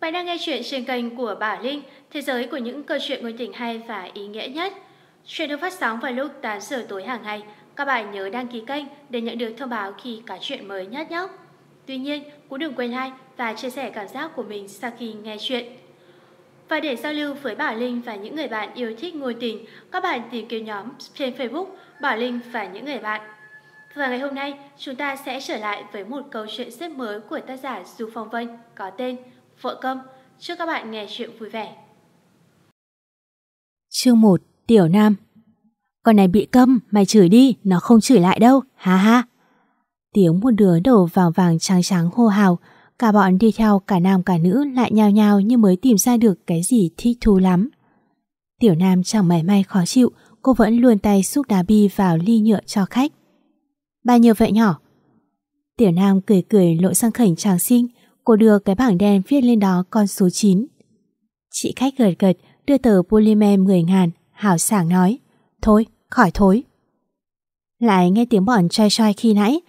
Bạn đang nghe chuyện trên kênh của Bảo Linh, thế giới của những câu chuyện ngôn tình hay và ý nghĩa nhất. Chuyện được phát sóng vào lúc 8 giờ tối hàng ngày. Các bạn nhớ đăng ký kênh để nhận được thông báo khi có chuyện mới nhất nhé. Tuy nhiên, cũng đừng quên like và chia sẻ cảm giác của mình sau khi nghe chuyện. Và để giao lưu với Bảo Linh và những người bạn yêu thích ngôn tình, các bạn tìm kiếm nhóm trên Facebook Bảo Linh và những người bạn. Và ngày hôm nay, chúng ta sẽ trở lại với một câu chuyện rất mới của tác giả Du Phong Vân có tên Vợ Câm. Chúc các bạn nghe chuyện vui vẻ. Chương 1 Tiểu Nam Con này bị câm, mày chửi đi, nó không chửi lại đâu, ha ha. Tiếng một đứa đầu vào vàng trắng trắng hô hào, cả bọn đi theo cả nam cả nữ lại nhào nhào như mới tìm ra được cái gì thích thú lắm. Tiểu Nam chẳng mảy may khó chịu, cô vẫn luôn tay xúc đá bi vào ly nhựa cho khách. Bao nhiêu vậy nhỏ? Tiểu Nam cười cười lộ sang khảnh chàng xinh, cô đưa cái bảng đen viết lên đó con số 9. Chị khách gật gật đưa tờ polymer 10 ngàn, hào sảng nói, thôi, khỏi thối. Lại nghe tiếng bọn trai trai khi nãy,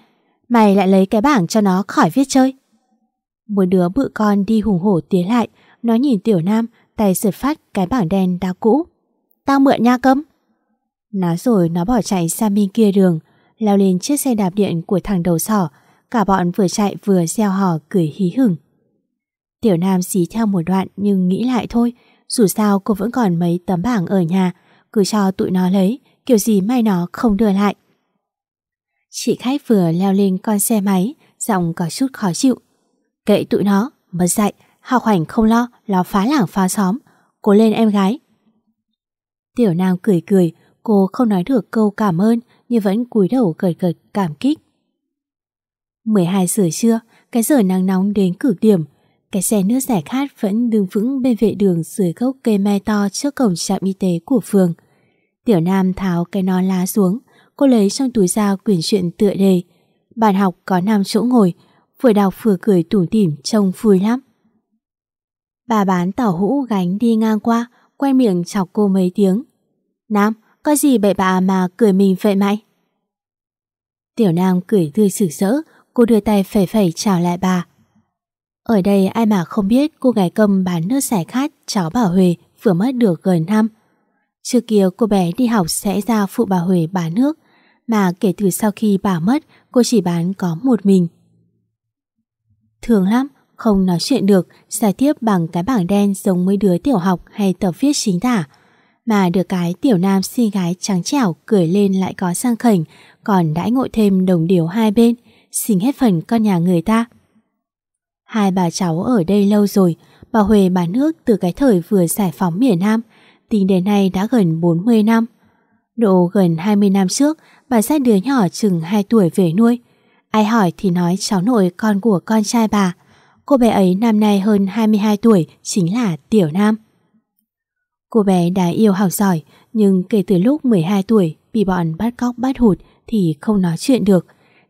mày lại lấy cái bảng cho nó khỏi viết chơi. Một đứa bự con đi hùng hổ tiến lại, nó nhìn Tiểu Nam, tay sượt phát cái bảng đen đã cũ. Tao mượn nha cấm. Nói rồi nó bỏ chạy sang bên kia đường, leo lên chiếc xe đạp điện của thằng đầu sỏ, cả bọn vừa chạy vừa gieo hò cười hí hửng. Tiểu Nam xí theo một đoạn nhưng nghĩ lại thôi, dù sao cô vẫn còn mấy tấm bảng ở nhà, cứ cho tụi nó lấy, kiểu gì may nó không đưa lại. Chị khách vừa leo lên con xe máy, giọng có chút khó chịu. Kệ tụi nó, mất dạy, học hành không lo, lo phá làng phá xóm. Cố lên em gái. Tiểu Nam cười cười, cô không nói được câu cảm ơn nhưng vẫn cúi đầu gật gật cảm kích. 12 giờ trưa, cái giờ nắng nóng đến cực điểm, cái xe nước giải khát vẫn đứng vững bên vệ đường dưới gốc cây me to trước cổng trạm y tế của phường. Tiểu Nam tháo cái nón lá xuống, cô lấy trong túi ra quyển truyện tựa đề. Bàn học có 5 chỗ ngồi, vừa đọc vừa cười tủm tỉm trông vui lắm. Bà bán tảo hũ gánh đi ngang qua, quay miệng chọc cô mấy tiếng. Nam, có gì bậy bạ mà cười mình vậy mày? Tiểu Nam cười tươi sửng sỡ, cô đưa tay phẩy phẩy chào lại bà. Ở đây ai mà không biết cô gái cầm bán nước giải khát cháu bà Huệ vừa mất được gần năm. Trước kia cô bé đi học sẽ ra phụ bà Huệ bán nước, mà kể từ sau khi bà mất cô chỉ bán có một mình. Thường lắm, không nói chuyện được, giải tiếp bằng cái bảng đen giống mấy đứa tiểu học hay tập viết chính tả. Mà được cái tiểu nam si gái trắng trẻo cười lên lại có sang khảnh, còn đãi ngộ thêm đồng điều hai bên, xin hết phần con nhà người ta. Hai bà cháu ở đây lâu rồi, bà Huệ bán nước từ cái thời vừa giải phóng miền Nam, tính đến nay đã gần 40 năm. Độ gần 20 năm trước, bà dắt đứa nhỏ chừng 2 tuổi về nuôi. Ai hỏi thì nói cháu nội con của con trai bà. Cô bé ấy năm nay hơn 22 tuổi, chính là Tiểu Nam. Cô bé đã yêu học giỏi, nhưng kể từ lúc 12 tuổi bị bọn bắt cóc bắt hụt thì không nói chuyện được.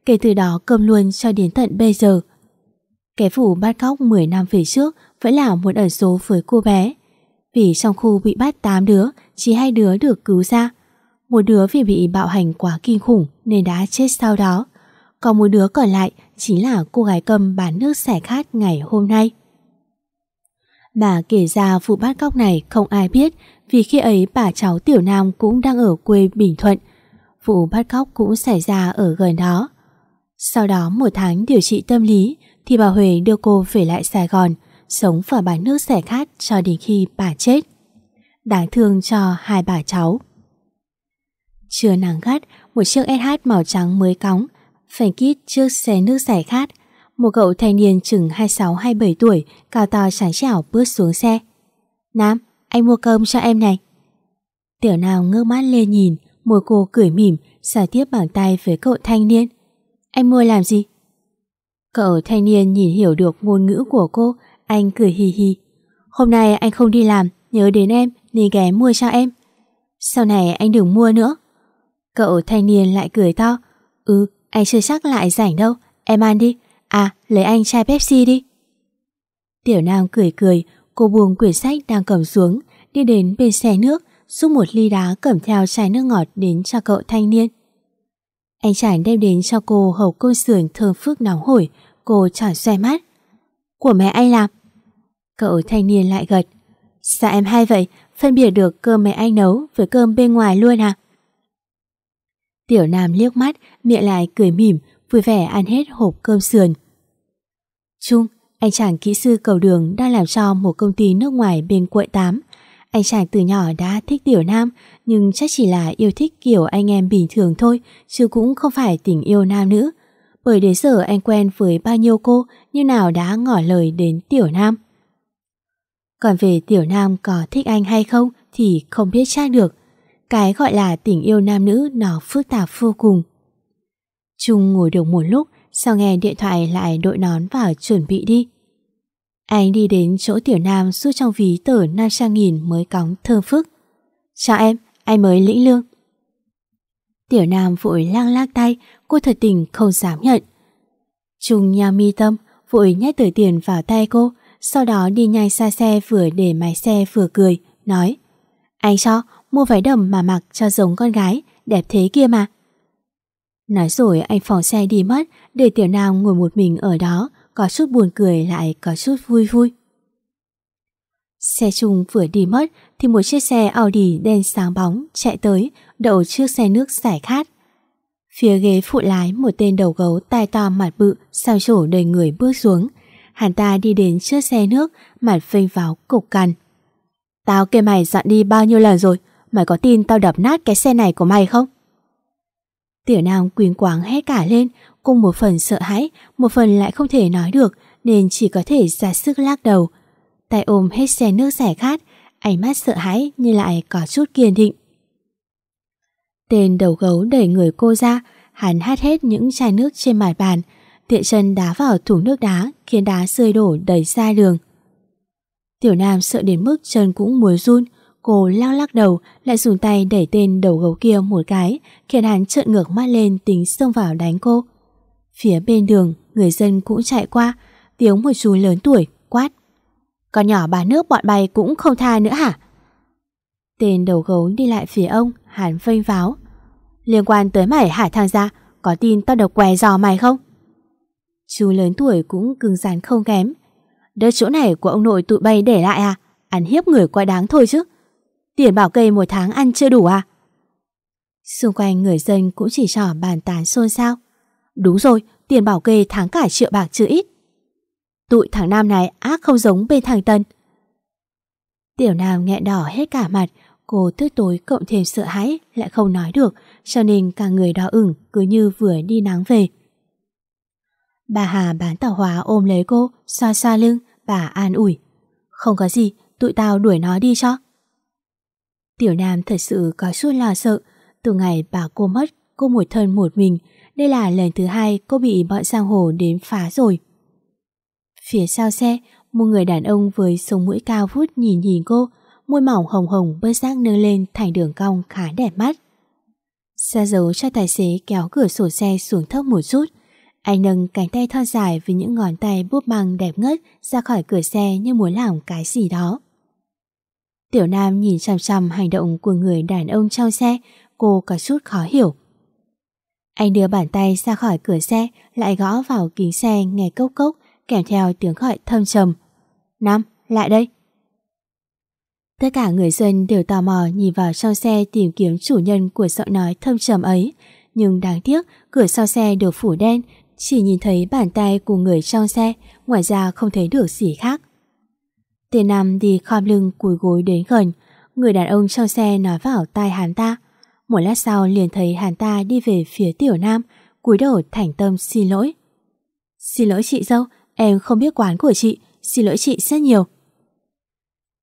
Kể từ đó cơm luôn cho đến tận bây giờ. Cái vụ bắt cóc 10 năm về trước vẫn là một ẩn số với cô bé. Vì trong khu bị bắt 8 đứa, chỉ hai đứa được cứu ra. Một đứa vì bị bạo hành quá kinh khủng nên đã chết sau đó. Còn một đứa còn lại chính là cô gái cầm bán nước xẻ khát ngày hôm nay. Bà kể ra vụ bắt cóc này không ai biết vì khi ấy bà cháu Tiểu Nam cũng đang ở quê Bình Thuận. Vụ bắt cóc cũng xảy ra ở gần đó. Sau đó một tháng điều trị tâm lý thì bà Huệ đưa cô về lại Sài Gòn sống và bán nước rẻ khát cho đến khi bà chết. Đáng thương cho hai bà cháu. Trưa nắng gắt, một chiếc SH màu trắng mới cóng, phanh kít trước xe nước rẻ khát. Một cậu thanh niên chừng 26-27 tuổi, cao to sáng trẻo bước xuống xe. Nam, anh mua cơm cho em này. Tiểu nào ngước mắt lên nhìn, môi cô cười mỉm, xả tiếp bàn tay với cậu thanh niên. Anh mua làm gì? Cậu thanh niên nhìn hiểu được ngôn ngữ của cô, anh cười hì hì. Hôm nay anh không đi làm, nhớ đến em nên ghé mua cho em. Sau này anh đừng mua nữa. Cậu thanh niên lại cười to. Ừ, anh chưa chắc lại rảnh đâu, em ăn đi. À, lấy anh chai Pepsi đi. Tiểu Nam cười cười, cô buông quyển sách đang cầm xuống, đi đến bên xe nước, xúc một ly đá cầm theo chai nước ngọt đến cho cậu thanh niên. Anh chàng đem đến cho cô hầu cơm sườn thơm phức nóng hổi, cô tròn xoe mắt. Của mẹ anh làm. Cậu thanh niên lại gật. Sao em hay vậy? Phân biệt được cơm mẹ anh nấu với cơm bên ngoài luôn à? Tiểu Nam liếc mắt, miệng lại cười mỉm, vui vẻ ăn hết hộp cơm sườn. Trung, anh chàng kỹ sư cầu đường đang làm cho một công ty nước ngoài bên quận 8. Anh chàng từ nhỏ đã thích Tiểu Nam, nhưng chắc chỉ là yêu thích kiểu anh em bình thường thôi, chứ cũng không phải tình yêu nam nữ. Bởi đến giờ anh quen với bao nhiêu cô, như nào đã ngỏ lời đến Tiểu Nam. Còn về Tiểu Nam có thích anh hay không thì không biết chắc được. Cái gọi là tình yêu nam nữ nó phức tạp vô cùng. Trung ngồi được một lúc, sau nghe điện thoại lại đội nón vào chuẩn bị đi. Anh đi đến chỗ Tiểu Nam rút trong ví tờ 500 nghìn mới cóng thơm phức. Chào em, anh mới lĩnh lương. Tiểu Nam vội lang lác tay, cô thật tình không dám nhận. Trung nhà mi tâm, vội nhét tờ tiền vào tay cô, sau đó đi nhanh xa xe vừa để máy xe vừa cười, nói Anh cho, mua váy đầm mà mặc cho giống con gái, đẹp thế kia mà. Nói rồi anh phóng xe đi mất, để Tiểu Nam ngồi một mình ở đó, có chút buồn cười lại có chút vui vui. Xe chung vừa đi mất thì một chiếc xe Audi đen sáng bóng chạy tới, đậu trước xe nước giải khát. Phía ghế phụ lái một tên đầu gấu tai to mặt bự sao trổ đầy người bước xuống. Hắn ta đi đến trước xe nước, mặt phênh vào cục cằn. Tao kêu mày dọn đi bao nhiêu lần rồi, mày có tin tao đập nát cái xe này của mày không? Tiểu Nam quyến quáng hét cả lên, cung một phần sợ hãi, một phần lại không thể nói được, nên chỉ có thể ra sức lắc đầu. Tay ôm hết xe nước giải khát, ánh mắt sợ hãi nhưng lại có chút kiên định. Tên đầu gấu đẩy người cô ra, hắn hát hết những chai nước trên mặt bàn, tiện chân đá vào thùng nước đá khiến đá rơi đổ đầy ra đường. Tiểu Nam sợ đến mức chân cũng muốn run, cô lắc lắc đầu lại dùng tay đẩy tên đầu gấu kia một cái khiến hắn trợn ngược mắt lên tính xông vào đánh cô. Phía bên đường, người dân cũng chạy qua, tiếng một chú lớn tuổi quát. Con nhỏ bà nước bọn bay cũng không tha nữa hả? Tên đầu gấu đi lại phía ông, hắn vênh váo. Liên quan tới mày hải thang ra, có tin tao được què giò mày không? Chú lớn tuổi cũng cứng rắn không kém. Đất chỗ này của ông nội tụi bay để lại à? Ăn hiếp người quá đáng thôi chứ. Tiền bảo cây một tháng ăn chưa đủ à? Xung quanh người dân cũng chỉ trỏ bàn tán xôn xao. Đúng rồi, tiền bảo kê tháng cả triệu bạc chưa ít. Tụi thằng Nam này ác không giống bên thằng Tân. Tiểu Nam nghẹn đỏ hết cả mặt, cô tức tối cộng thêm sợ hãi lại không nói được, cho nên cả người đỏ ửng cứ như vừa đi nắng về. Bà Hà bán tàu hóa ôm lấy cô, xoa xoa lưng, bà an ủi. Không có gì, tụi tao đuổi nó đi cho. Tiểu Nam thật sự có chút lo sợ, từ ngày bà cô mất, cô một thân một mình, đây là lần thứ hai cô bị bọn giang hồ đến phá rồi. Phía sau xe, một người đàn ông với sống mũi cao vút nhìn nhìn cô, môi mỏng hồng hồng bớt giác nâng lên thành đường cong khá đẹp mắt. Xa dấu cho tài xế kéo cửa sổ xe xuống thấp một chút. Anh nâng cánh tay thon dài với những ngón tay búp băng đẹp ngất ra khỏi cửa xe như muốn làm cái gì đó. Tiểu Nam nhìn chằm chằm hành động của người đàn ông trong xe, cô có chút khó hiểu. Anh đưa bàn tay ra khỏi cửa xe, lại gõ vào kính xe nghe cốc cốc, kèm theo tiếng gọi thâm trầm. Nam, lại đây. Tất cả người dân đều tò mò nhìn vào sau xe tìm kiếm chủ nhân của giọng nói thâm trầm ấy. Nhưng đáng tiếc, cửa sau xe được phủ đen, chỉ nhìn thấy bàn tay của người trong xe, ngoài ra không thấy được gì khác. Tên Nam đi khom lưng cúi gối đến gần, người đàn ông trong xe nói vào tai hắn ta. Một lát sau liền thấy hắn ta đi về phía tiểu Nam, cúi đầu thành tâm xin lỗi. Xin lỗi chị dâu, em không biết quán của chị, xin lỗi chị rất nhiều.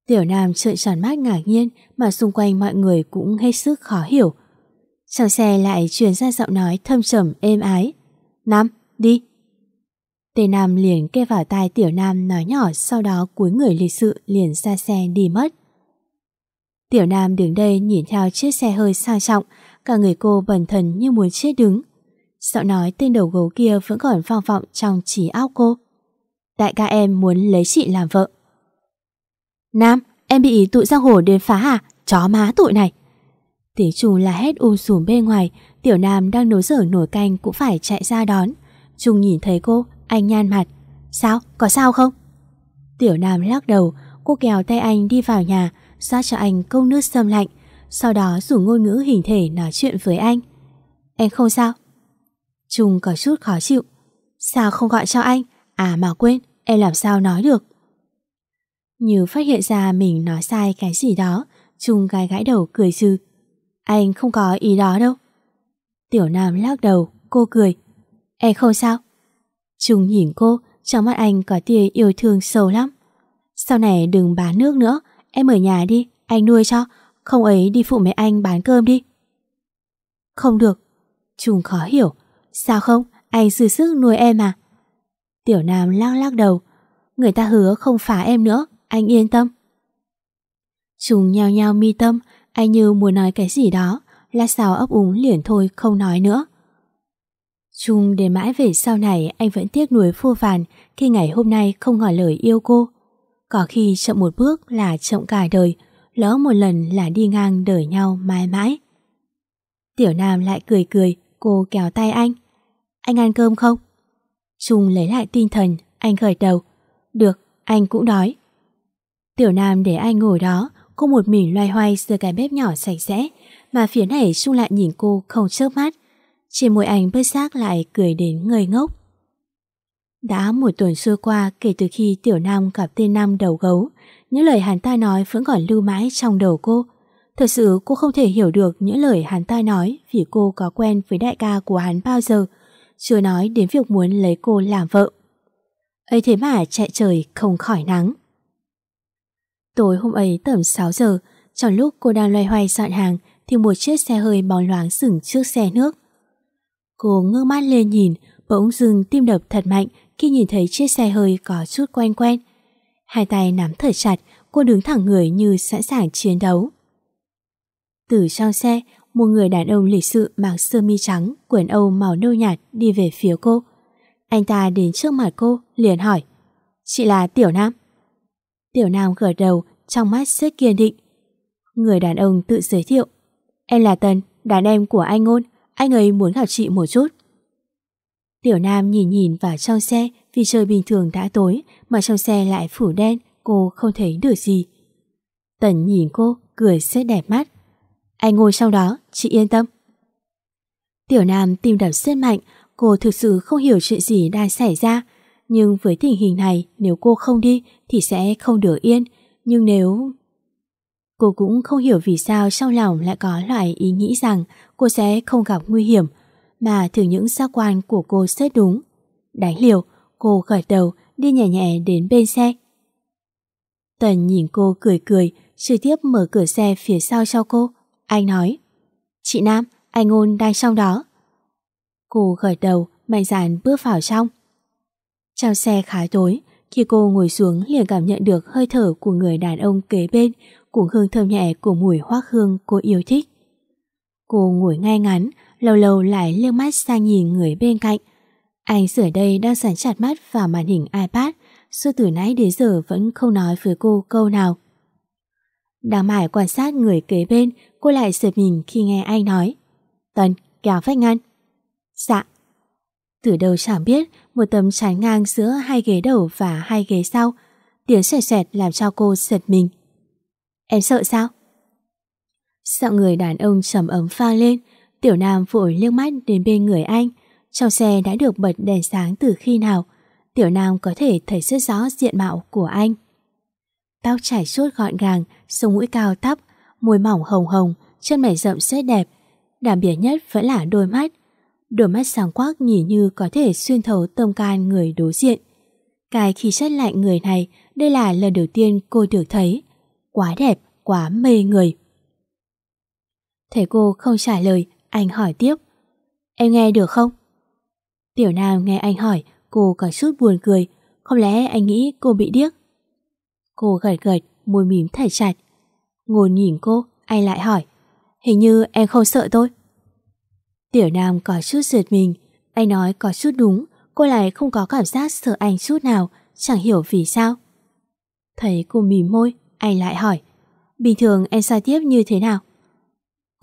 Tiểu Nam trợn tròn mắt ngạc nhiên mà xung quanh mọi người cũng hết sức khó hiểu. Trong xe lại truyền ra giọng nói thâm trầm êm ái. Nam, đi. Tề Nam liền kê vào tai Tiểu Nam nói nhỏ sau đó cuối người lịch sự liền ra xe đi mất. Tiểu Nam đứng đây nhìn theo chiếc xe hơi sang trọng, cả người cô bần thần như muốn chết đứng. Sợ nói tên đầu gấu kia vẫn còn vang vọng trong trí óc cô. Đại ca em muốn lấy chị làm vợ. Nam, em bị tụi giang hồ đến phá à? Chó má tụi này. Tiếng Trung là hét u sùm bên ngoài, Tiểu Nam đang nấu dở nổi canh cũng phải chạy ra đón. Trung nhìn thấy cô, anh nhan mặt. Sao? Có sao không? Tiểu Nam lắc đầu, cô kéo tay anh đi vào nhà, rót cho anh cốc nước sâm lạnh, sau đó dùng ngôn ngữ hình thể nói chuyện với anh. Em không sao? Trung có chút khó chịu. Sao không gọi cho anh? À mà quên, em làm sao nói được? Như phát hiện ra mình nói sai cái gì đó, Trung gái gãi đầu cười trừ. Anh không có ý đó đâu. Tiểu Nam lắc đầu, cô cười. Em không sao. Trung nhìn cô, trong mắt anh có tia yêu thương sâu lắm. Sau này đừng bán nước nữa, em ở nhà đi, anh nuôi cho, không ấy đi phụ mẹ anh bán cơm đi. Không được. Trung khó hiểu. Sao không? Anh dư sức nuôi em à? Tiểu Nam lắc lắc đầu. Người ta hứa không phá em nữa, anh yên tâm. Trung nhao nhao mi tâm, anh như muốn nói cái gì đó, là sao ấp úng liền thôi không nói nữa. Trung để mãi về sau này anh vẫn tiếc nuối phô phàn khi ngày hôm nay không ngỏ lời yêu cô. Có khi chậm một bước là chậm cả đời, lỡ một lần là đi ngang đời nhau mãi mãi. Tiểu Nam lại cười cười, cô kéo tay anh. Anh ăn cơm không? Trung lấy lại tinh thần, anh gật đầu. Được, anh cũng đói. Tiểu Nam để anh ngồi đó, cô một mình loay hoay giữa cái bếp nhỏ sạch sẽ, mà phía này Trung lại nhìn cô không chớp mắt. Trên môi anh bất giác lại cười đến người ngốc. Đã một tuần xưa qua kể từ khi Tiểu Nam gặp tên Nam đầu gấu, những lời hắn ta nói vẫn còn lưu mãi trong đầu cô. Thật sự cô không thể hiểu được những lời hắn ta nói vì cô có quen với đại ca của hắn bao giờ, chưa nói đến việc muốn lấy cô làm vợ. ấy thế mà chạy trời không khỏi nắng. Tối hôm ấy tầm 6 giờ, trong lúc cô đang loay hoay dọn hàng thì một chiếc xe hơi bóng loáng dừng trước xe nước. Cô ngơ mắt lên nhìn, bỗng dừng tim đập thật mạnh khi nhìn thấy chiếc xe hơi có chút quen quen. Hai tay nắm thở chặt, cô đứng thẳng người như sẵn sàng chiến đấu. Từ trong xe, một người đàn ông lịch sự mặc sơ mi trắng, quần âu màu nâu nhạt đi về phía cô. Anh ta đến trước mặt cô, liền hỏi. Chị là Tiểu Nam. Tiểu Nam gật đầu, trong mắt rất kiên định. Người đàn ông tự giới thiệu. Em là Tần, đàn em của anh Ngôn. Anh ấy muốn gặp chị một chút. Tiểu Nam nhìn nhìn vào trong xe vì trời bình thường đã tối mà trong xe lại phủ đen, cô không thấy được gì. Tần nhìn cô, cười rất đẹp mắt. Anh ngồi sau đó, chị yên tâm. Tiểu Nam tim đập rất mạnh, cô thực sự không hiểu chuyện gì đang xảy ra. Nhưng với tình hình này, nếu cô không đi thì sẽ không được yên. Nhưng nếu... Cô cũng không hiểu vì sao trong lòng lại có loại ý nghĩ rằng cô sẽ không gặp nguy hiểm, mà thử những giác quan của cô rất đúng. Đánh liều, cô gật đầu đi nhẹ nhẹ đến bên xe. Tần nhìn cô cười cười, trực tiếp mở cửa xe phía sau cho cô. Anh nói, chị Nam, anh ôn đang trong đó. Cô gật đầu, mạnh dạn bước vào trong. Trong xe khá tối, khi cô ngồi xuống liền cảm nhận được hơi thở của người đàn ông kế bên cùng hương thơm nhẹ của mùi hoác hương cô yêu thích. Cô ngồi ngay ngắn, lâu lâu lại liếc mắt sang nhìn người bên cạnh. Anh sửa đây đang sẵn chặt mắt vào màn hình iPad, suốt từ nãy đến giờ vẫn không nói với cô câu nào. Đang mải quan sát người kế bên, cô lại giật mình khi nghe anh nói. Tần, kéo vách ngăn. Dạ. Từ đầu chẳng biết, một tấm chắn ngang giữa hai ghế đầu và hai ghế sau. Tiếng xẹt xẹt làm cho cô giật mình. Em sợ sao? Sợ người đàn ông trầm ấm pha lên, tiểu nam vội liếc mắt đến bên người anh. Trong xe đã được bật đèn sáng từ khi nào, tiểu nam có thể thấy rất rõ diện mạo của anh. Tóc chảy suốt gọn gàng, sống mũi cao thấp môi mỏng hồng hồng, chân mày rậm rất đẹp. Đặc biệt nhất vẫn là đôi mắt. Đôi mắt sáng quắc nhìn như có thể xuyên thấu tâm can người đối diện. Cái khi chất lạnh người này, đây là lần đầu tiên cô được thấy. Quá đẹp, quá mê người. Thấy cô không trả lời, anh hỏi tiếp. Em nghe được không? Tiểu Nam nghe anh hỏi, cô có chút buồn cười. Không lẽ anh nghĩ cô bị điếc? Cô gật gật, môi mím thật chặt. Ngồi nhìn cô, anh lại hỏi. Hình như em không sợ tôi. Tiểu Nam có chút giật mình. Anh nói có chút đúng, cô lại không có cảm giác sợ anh chút nào, chẳng hiểu vì sao. Thấy cô mím môi, anh lại hỏi. Bình thường em giao tiếp như thế nào?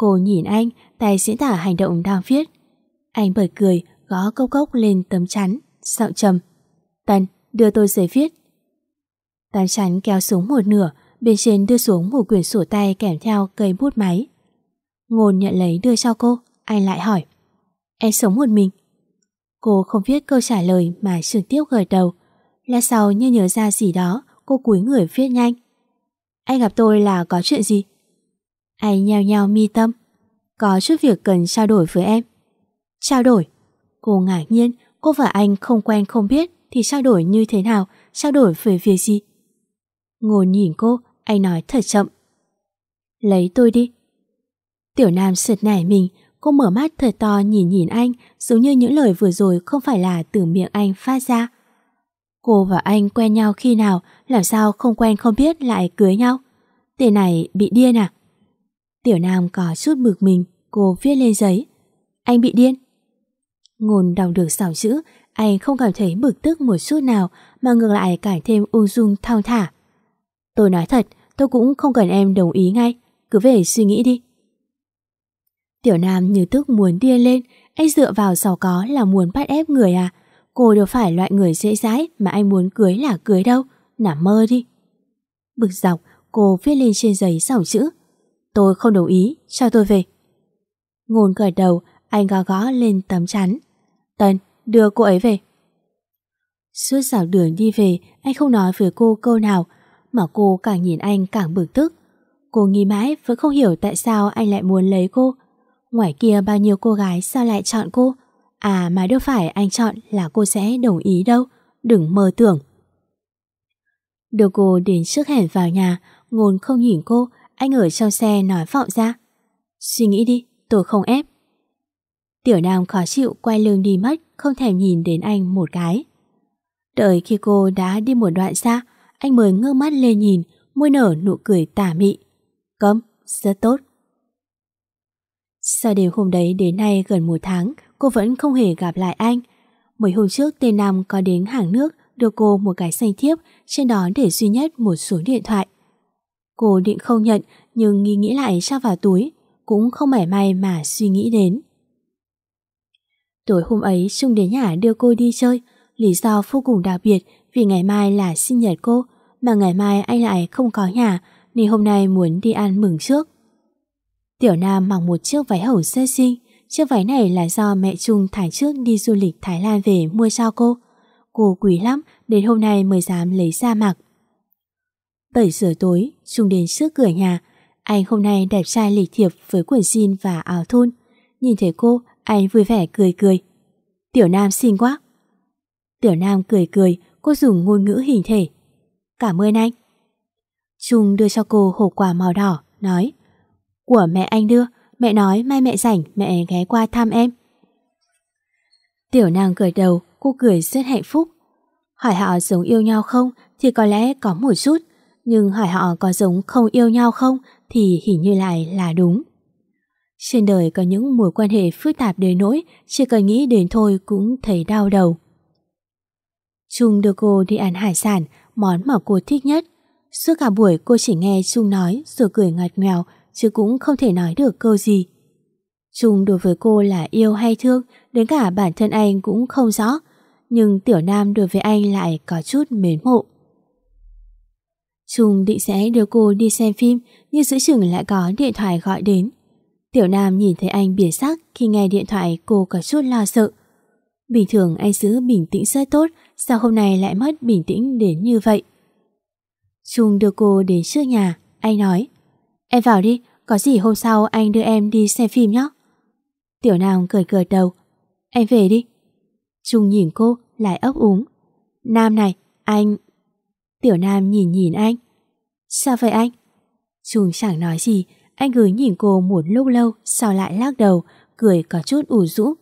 Cô nhìn anh, tay diễn tả hành động đang viết. Anh bởi cười, gõ cốc cốc lên tấm chắn, giọng trầm. Tần, đưa tôi giấy viết. tấm chắn kéo xuống một nửa, bên trên đưa xuống một quyển sổ tay kèm theo cây bút máy. Ngôn nhận lấy đưa cho cô, anh lại hỏi. Em sống một mình. Cô không viết câu trả lời mà trực tiếp gật đầu. Là sau như nhớ ra gì đó, cô cúi người viết nhanh. Anh gặp tôi là có chuyện gì? Anh nheo nheo mi tâm. Có chút việc cần trao đổi với em. Trao đổi? Cô ngạc nhiên, cô và anh không quen không biết thì trao đổi như thế nào, trao đổi về việc gì? Ngồi nhìn cô, anh nói thật chậm. Lấy tôi đi. Tiểu Nam sượt nảy mình, cô mở mắt thật to nhìn nhìn anh, giống như những lời vừa rồi không phải là từ miệng anh phát ra. Cô và anh quen nhau khi nào, làm sao không quen không biết lại cưới nhau? Tên này bị điên à? Tiểu Nam có chút bực mình, cô viết lên giấy. Anh bị điên. Ngôn đọc được xảo chữ, anh không cảm thấy bực tức một chút nào mà ngược lại càng thêm ung dung thong thả. Tôi nói thật, tôi cũng không cần em đồng ý ngay, cứ về suy nghĩ đi. Tiểu Nam như tức muốn điên lên, anh dựa vào giàu có là muốn bắt ép người à? Cô đâu phải loại người dễ dãi mà anh muốn cưới là cưới đâu, nằm mơ đi. Bực dọc, cô viết lên trên giấy dòng chữ. Tôi không đồng ý, cho tôi về. Ngôn gật đầu, anh gõ gõ lên tấm chắn. Tân, đưa cô ấy về. Suốt dạo đường đi về, anh không nói với cô câu nào, mà cô càng nhìn anh càng bực tức. Cô nghi mãi vẫn không hiểu tại sao anh lại muốn lấy cô. Ngoài kia bao nhiêu cô gái sao lại chọn cô? À mà đâu phải anh chọn là cô sẽ đồng ý đâu, đừng mơ tưởng. Đưa cô đến trước hẻm vào nhà, ngôn không nhìn cô, anh ở trong xe nói vọng ra. Suy nghĩ đi, tôi không ép. Tiểu Nam khó chịu quay lưng đi mất, không thèm nhìn đến anh một cái. Đợi khi cô đã đi một đoạn xa, anh mới ngơ mắt lên nhìn, môi nở nụ cười tà mị. Cấm, rất tốt. Sau đêm hôm đấy đến nay gần một tháng, cô vẫn không hề gặp lại anh. Mấy hôm trước tên Nam có đến hàng nước đưa cô một cái xanh thiếp, trên đó để duy nhất một số điện thoại. Cô định không nhận nhưng nghi nghĩ lại cho vào túi, cũng không mẻ may mà suy nghĩ đến. Tối hôm ấy Trung đến nhà đưa cô đi chơi, lý do vô cùng đặc biệt vì ngày mai là sinh nhật cô, mà ngày mai anh lại không có nhà nên hôm nay muốn đi ăn mừng trước. Tiểu Nam mặc một chiếc váy hầu sơ xinh, chiếc váy này là do mẹ Trung tháng trước đi du lịch Thái Lan về mua cho cô. Cô quý lắm, đến hôm nay mới dám lấy ra mặc. 7 giờ tối, Trung đến trước cửa nhà. Anh hôm nay đẹp trai lịch thiệp với quần jean và áo thun. Nhìn thấy cô, anh vui vẻ cười cười. Tiểu Nam xinh quá. Tiểu Nam cười cười, cô dùng ngôn ngữ hình thể. Cảm ơn anh. Trung đưa cho cô hộp quà màu đỏ, nói Của mẹ anh đưa, mẹ nói mai mẹ rảnh mẹ ghé qua thăm em. Tiểu Nam gật đầu, cô cười rất hạnh phúc. Hỏi họ giống yêu nhau không thì có lẽ có một chút, nhưng hỏi họ có giống không yêu nhau không thì hình như lại là đúng. Trên đời có những mối quan hệ phức tạp đến nỗi chỉ cần nghĩ đến thôi cũng thấy đau đầu. Trung đưa cô đi ăn hải sản, món mà cô thích nhất. Suốt cả buổi cô chỉ nghe Trung nói rồi cười ngặt nghèo chứ cũng không thể nói được câu gì. Trung đối với cô là yêu hay thương, đến cả bản thân anh cũng không rõ, nhưng Tiểu Nam đối với anh lại có chút mến mộ. Trung định sẽ đưa cô đi xem phim, nhưng giữa chừng lại có điện thoại gọi đến. Tiểu Nam nhìn thấy anh biệt sắc khi nghe điện thoại cô có chút lo sợ. Bình thường anh giữ bình tĩnh rất tốt, sao hôm nay lại mất bình tĩnh đến như vậy? Trung đưa cô đến trước nhà, anh nói Em vào đi, có gì hôm sau anh đưa em đi xem phim nhé. Tiểu Nam cười cười đầu Em về đi. Trung nhìn cô, lại ấp úng. Nam này, anh... Tiểu Nam nhìn nhìn anh. Sao vậy anh? Trung chẳng nói gì, anh cứ nhìn cô một lúc lâu sau lại lắc đầu, cười có chút ủ rũ.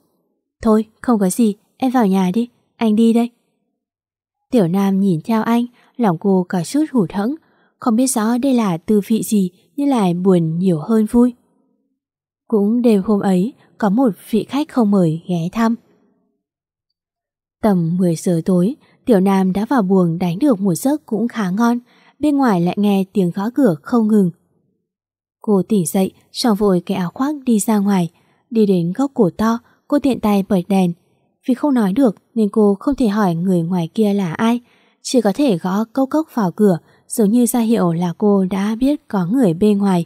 Thôi, không có gì, em vào nhà đi, anh đi đây. Tiểu Nam nhìn theo anh, lòng cô có chút hụt hẫng, không biết rõ đây là tư vị gì nhưng lại buồn nhiều hơn vui. Cũng đêm hôm ấy, có một vị khách không mời ghé thăm. Tầm 10 giờ tối, Tiểu Nam đã vào buồng đánh được một giấc cũng khá ngon, bên ngoài lại nghe tiếng gõ cửa không ngừng. Cô tỉnh dậy, tròn vội cái áo khoác đi ra ngoài, đi đến góc cổ to, cô tiện tay bật đèn. Vì không nói được nên cô không thể hỏi người ngoài kia là ai, chỉ có thể gõ câu cốc vào cửa, giống như ra hiệu là cô đã biết có người bên ngoài.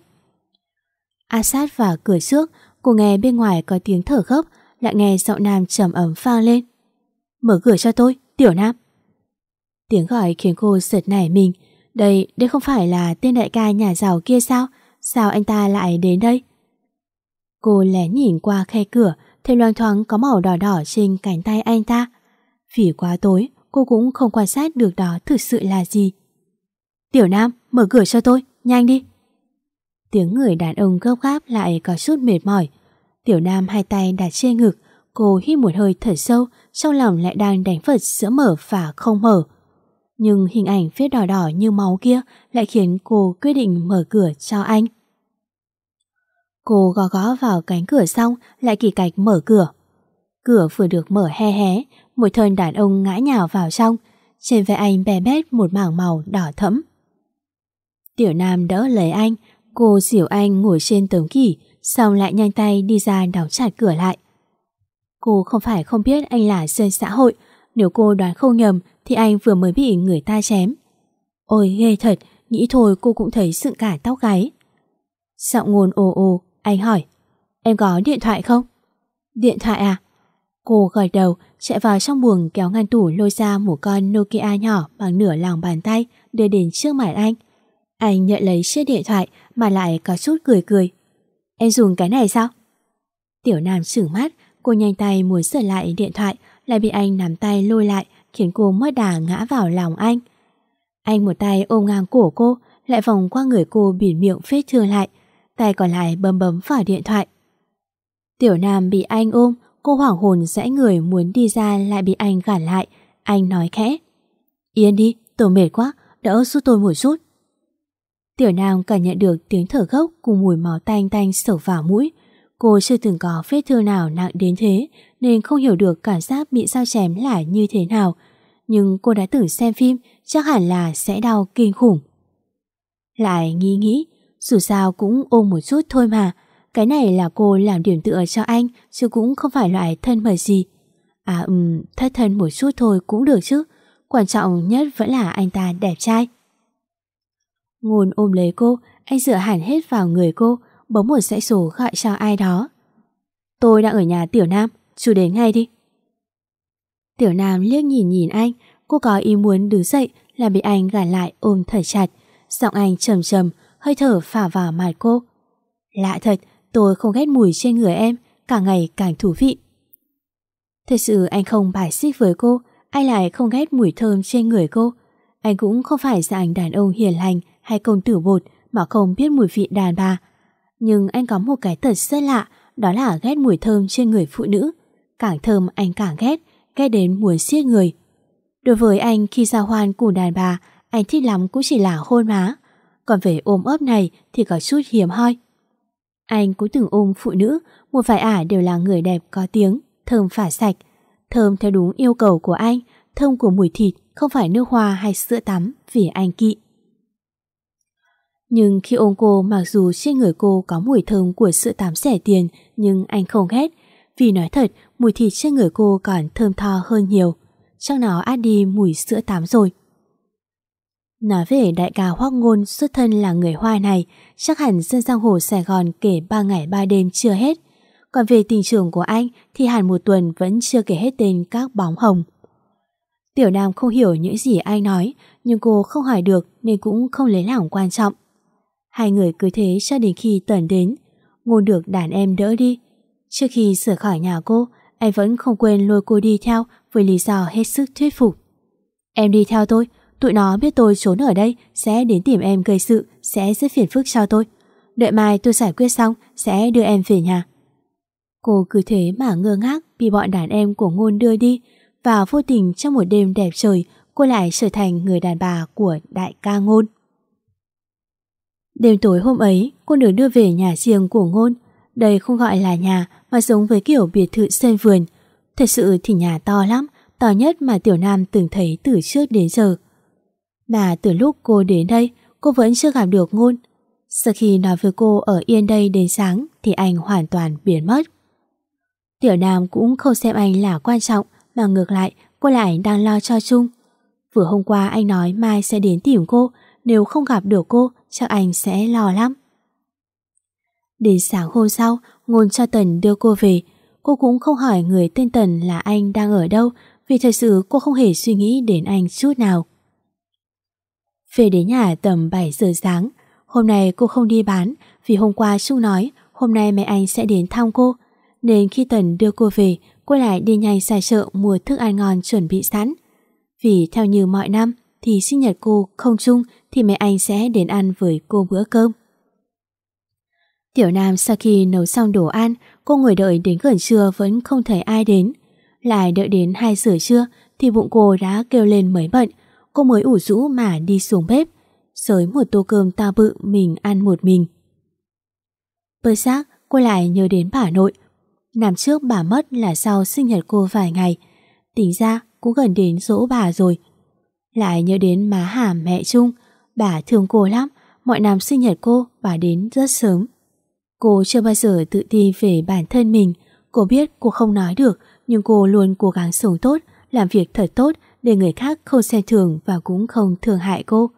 A sát vào cửa trước, cô nghe bên ngoài có tiếng thở gấp, lại nghe giọng nam trầm ấm vang lên. Mở cửa cho tôi, tiểu nam. Tiếng gọi khiến cô giật nảy mình. Đây, đây không phải là tên đại ca nhà giàu kia sao? Sao anh ta lại đến đây? Cô lén nhìn qua khe cửa, thấy loang thoáng có màu đỏ đỏ trên cánh tay anh ta. Vì quá tối, cô cũng không quan sát được đó thực sự là gì. Tiểu Nam, mở cửa cho tôi, nhanh đi. Tiếng người đàn ông gấp gáp lại có chút mệt mỏi. Tiểu Nam hai tay đặt trên ngực, cô hít một hơi thở sâu, trong lòng lại đang đánh vật giữa mở và không mở. Nhưng hình ảnh vết đỏ đỏ như máu kia lại khiến cô quyết định mở cửa cho anh. Cô gõ gõ vào cánh cửa xong lại kỳ cạch mở cửa. Cửa vừa được mở hé hé, một thân đàn ông ngã nhào vào trong, trên vai anh bè bét một mảng màu đỏ thẫm. Tiểu Nam đỡ lấy anh, cô dìu anh ngồi trên tấm kỷ, xong lại nhanh tay đi ra đóng chặt cửa lại. Cô không phải không biết anh là dân xã hội, nếu cô đoán không nhầm thì anh vừa mới bị người ta chém. Ôi ghê thật, nghĩ thôi cô cũng thấy sượng cả tóc gáy. Giọng ngôn ồ ồ, anh hỏi, em có điện thoại không? Điện thoại à? Cô gật đầu, chạy vào trong buồng kéo ngăn tủ lôi ra một con Nokia nhỏ bằng nửa lòng bàn tay đưa đến trước mặt anh. Anh nhận lấy chiếc điện thoại mà lại có chút cười cười. Em dùng cái này sao? Tiểu Nam sửng mắt, cô nhanh tay muốn sửa lại điện thoại lại bị anh nắm tay lôi lại khiến cô mất đà ngã vào lòng anh. Anh một tay ôm ngang cổ cô lại vòng qua người cô bịt miệng phết thương lại tay còn lại bấm bấm vào điện thoại. Tiểu Nam bị anh ôm Cô hoảng hồn rẽ người muốn đi ra lại bị anh gạt lại. Anh nói khẽ. Yên đi, tôi mệt quá, đỡ giúp tôi một chút. Tiểu Nam cảm nhận được tiếng thở gốc cùng mùi máu tanh tanh sổ vào mũi. Cô chưa từng có vết thương nào nặng đến thế nên không hiểu được cảm giác bị sao chém là như thế nào. Nhưng cô đã từng xem phim chắc hẳn là sẽ đau kinh khủng. Lại nghĩ nghĩ, dù sao cũng ôm một chút thôi mà, cái này là cô làm điểm tựa cho anh Chứ cũng không phải loại thân mật gì. À ừm, thất thân một chút thôi cũng được chứ. Quan trọng nhất vẫn là anh ta đẹp trai. Ngôn ôm lấy cô Anh dựa hẳn hết vào người cô Bấm một dãy số gọi cho ai đó. Tôi đang ở nhà Tiểu Nam Chú đến ngay đi Tiểu Nam liếc nhìn nhìn anh Cô có ý muốn đứng dậy Là bị anh gạt lại ôm thở chặt Giọng anh trầm trầm Hơi thở phả vào mặt cô Lạ thật Tôi không ghét mùi trên người em, càng ngày càng thú vị. Thật sự anh không bài xích với cô, anh lại không ghét mùi thơm trên người cô. Anh cũng không phải dạng đàn ông hiền lành hay công tử bột mà không biết mùi vị đàn bà. Nhưng anh có một cái thật rất lạ, đó là ghét mùi thơm trên người phụ nữ. Càng thơm anh càng ghét, ghét đến muốn siết người. Đối với anh khi giao hoan cùng đàn bà, anh thích lắm cũng chỉ là hôn má. Còn về ôm ấp này thì có chút hiếm hoi. Anh cũng từng ôm phụ nữ, một vài ả đều là người đẹp có tiếng, thơm phả sạch. Thơm theo đúng yêu cầu của anh, thơm của mùi thịt không phải nước hoa hay sữa tắm vì anh kỵ. Nhưng khi ôm cô mặc dù trên người cô có mùi thơm của sữa tắm rẻ tiền nhưng anh không ghét. Vì nói thật, mùi thịt trên người cô còn thơm tho hơn nhiều. Chắc nó át đi mùi sữa tắm rồi. Nói về đại ca Hoác Ngôn xuất thân là người Hoa này, chắc hẳn dân giang hồ Sài Gòn kể ba ngày ba đêm chưa hết. Còn về tình trường của anh thì hẳn một tuần vẫn chưa kể hết tên các bóng hồng. Tiểu Nam không hiểu những gì anh nói, nhưng cô không hỏi được nên cũng không lấy lòng quan trọng. Hai người cứ thế cho đến khi tần đến, ngôn được đàn em đỡ đi. Trước khi sửa khỏi nhà cô, anh vẫn không quên lôi cô đi theo với lý do hết sức thuyết phục. Em đi theo tôi, Tụi nó biết tôi trốn ở đây Sẽ đến tìm em gây sự Sẽ rất phiền phức cho tôi. Đợi mai tôi giải quyết xong Sẽ đưa em về nhà. Cô cứ thế mà ngơ ngác Bị bọn đàn em của ngôn đưa đi Và vô tình trong một đêm đẹp trời Cô lại trở thành người đàn bà của đại ca ngôn. Đêm tối hôm ấy Cô được đưa về nhà riêng của ngôn. Đây không gọi là nhà mà giống với kiểu biệt thự sân vườn Thật sự thì nhà to lắm To nhất mà Tiểu Nam từng thấy từ trước đến giờ mà từ lúc cô đến đây, cô vẫn chưa gặp được ngôn. Sau khi nói với cô ở yên đây đến sáng thì anh hoàn toàn biến mất. Tiểu Nam cũng không xem anh là quan trọng mà ngược lại cô lại đang lo cho chung. Vừa hôm qua anh nói mai sẽ đến tìm cô, nếu không gặp được cô, chắc anh sẽ lo lắm. Đến sáng hôm sau, Ngôn cho Tần đưa cô về. Cô cũng không hỏi người tên Tần là anh đang ở đâu, vì thật sự cô không hề suy nghĩ đến anh chút nào. Về đến nhà tầm 7 giờ sáng, hôm nay cô không đi bán vì hôm qua Trung nói hôm nay mẹ anh sẽ đến thăm cô. Nên khi Tần đưa cô về, cô lại đi nhanh ra chợ mua thức ăn ngon chuẩn bị sẵn. Vì theo như mọi năm thì sinh nhật cô không chung thì mẹ anh sẽ đến ăn với cô bữa cơm. Tiểu Nam sau khi nấu xong đồ ăn, cô ngồi đợi đến gần trưa vẫn không thấy ai đến. Lại đợi đến 2 giờ trưa thì bụng cô đã kêu lên mấy bận, cô mới ủ rũ mà đi xuống bếp, sới một tô cơm to bự mình ăn một mình. Bơi xác, cô lại nhớ đến bà nội. Năm trước bà mất là sau sinh nhật cô vài ngày. Tính ra cũng gần đến dỗ bà rồi. Lại nhớ đến má hàm mẹ Trung. Bà thương cô lắm. Mọi năm sinh nhật cô, bà đến rất sớm. Cô chưa bao giờ tự tin về bản thân mình. Cô biết cô không nói được, nhưng cô luôn cố gắng sống tốt, làm việc thật tốt để người khác không xem thường và cũng không thương hại cô.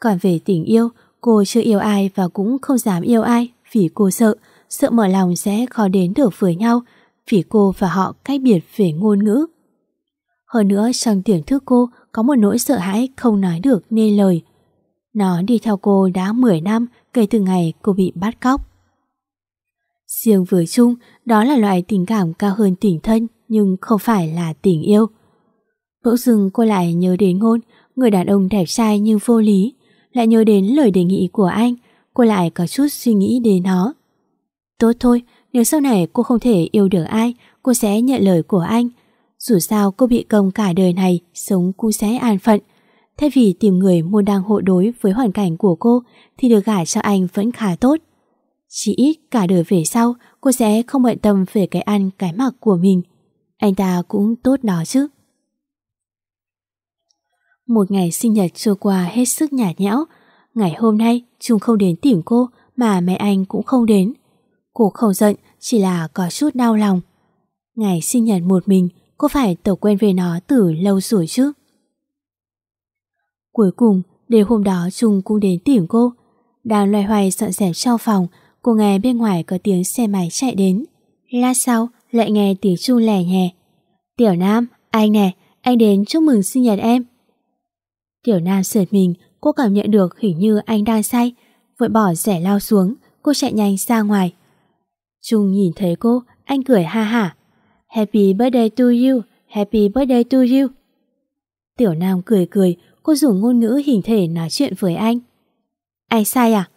Còn về tình yêu, cô chưa yêu ai và cũng không dám yêu ai vì cô sợ, sợ mở lòng sẽ khó đến được với nhau vì cô và họ cách biệt về ngôn ngữ. Hơn nữa trong tiềm thức cô có một nỗi sợ hãi không nói được nên lời. Nó đi theo cô đã 10 năm kể từ ngày cô bị bắt cóc. Riêng với Trung, đó là loại tình cảm cao hơn tình thân nhưng không phải là tình yêu. Bỗng dưng cô lại nhớ đến ngôn, người đàn ông đẹp trai nhưng vô lý, lại nhớ đến lời đề nghị của anh, cô lại có chút suy nghĩ đến nó. Tốt thôi, nếu sau này cô không thể yêu được ai, cô sẽ nhận lời của anh. Dù sao cô bị công cả đời này, sống cô sẽ an phận. Thay vì tìm người muốn đang hộ đối với hoàn cảnh của cô, thì được gả cho anh vẫn khá tốt. Chỉ ít cả đời về sau, cô sẽ không bận tâm về cái ăn, cái mặc của mình. Anh ta cũng tốt đó chứ. Một ngày sinh nhật trôi qua hết sức nhạt nhẽo. Ngày hôm nay, Trung không đến tìm cô, mà mẹ anh cũng không đến. Cô không giận, chỉ là có chút đau lòng. Ngày sinh nhật một mình, cô phải tổ quen về nó từ lâu rồi chứ. Cuối cùng, đêm hôm đó Trung cũng đến tìm cô. Đang loay hoay dọn dẹp trong phòng, cô nghe bên ngoài có tiếng xe máy chạy đến. Lát sau, lại nghe tiếng chu lẻ nhẹ. Tiểu Nam, anh nè, anh đến chúc mừng sinh nhật em. Tiểu Nam sượt mình, cô cảm nhận được hình như anh đang say, vội bỏ rẻ lao xuống, cô chạy nhanh ra ngoài. Trung nhìn thấy cô, anh cười ha hả. Happy birthday to you, happy birthday to you. Tiểu Nam cười cười, cô dùng ngôn ngữ hình thể nói chuyện với anh. Anh sai à?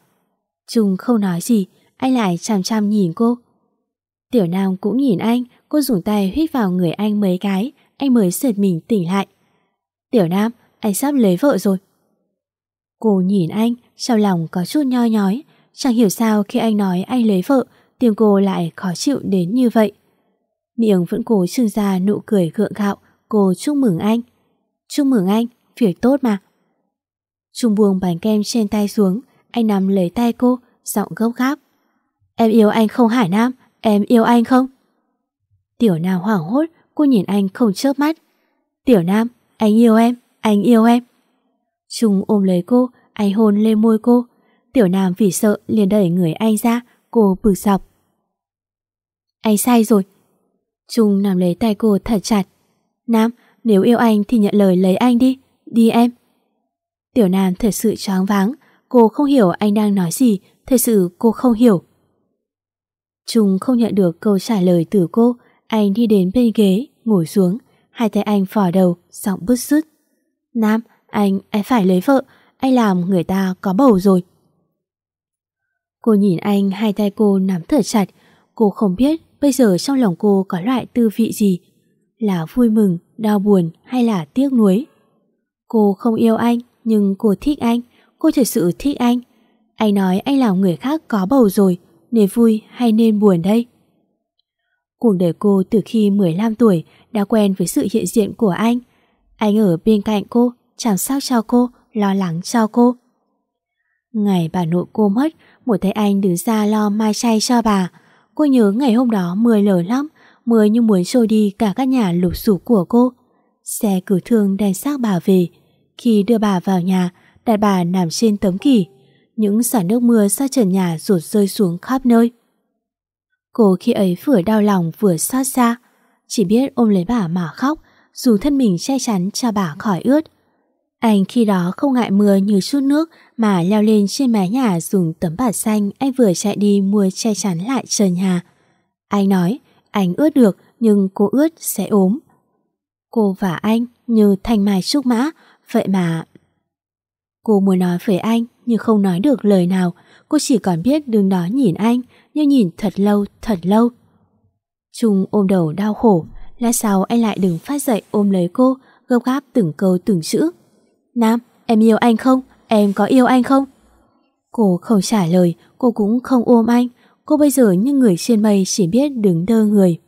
Trung không nói gì, anh lại chằm chằm nhìn cô. Tiểu Nam cũng nhìn anh, cô dùng tay huyết vào người anh mấy cái, anh mới sượt mình tỉnh lại. Tiểu Nam, anh sắp lấy vợ rồi. Cô nhìn anh, sau lòng có chút nho nhói, chẳng hiểu sao khi anh nói anh lấy vợ, tiếng cô lại khó chịu đến như vậy. Miệng vẫn cố trưng ra nụ cười gượng gạo, cô chúc mừng anh. Chúc mừng anh, việc tốt mà. Trung buông bánh kem trên tay xuống, anh nắm lấy tay cô, giọng gốc gáp. Em yêu anh không Hải Nam, em yêu anh không? Tiểu Nam hoảng hốt, cô nhìn anh không chớp mắt. Tiểu Nam, anh yêu em, anh yêu em. Trung ôm lấy cô, anh hôn lên môi cô. Tiểu Nam vì sợ liền đẩy người anh ra, cô bực dọc. Anh sai rồi. Trung nằm lấy tay cô thật chặt. Nam, nếu yêu anh thì nhận lời lấy anh đi, đi em. Tiểu Nam thật sự choáng váng, cô không hiểu anh đang nói gì, thật sự cô không hiểu. Trung không nhận được câu trả lời từ cô, anh đi đến bên ghế, ngồi xuống, hai tay anh phỏ đầu, giọng bứt rứt. Nam, anh, anh phải lấy vợ, anh làm người ta có bầu rồi. Cô nhìn anh hai tay cô nắm thở chặt, cô không biết bây giờ trong lòng cô có loại tư vị gì, là vui mừng, đau buồn hay là tiếc nuối. Cô không yêu anh, nhưng cô thích anh, cô thật sự thích anh. Anh nói anh làm người khác có bầu rồi, nên vui hay nên buồn đây? Cuộc đời cô từ khi 15 tuổi đã quen với sự hiện diện của anh. Anh ở bên cạnh cô, chăm sóc cho cô, lo lắng cho cô. Ngày bà nội cô mất, một thấy anh đứng ra lo mai chay cho bà. Cô nhớ ngày hôm đó mưa lớn lắm, mưa như muốn trôi đi cả các nhà lục sụp của cô. Xe cử thương đem xác bà về. Khi đưa bà vào nhà, đặt bà nằm trên tấm kỷ. Những giọt nước mưa xa trần nhà rụt rơi xuống khắp nơi. Cô khi ấy vừa đau lòng vừa xót xa, chỉ biết ôm lấy bà mà khóc, dù thân mình che chắn cho bà khỏi ướt. Anh khi đó không ngại mưa như chút nước mà leo lên trên mái nhà dùng tấm bạt xanh anh vừa chạy đi mua che chắn lại trần nhà. Anh nói, anh ướt được nhưng cô ướt sẽ ốm. Cô và anh như thanh mai trúc mã, vậy mà... Cô muốn nói với anh nhưng không nói được lời nào, cô chỉ còn biết đứng đó nhìn anh, nhưng nhìn thật lâu, thật lâu. Trung ôm đầu đau khổ, lát sau anh lại đứng phát dậy ôm lấy cô, gấp gáp từng câu từng chữ. Nam, em yêu anh không? Em có yêu anh không? Cô không trả lời, cô cũng không ôm anh. Cô bây giờ như người trên mây chỉ biết đứng đơ người.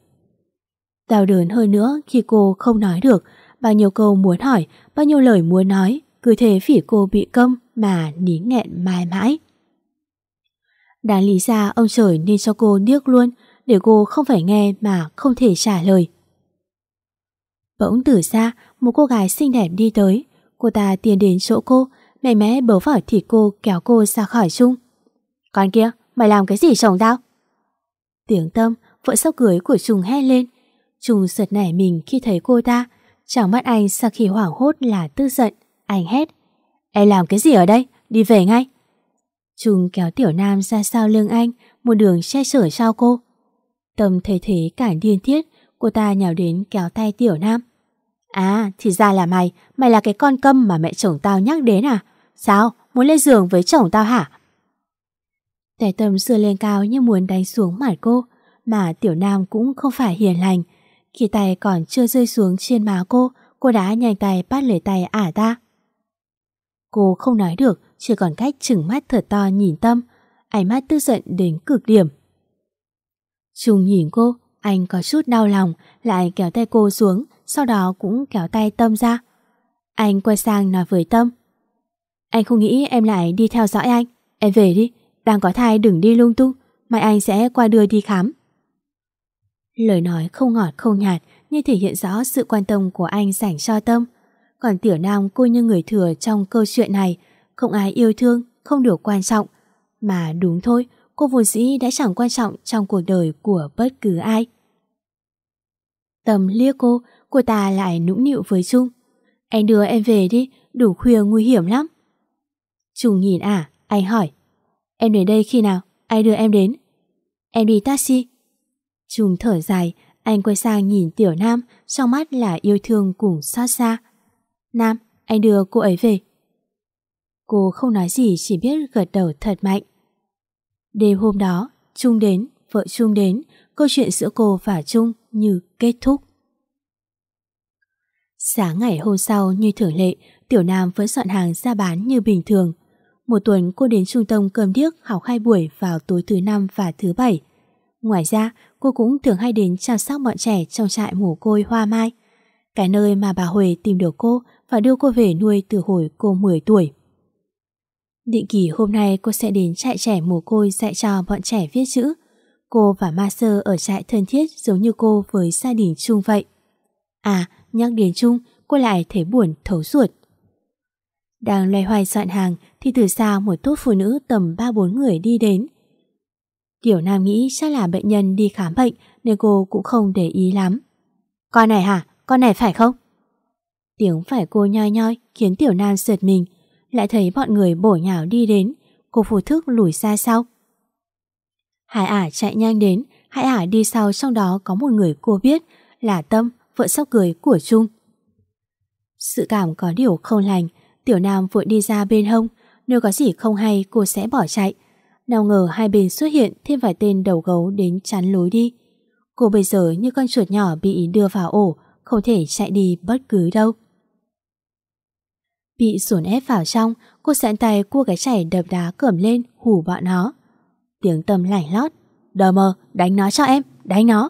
Đau đớn hơn nữa khi cô không nói được, bao nhiêu câu muốn hỏi, bao nhiêu lời muốn nói, cứ thế phỉ cô bị câm mà nín nghẹn mãi mãi. Đáng lý ra ông trời nên cho cô điếc luôn, để cô không phải nghe mà không thể trả lời. Bỗng từ xa, một cô gái xinh đẹp đi tới, Cô ta tiến đến chỗ cô, mẹ mẽ bấu vào thịt cô kéo cô ra khỏi chung. Con kia, mày làm cái gì chồng tao? Tiếng tâm, vợ sắp cưới của Trung hét lên. Trung giật nảy mình khi thấy cô ta. Trong mắt anh sau khi hoảng hốt là tức giận. Anh hét. Em làm cái gì ở đây? Đi về ngay. Trung kéo Tiểu Nam ra sau lưng anh, một đường che chở sau cô. Tâm thấy thế cả điên thiết, cô ta nhào đến kéo tay Tiểu Nam. À, thì ra là mày, mày là cái con câm mà mẹ chồng tao nhắc đến à? Sao, muốn lên giường với chồng tao hả? Tẻ tâm xưa lên cao như muốn đánh xuống mặt cô, mà tiểu nam cũng không phải hiền lành. Khi tay còn chưa rơi xuống trên má cô, cô đã nhanh tay bắt lấy tay ả ta. Cô không nói được, chỉ còn cách chừng mắt thở to nhìn tâm, ánh mắt tức giận đến cực điểm. Trung nhìn cô, anh có chút đau lòng, lại kéo tay cô xuống, sau đó cũng kéo tay Tâm ra. Anh quay sang nói với Tâm. Anh không nghĩ em lại đi theo dõi anh. Em về đi, đang có thai đừng đi lung tung, mai anh sẽ qua đưa đi khám. Lời nói không ngọt không nhạt nhưng thể hiện rõ sự quan tâm của anh dành cho Tâm. Còn Tiểu Nam cô như người thừa trong câu chuyện này, không ai yêu thương, không được quan trọng. Mà đúng thôi, cô vốn dĩ đã chẳng quan trọng trong cuộc đời của bất cứ ai. tầm liếc cô, cô ta lại nũng nịu với Trung. Anh đưa em về đi, đủ khuya nguy hiểm lắm. Trung nhìn à, anh hỏi. Em đến đây khi nào? Ai đưa em đến? Em đi taxi. Trung thở dài, anh quay sang nhìn Tiểu Nam, trong mắt là yêu thương cùng xót xa. Nam, anh đưa cô ấy về. Cô không nói gì chỉ biết gật đầu thật mạnh. Đêm hôm đó, Trung đến, vợ Trung đến, câu chuyện giữa cô và Trung như kết thúc. Sáng ngày hôm sau như thường lệ, Tiểu Nam vẫn soạn hàng ra bán như bình thường. Một tuần cô đến trung tâm cơm điếc học hai buổi vào tối thứ năm và thứ bảy. Ngoài ra, cô cũng thường hay đến chăm sóc bọn trẻ trong trại mồ côi Hoa Mai. Cái nơi mà bà Huệ tìm được cô và đưa cô về nuôi từ hồi cô 10 tuổi. Định kỳ hôm nay cô sẽ đến trại trẻ mồ côi dạy cho bọn trẻ viết chữ. Cô và Ma Sơ ở trại thân thiết giống như cô với gia đình chung vậy. À, nhắc đến Trung, cô lại thấy buồn thấu ruột. Đang loay hoay soạn hàng thì từ xa một tốt phụ nữ tầm 3-4 người đi đến. Tiểu Nam nghĩ chắc là bệnh nhân đi khám bệnh nên cô cũng không để ý lắm. Con này hả? Con này phải không? Tiếng phải cô nhoi nhoi khiến Tiểu Nam sượt mình, lại thấy bọn người bổ nhào đi đến, cô phù thức lùi xa sau. Hải ả chạy nhanh đến, Hải ả đi sau trong đó có một người cô biết là Tâm, vợ sóc cười của Trung. Sự cảm có điều không lành, Tiểu Nam vội đi ra bên hông, nếu có gì không hay cô sẽ bỏ chạy. Nào ngờ hai bên xuất hiện thêm vài tên đầu gấu đến chắn lối đi. Cô bây giờ như con chuột nhỏ bị đưa vào ổ, không thể chạy đi bất cứ đâu. Bị sổn ép vào trong, cô sẵn tay cua cái chảy đập đá cẩm lên hù bọn nó. Tiếng tâm lảnh lót. Đờ mờ, đánh nó cho em, đánh nó.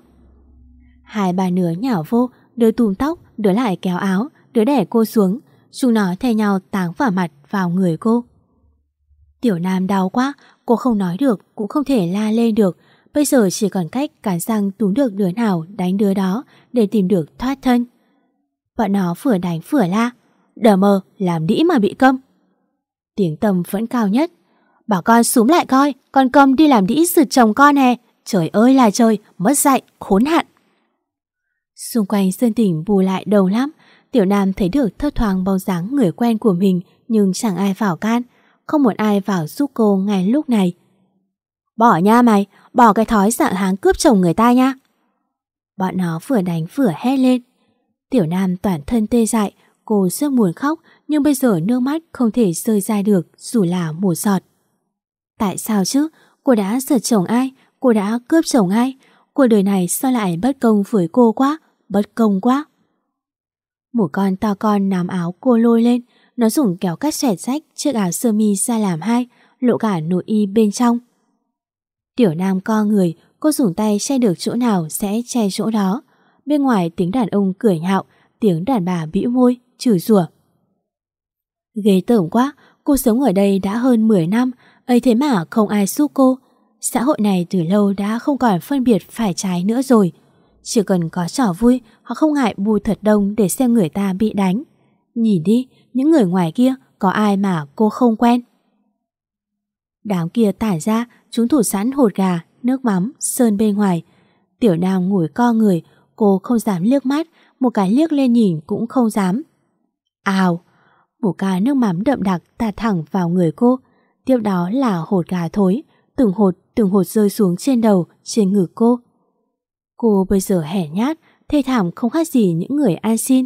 Hai bà nửa nhảo vô, đứa tùm tóc, đứa lại kéo áo, đứa đẻ cô xuống. Chúng nó thay nhau táng vào mặt vào người cô. Tiểu Nam đau quá, cô không nói được, cũng không thể la lên được. Bây giờ chỉ còn cách cản răng túm được đứa nào đánh đứa đó để tìm được thoát thân. Bọn nó vừa đánh vừa la. Đờ mờ, làm đĩ mà bị câm. Tiếng tâm vẫn cao nhất. Bảo con xuống lại coi, con câm đi làm đĩ sượt chồng con hè. Trời ơi là trời, mất dạy, khốn hạn. Xung quanh Sơn Tỉnh bù lại đầu lắm. Tiểu Nam thấy được thấp thoáng bóng dáng người quen của mình nhưng chẳng ai vào can. Không một ai vào giúp cô ngay lúc này. Bỏ nha mày, bỏ cái thói dạng háng cướp chồng người ta nha. Bọn nó vừa đánh vừa hét lên. Tiểu Nam toàn thân tê dại, cô rất muốn khóc nhưng bây giờ nước mắt không thể rơi ra được dù là một giọt. Tại sao chứ? Cô đã giật chồng ai? Cô đã cướp chồng ai? Cuộc đời này sao lại bất công với cô quá? Bất công quá. Một con to con nắm áo cô lôi lên, nó dùng kéo cắt xẻ rách chiếc áo sơ mi ra làm hai, lộ cả nội y bên trong. Tiểu Nam co người, cô dùng tay che được chỗ nào sẽ che chỗ đó. Bên ngoài tiếng đàn ông cười nhạo, tiếng đàn bà bĩu môi, chửi rủa. Ghê tởm quá, cô sống ở đây đã hơn 10 năm, ấy thế mà không ai giúp cô. Xã hội này từ lâu đã không còn phân biệt phải trái nữa rồi. Chỉ cần có trò vui, họ không ngại bù thật đông để xem người ta bị đánh. Nhìn đi, những người ngoài kia có ai mà cô không quen. Đám kia tản ra, chúng thủ sẵn hột gà, nước mắm, sơn bên ngoài. Tiểu Nam ngồi co người, cô không dám liếc mắt, một cái liếc lên nhìn cũng không dám. Ào! Một ca nước mắm đậm đặc tạt thẳng vào người cô. Tiếp đó là hột gà thối, từng hột từng hột rơi xuống trên đầu, trên ngực cô. Cô bây giờ hẻ nhát, thê thảm không khác gì những người ăn xin.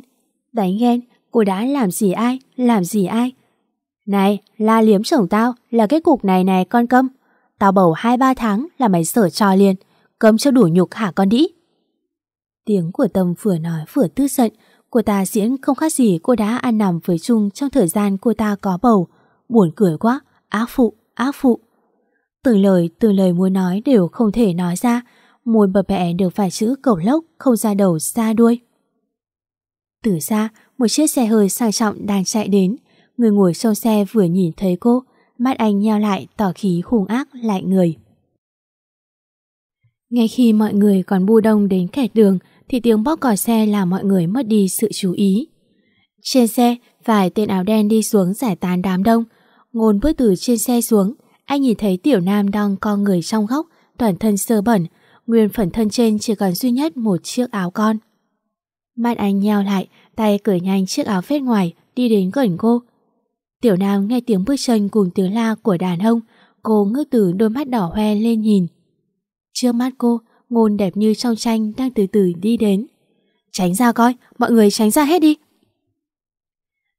Đánh ghen, cô đã làm gì ai, làm gì ai. Này, la liếm chồng tao là cái cục này này con câm. Tao bầu 2-3 tháng là mày sở trò liền, Câm cho đủ nhục hả con đĩ. Tiếng của Tâm vừa nói vừa tức giận, cô ta diễn không khác gì cô đã ăn nằm với Trung trong thời gian cô ta có bầu. Buồn cười quá, ác phụ, ác phụ. Từng lời, từng lời muốn nói đều không thể nói ra, môi bập bẹ được vài chữ cầu lốc không ra đầu ra đuôi. Từ xa, một chiếc xe hơi sang trọng đang chạy đến. Người ngồi trong xe vừa nhìn thấy cô, mắt anh nheo lại tỏ khí hung ác lại người. Ngay khi mọi người còn bu đông đến kẹt đường thì tiếng bóp còi xe làm mọi người mất đi sự chú ý. Trên xe, vài tên áo đen đi xuống giải tán đám đông. Ngôn bước từ trên xe xuống, anh nhìn thấy tiểu nam đang co người trong góc, toàn thân sơ bẩn, nguyên phần thân trên chỉ còn duy nhất một chiếc áo con. Mắt anh nheo lại, tay cởi nhanh chiếc áo phết ngoài, đi đến gần cô. Tiểu Nam nghe tiếng bước chân cùng tiếng la của đàn ông, cô ngước từ đôi mắt đỏ hoe lên nhìn. Trước mắt cô, ngôn đẹp như trong tranh đang từ từ đi đến. Tránh ra coi, mọi người tránh ra hết đi.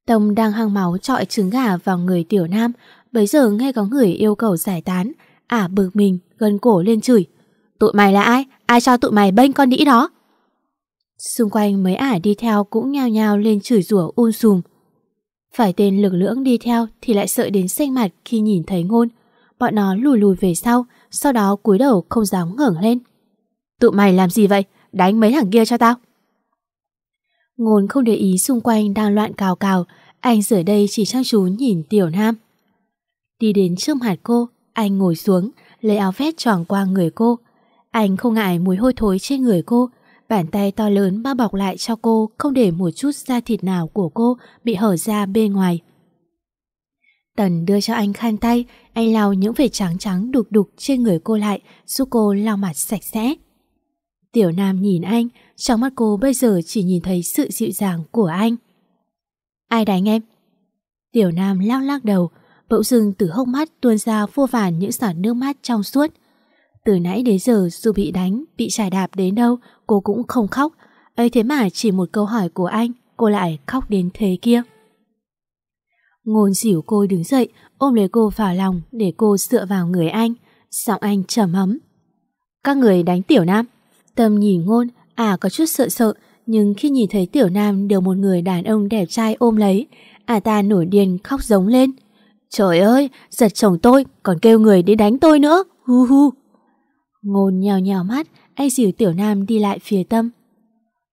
Tông đang hăng máu trọi trứng gà vào người Tiểu Nam, bấy giờ nghe có người yêu cầu giải tán, ả bực mình, gần cổ lên chửi. Tụi mày là ai? Ai cho tụi mày bênh con đĩ đó? Xung quanh mấy ả đi theo cũng nhao nhao lên chửi rủa un sùm. Phải tên lực lưỡng đi theo thì lại sợ đến xanh mặt khi nhìn thấy ngôn. Bọn nó lùi lùi về sau, sau đó cúi đầu không dám ngẩng lên. Tụi mày làm gì vậy? Đánh mấy thằng kia cho tao. Ngôn không để ý xung quanh đang loạn cào cào, anh rửa đây chỉ chăm chú nhìn Tiểu Nam. Đi đến trước mặt cô, anh ngồi xuống, lấy áo vest tròn qua người cô. Anh không ngại mùi hôi thối trên người cô, bàn tay to lớn bao bọc lại cho cô không để một chút da thịt nào của cô bị hở ra bên ngoài. Tần đưa cho anh khăn tay, anh lau những vệt trắng trắng đục đục trên người cô lại, giúp cô lau mặt sạch sẽ. Tiểu Nam nhìn anh, trong mắt cô bây giờ chỉ nhìn thấy sự dịu dàng của anh. Ai đánh em? Tiểu Nam lắc lắc đầu, bỗng dưng từ hốc mắt tuôn ra vô vàn những giọt nước mắt trong suốt. Từ nãy đến giờ dù bị đánh, bị trải đạp đến đâu, cô cũng không khóc. ấy thế mà chỉ một câu hỏi của anh, cô lại khóc đến thế kia. Ngôn dỉu cô đứng dậy, ôm lấy cô vào lòng để cô dựa vào người anh. Giọng anh trầm ấm. Các người đánh Tiểu Nam. Tâm nhìn ngôn, à có chút sợ sợ, nhưng khi nhìn thấy Tiểu Nam được một người đàn ông đẹp trai ôm lấy, à ta nổi điên khóc giống lên. Trời ơi, giật chồng tôi, còn kêu người đi đánh tôi nữa, hu hu. Ngôn nhào nhào mắt, anh dìu Tiểu Nam đi lại phía Tâm.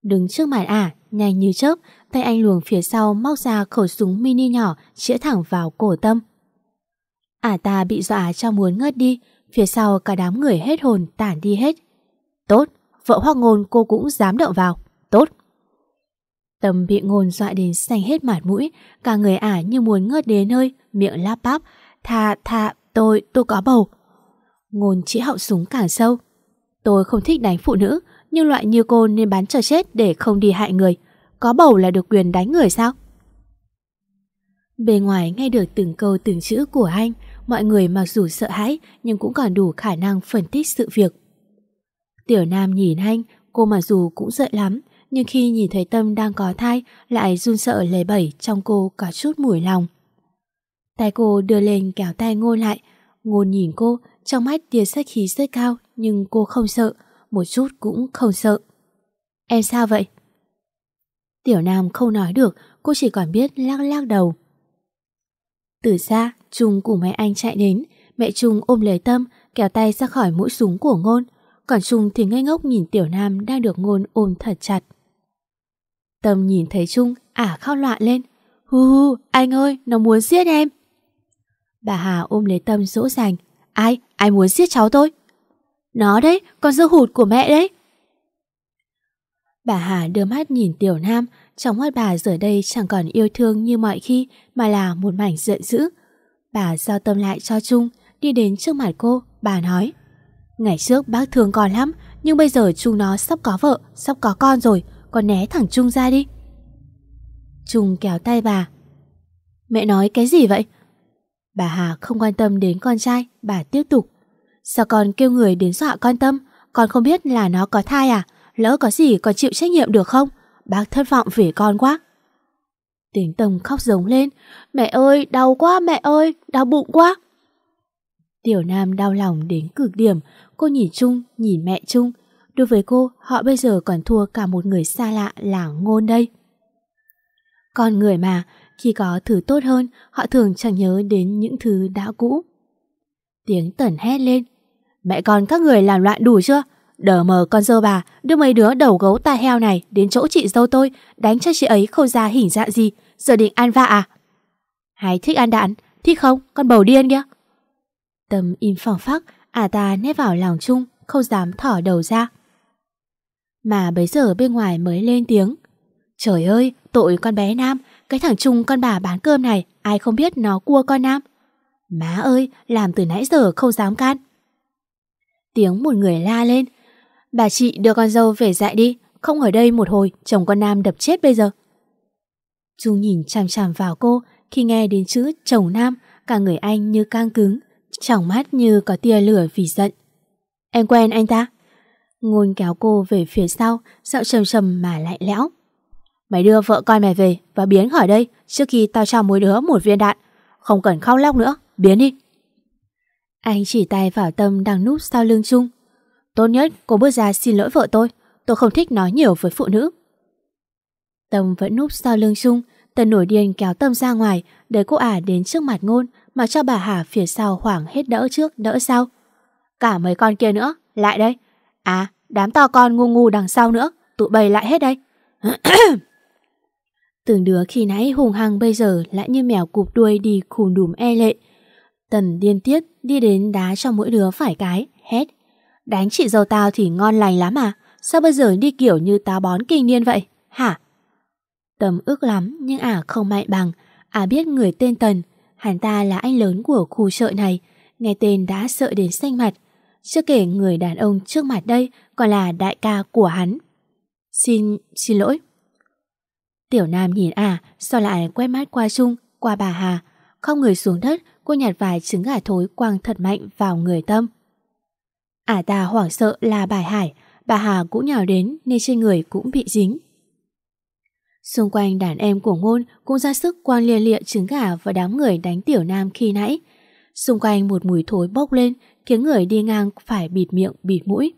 Đứng trước mặt ả, nhanh như chớp, tay anh luồng phía sau móc ra khẩu súng mini nhỏ chĩa thẳng vào cổ Tâm. Ả ta bị dọa cho muốn ngất đi, phía sau cả đám người hết hồn tản đi hết. Tốt, vợ hoác ngôn cô cũng dám động vào, tốt. Tâm bị ngôn dọa đến xanh hết mặt mũi, cả người ả như muốn ngớt đến nơi, miệng lắp bắp. thà thà tôi, tôi có bầu. Ngôn chỉ hậu súng càng sâu. Tôi không thích đánh phụ nữ, nhưng loại như cô nên bán cho chết để không đi hại người. Có bầu là được quyền đánh người sao? Bên ngoài nghe được từng câu từng chữ của anh, mọi người mặc dù sợ hãi nhưng cũng còn đủ khả năng phân tích sự việc. Tiểu Nam nhìn anh, cô mặc dù cũng sợ lắm, nhưng khi nhìn thấy Tâm đang có thai lại run sợ lề bẩy trong cô có chút mùi lòng. Tay cô đưa lên kéo tay ngôn lại, ngôn nhìn cô, trong mắt tia sắc khí rất cao nhưng cô không sợ, một chút cũng không sợ. Em sao vậy? Tiểu Nam không nói được, cô chỉ còn biết lắc lắc đầu. Từ xa, Trung cùng mẹ anh chạy đến, mẹ Trung ôm lấy Tâm, kéo tay ra khỏi mũi súng của Ngôn, còn Trung thì ngây ngốc nhìn Tiểu Nam đang được Ngôn ôm thật chặt. Tâm nhìn thấy Trung, ả khóc loạn lên. Hu hu, anh ơi, nó muốn giết em. Bà Hà ôm lấy Tâm dỗ dành. Ai, ai muốn giết cháu tôi? Nó đấy, con dưa hụt của mẹ đấy. Bà Hà đưa mắt nhìn Tiểu Nam, trong mắt bà giờ đây chẳng còn yêu thương như mọi khi mà là một mảnh giận dữ. Bà giao tâm lại cho Trung, đi đến trước mặt cô, bà nói Ngày trước bác thương con lắm, nhưng bây giờ Trung nó sắp có vợ, sắp có con rồi, con né thẳng Trung ra đi. Trung kéo tay bà. Mẹ nói cái gì vậy? Bà Hà không quan tâm đến con trai, bà tiếp tục. Sao con kêu người đến dọa con Tâm? Con không biết là nó có thai à? Lỡ có gì còn chịu trách nhiệm được không? Bác thất vọng về con quá. Tiếng Tâm khóc giống lên. Mẹ ơi, đau quá mẹ ơi, đau bụng quá. Tiểu Nam đau lòng đến cực điểm. Cô nhìn Trung, nhìn mẹ Trung. Đối với cô, họ bây giờ còn thua cả một người xa lạ là ngôn đây. Con người mà, khi có thứ tốt hơn, họ thường chẳng nhớ đến những thứ đã cũ. Tiếng tẩn hét lên. Mẹ con các người làm loạn đủ chưa? Đờ mờ con dơ bà đưa mấy đứa đầu gấu tai heo này đến chỗ chị dâu tôi đánh cho chị ấy không ra hình dạng gì giờ định ăn vạ à? Hay thích ăn đạn? Thích không? Con bầu điên kia. Tâm im phẳng phắc, à ta nét vào lòng chung, không dám thỏ đầu ra. Mà bấy giờ bên ngoài mới lên tiếng. Trời ơi, tội con bé Nam, cái thằng Trung con bà bán cơm này, ai không biết nó cua con Nam. Má ơi, làm từ nãy giờ không dám can. Tiếng một người la lên, Bà chị đưa con dâu về dạy đi Không ở đây một hồi chồng con Nam đập chết bây giờ Trung nhìn chằm chằm vào cô Khi nghe đến chữ chồng Nam Cả người anh như căng cứng trong mắt như có tia lửa vì giận. Em quen anh ta. Ngôn kéo cô về phía sau, Giọng trầm trầm mà lạnh lẽo. Mày đưa vợ con mày về Và biến khỏi đây Trước khi tao cho mỗi đứa một viên đạn. Không cần khóc lóc nữa, Biến đi. Anh chỉ tay vào tâm đang núp sau lưng Trung. Tốt nhất cô bước ra xin lỗi vợ tôi Tôi không thích nói nhiều với phụ nữ. Tâm vẫn núp sau lưng Trung, Tần nổi điên kéo Tâm ra ngoài, Để cô ả đến trước mặt ngôn mà cho bà Hà phía sau hoảng hết đỡ trước đỡ sau Cả mấy con kia nữa Lại đây À đám to con ngu ngu đằng sau nữa Tụi bầy lại hết đây Từng đứa khi nãy hùng hăng bây giờ lại như mèo cụp đuôi đi khùn đùm e lệ. Tần điên tiết đi đến đá cho mỗi đứa phải cái, hét. Đánh chị dâu tao thì ngon lành lắm à Sao bây giờ đi kiểu như táo bón kinh niên vậy Hả Tâm ước lắm nhưng ả không mạnh bằng Ả biết người tên Tần Hắn ta là anh lớn của khu chợ này Nghe tên đã sợ đến xanh mặt. Chưa kể người đàn ông trước mặt đây Còn là đại ca của hắn. Xin, xin lỗi. Tiểu Nam nhìn à, Sau lại quét mắt qua Trung Qua bà Hà? Không người xuống đất Cô nhặt vài trứng gà thối quăng thật mạnh vào người Tâm. Ả ta hoảng sợ là bài hải, bà Hà cũng nhào đến nên trên người cũng bị dính. Xung quanh đàn em của ngôn cũng ra sức quang lia lịa trứng gà và đám người đánh tiểu nam khi nãy. Xung quanh một mùi thối bốc lên khiến người đi ngang phải bịt miệng bịt mũi.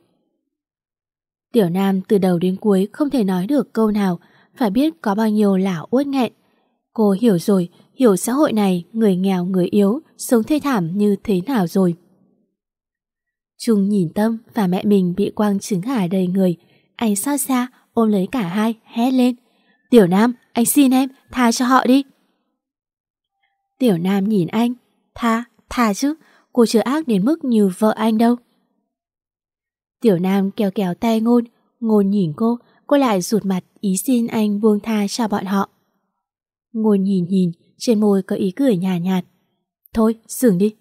Tiểu nam từ đầu đến cuối không thể nói được câu nào, phải biết có bao nhiêu là uất nghẹn. Cô hiểu rồi, hiểu xã hội này người nghèo người yếu sống thê thảm như thế nào rồi. Trung nhìn Tâm và mẹ mình bị quang trứng gà đầy người. Anh xa xa, ôm lấy cả hai, hét lên. Tiểu Nam, anh xin em, tha cho họ đi. Tiểu Nam nhìn anh. Tha, tha chứ, cô chưa ác đến mức như vợ anh đâu. Tiểu Nam kéo kéo tay ngôn, ngôn nhìn cô, cô lại rụt mặt ý xin anh buông tha cho bọn họ. Ngôn nhìn nhìn, trên môi có ý cười nhạt nhạt. Thôi, dừng đi.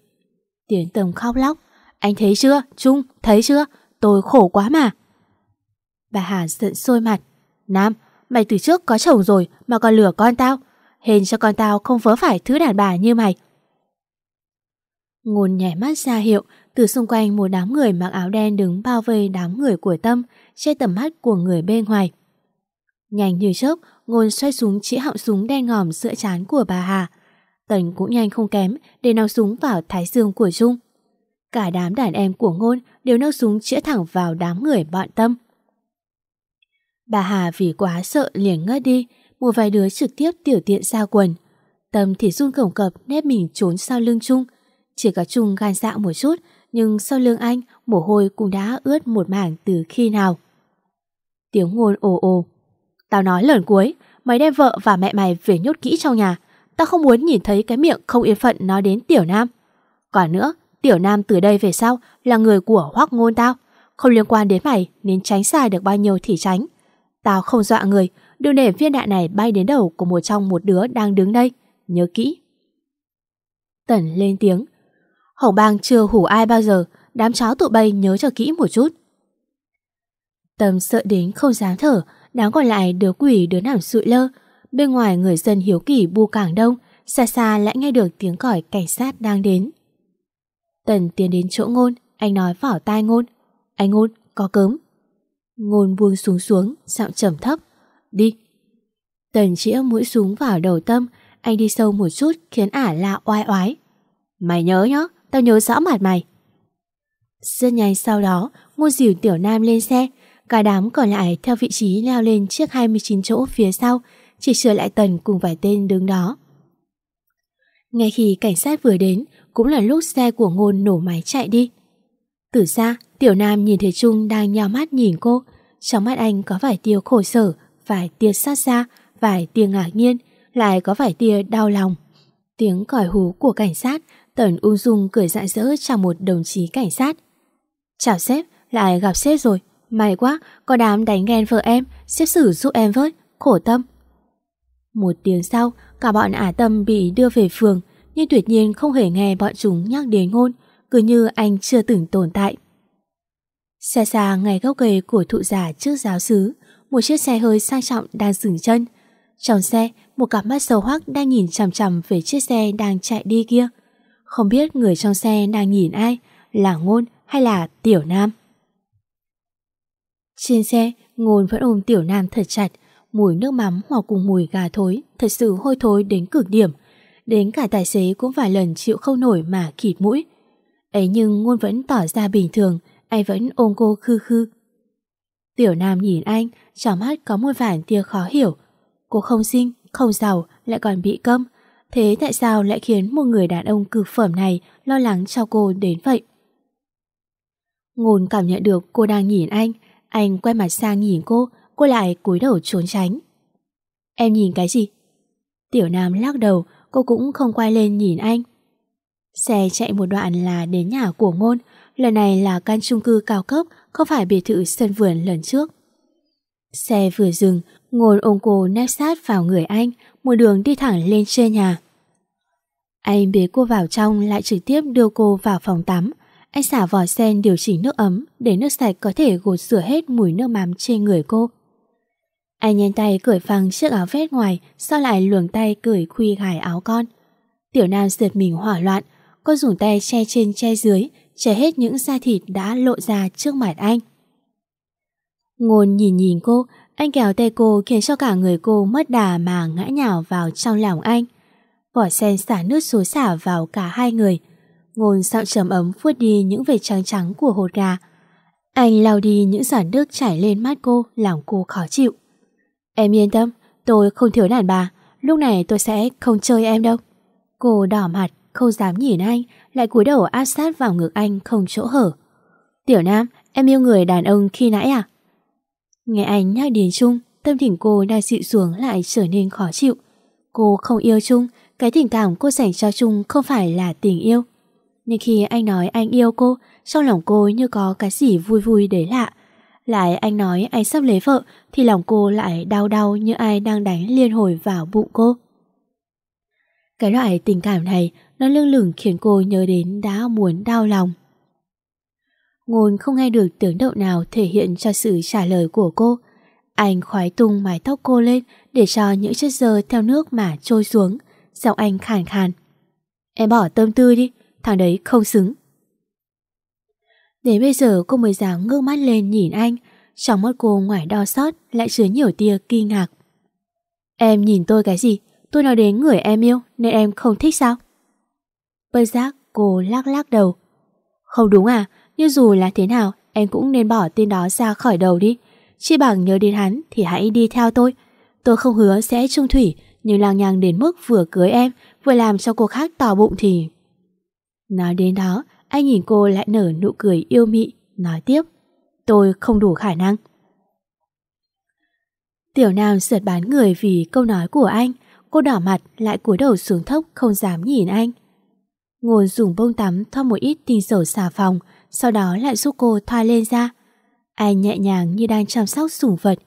Tiến tầm khóc lóc. Anh thấy chưa, Trung, thấy chưa? Tôi khổ quá mà. Bà Hà giận sôi mặt. Nam, mày từ trước có chồng rồi mà còn lừa con tao. Hên cho con tao không vớ phải thứ đàn bà như mày. Ngôn nhảy mắt ra hiệu, từ xung quanh một đám người mặc áo đen đứng bao vây đám người của Tâm, che tầm mắt của người bên ngoài. Nhanh như chớp, Ngôn xoay súng chỉ họng súng đen ngòm giữa chán của bà Hà. Tần cũng nhanh không kém để nao súng vào thái dương của Trung. Cả đám đàn em của Ngôn đều nao súng chĩa thẳng vào đám người bọn Tâm. Bà Hà vì quá sợ liền ngất đi, một vài đứa trực tiếp tiểu tiện ra quần. Tâm thì run cổng cập nép mình trốn sau lưng Trung. Chỉ có Trung gan dạ một chút, nhưng sau lưng anh, mồ hôi cũng đã ướt một mảng từ khi nào. Tiếng ngôn ồ ồ. Tao nói lần cuối, mày đem vợ và mẹ mày về nhốt kỹ trong nhà. Tao không muốn nhìn thấy cái miệng không yên phận nói đến Tiểu Nam. Còn nữa, Tiểu Nam từ đây về sau là người của Hoắc Ngôn tao. Không liên quan đến mày nên tránh xa được bao nhiêu thì tránh. Tao không dọa người, đừng để viên đạn này bay đến đầu của một trong một đứa đang đứng đây. Nhớ kỹ. Tần lên tiếng. Hồng bang chưa hủ ai bao giờ, đám chó tụi bay nhớ cho kỹ một chút. Tâm sợ đến không dám thở, đám còn lại đứa quỷ đứa nằm sụi lơ. Bên ngoài người dân hiếu kỳ bu càng đông, xa xa lại nghe được tiếng còi cảnh sát đang đến. Tần tiến đến chỗ ngôn, anh nói vào tai ngôn. Anh ngôn, có cớm. Ngôn buông xuống xuống, giọng trầm thấp. Đi. Tần chĩa mũi súng vào đầu tâm, anh đi sâu một chút khiến ả lạ oai oái. Mày nhớ nhá, tao nhớ rõ mặt mày. Rất nhanh sau đó, ngôn dìu tiểu nam lên xe, cả đám còn lại theo vị trí leo lên chiếc 29 chỗ phía sau, chỉ sửa lại tần cùng vài tên đứng đó. Ngay khi cảnh sát vừa đến, cũng là lúc xe của ngôn nổ máy chạy đi. Từ xa, tiểu nam nhìn thấy Trung đang nhào mắt nhìn cô, trong mắt anh có vài tia khổ sở, vài tia sát xa, vài tia ngạc nhiên, lại có vài tia đau lòng. Tiếng còi hú của cảnh sát Tần ung dung cười rạng rỡ chào một đồng chí cảnh sát. Chào sếp, lại gặp sếp rồi. May quá, có đám đánh ghen vợ em, sếp xử giúp em với, khổ tâm. Một tiếng sau, cả bọn ả tâm bị đưa về phường, nhưng tuyệt nhiên không hề nghe bọn chúng nhắc đến ngôn, cứ như anh chưa từng tồn tại. Xa xa ngày gốc cây của thụ giả trước giáo sứ, một chiếc xe hơi sang trọng đang dừng chân. Trong xe, một cặp mắt sâu hoắc đang nhìn chằm chằm về chiếc xe đang chạy đi kia. Không biết người trong xe đang nhìn ai, là Ngôn hay là Tiểu Nam. Trên xe, Ngôn vẫn ôm Tiểu Nam thật chặt, mùi nước mắm hoặc cùng mùi gà thối, thật sự hôi thối đến cực điểm. Đến cả tài xế cũng vài lần chịu không nổi mà khịt mũi. Ấy nhưng Ngôn vẫn tỏ ra bình thường, anh vẫn ôm cô khư khư. Tiểu Nam nhìn anh, trong mắt có một vài tia khó hiểu. Cô không xinh, không giàu, lại còn bị câm, Thế tại sao lại khiến một người đàn ông cực phẩm này lo lắng cho cô đến vậy? Ngôn cảm nhận được cô đang nhìn anh, anh quay mặt sang nhìn cô, cô lại cúi đầu trốn tránh. Em nhìn cái gì? Tiểu Nam lắc đầu, cô cũng không quay lên nhìn anh. Xe chạy một đoạn là đến nhà của Ngôn, lần này là căn chung cư cao cấp, không phải biệt thự sân vườn lần trước. Xe vừa dừng, Ngôn ôm cô nép sát vào người anh, một đường đi thẳng lên trên nhà. Anh bế cô vào trong lại trực tiếp đưa cô vào phòng tắm. Anh xả vòi sen điều chỉnh nước ấm để nước sạch có thể gột rửa hết mùi nước mắm trên người cô. Anh nhanh tay cởi phăng chiếc áo vest ngoài, sau lại luồng tay cởi khuy gài áo con. Tiểu Nam giật mình hỏa loạn, cô dùng tay che trên che dưới, che hết những da thịt đã lộ ra trước mặt anh. Ngôn nhìn nhìn cô, anh kéo tay cô khiến cho cả người cô mất đà mà ngã nhào vào trong lòng anh. Vỏ sen xả nước xối xả vào cả hai người. Ngôn sạo trầm ấm vuốt đi những vệt trắng trắng của hột gà. Anh lau đi những giọt nước chảy lên mắt cô, làm cô khó chịu. Em yên tâm, tôi không thiếu đàn bà, lúc này tôi sẽ không chơi em đâu. Cô đỏ mặt, không dám nhìn anh, lại cúi đầu áp sát vào ngực anh không chỗ hở. Tiểu Nam, em yêu người đàn ông khi nãy à? Nghe anh nhắc đến Trung, tâm tình cô đang dịu xuống lại trở nên khó chịu. Cô không yêu Trung, cái tình cảm cô dành cho Trung không phải là tình yêu. Nhưng khi anh nói anh yêu cô, trong lòng cô như có cái gì vui vui đấy lạ. Lại anh nói anh sắp lấy vợ thì lòng cô lại đau đau như ai đang đánh liên hồi vào bụng cô. Cái loại tình cảm này nó lưng lửng khiến cô nhớ đến đã muốn đau lòng. Ngôn không nghe được tiếng động nào thể hiện cho sự trả lời của cô. Anh khoái tung mái tóc cô lên để cho những chất dơ theo nước mà trôi xuống. Giọng anh khàn khàn. Em bỏ tâm tư đi, thằng đấy không xứng. Đến bây giờ cô mới dám ngước mắt lên nhìn anh, trong mắt cô ngoài đo sót lại chứa nhiều tia kinh ngạc. Em nhìn tôi cái gì? Tôi nói đến người em yêu nên em không thích sao? Bất giác cô lắc lắc đầu. Không đúng à, nhưng dù là thế nào em cũng nên bỏ tên đó ra khỏi đầu đi. Chỉ bằng nhớ đến hắn thì hãy đi theo tôi. Tôi không hứa sẽ trung thủy nhưng lang nhang đến mức vừa cưới em vừa làm cho cô khác tỏ bụng thì... Nói đến đó, anh nhìn cô lại nở nụ cười yêu mị, nói tiếp. Tôi không đủ khả năng. Tiểu Nam sượt bán người vì câu nói của anh. Cô đỏ mặt lại cúi đầu xuống thốc không dám nhìn anh. Ngồi dùng bông tắm thoa một ít tinh dầu xà phòng, sau đó lại giúp cô thoa lên da. Anh nhẹ nhàng như đang chăm sóc sủng vật.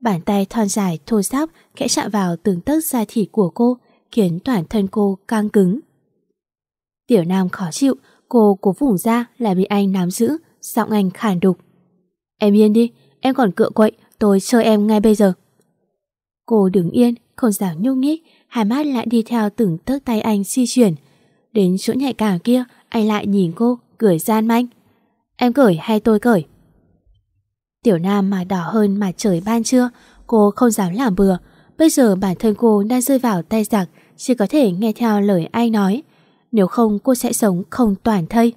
Bàn tay thon dài thô ráp khẽ chạm vào từng tấc da thịt của cô, khiến toàn thân cô căng cứng. Tiểu Nam khó chịu, cô cố vùng ra lại bị anh nắm giữ, giọng anh khàn đục. Em yên đi, em còn cựa quậy, tôi chơi em ngay bây giờ. Cô đứng yên, không dám nhúc nhích, hai mắt lại đi theo từng tấc tay anh di chuyển. Đến chỗ nhạy cảm kia, anh lại nhìn cô, cười gian manh. Em cởi hay tôi cởi? Tiểu Nam mà đỏ hơn mà trời ban trưa, cô không dám làm bừa. Bây giờ bản thân cô đang rơi vào tay giặc, chỉ có thể nghe theo lời anh nói. Nếu không cô sẽ sống không toàn thây.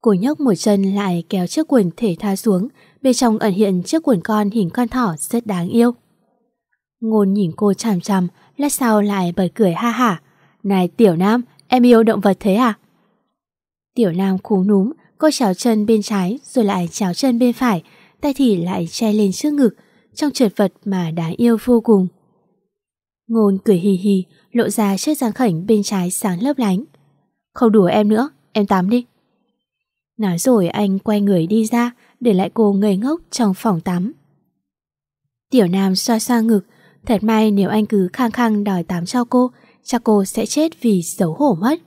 Cô nhấc một chân lại kéo chiếc quần thể thao xuống, bên trong ẩn hiện chiếc quần con hình con thỏ rất đáng yêu. Ngôn nhìn cô chằm chằm, lát sau lại bật cười ha hả. Này Tiểu Nam, em yêu động vật thế à? Tiểu Nam cú núm, cô chào chân bên trái rồi lại chào chân bên phải, tay thì lại che lên trước ngực, trong trượt vật mà đáng yêu vô cùng. Ngôn cười hì hì, lộ ra chiếc răng khảnh bên trái sáng lấp lánh. Không đùa em nữa, em tắm đi. Nói rồi anh quay người đi ra, để lại cô ngây ngốc trong phòng tắm. Tiểu Nam xoa xoa ngực, thật may nếu anh cứ khăng khăng đòi tắm cho cô, chắc cô sẽ chết vì xấu hổ mất.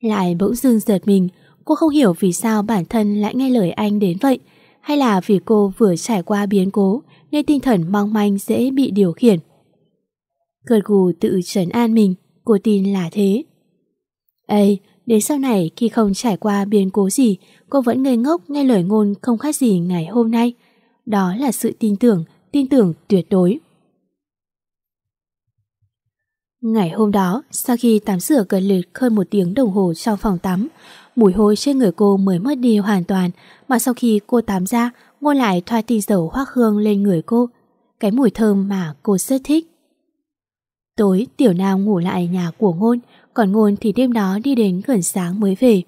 Lại bỗng dưng giật mình, cô không hiểu vì sao bản thân lại nghe lời anh đến vậy, hay là vì cô vừa trải qua biến cố nên tinh thần mong manh dễ bị điều khiển. Gật gù tự trấn an mình, cô tin là thế. Ê, đến sau này khi không trải qua biến cố gì, cô vẫn ngây ngốc nghe lời ngôn không khác gì ngày hôm nay. Đó là sự tin tưởng, tin tưởng tuyệt đối. Ngày hôm đó, sau khi tắm rửa gần lượt hơn một tiếng đồng hồ trong phòng tắm, mùi hôi trên người cô mới mất đi hoàn toàn, mà sau khi cô tắm ra, ngôn lại thoa tinh dầu hoác hương lên người cô. Cái mùi thơm mà cô rất thích. Tối, Tiểu Nam ngủ lại nhà của Ngôn, còn Ngôn thì đêm đó đi đến gần sáng mới về.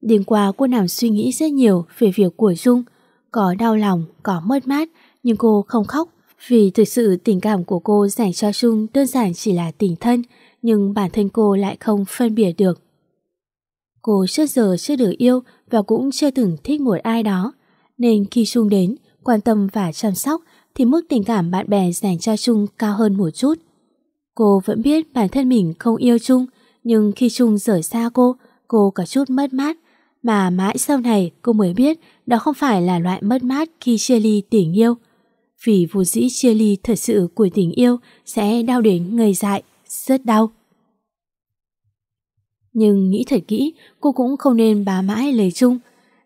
Đêm qua cô nằm suy nghĩ rất nhiều về việc của Dung, có đau lòng, có mất mát, nhưng cô không khóc vì thực sự tình cảm của cô dành cho trung đơn giản chỉ là tình thân, nhưng bản thân cô lại không phân biệt được. Cô trước giờ chưa được yêu và cũng chưa từng thích một ai đó, nên khi trung đến, quan tâm và chăm sóc thì mức tình cảm bạn bè dành cho Trung cao hơn một chút. Cô vẫn biết bản thân mình không yêu Trung, nhưng khi Trung rời xa cô, cô có chút mất mát. Mà mãi sau này cô mới biết đó không phải là loại mất mát khi chia ly tình yêu. Vì vô dĩ chia ly thật sự của tình yêu sẽ đau đến ngây dại, rất đau. Nhưng nghĩ thật kỹ, cô cũng không nên bá mãi lời chung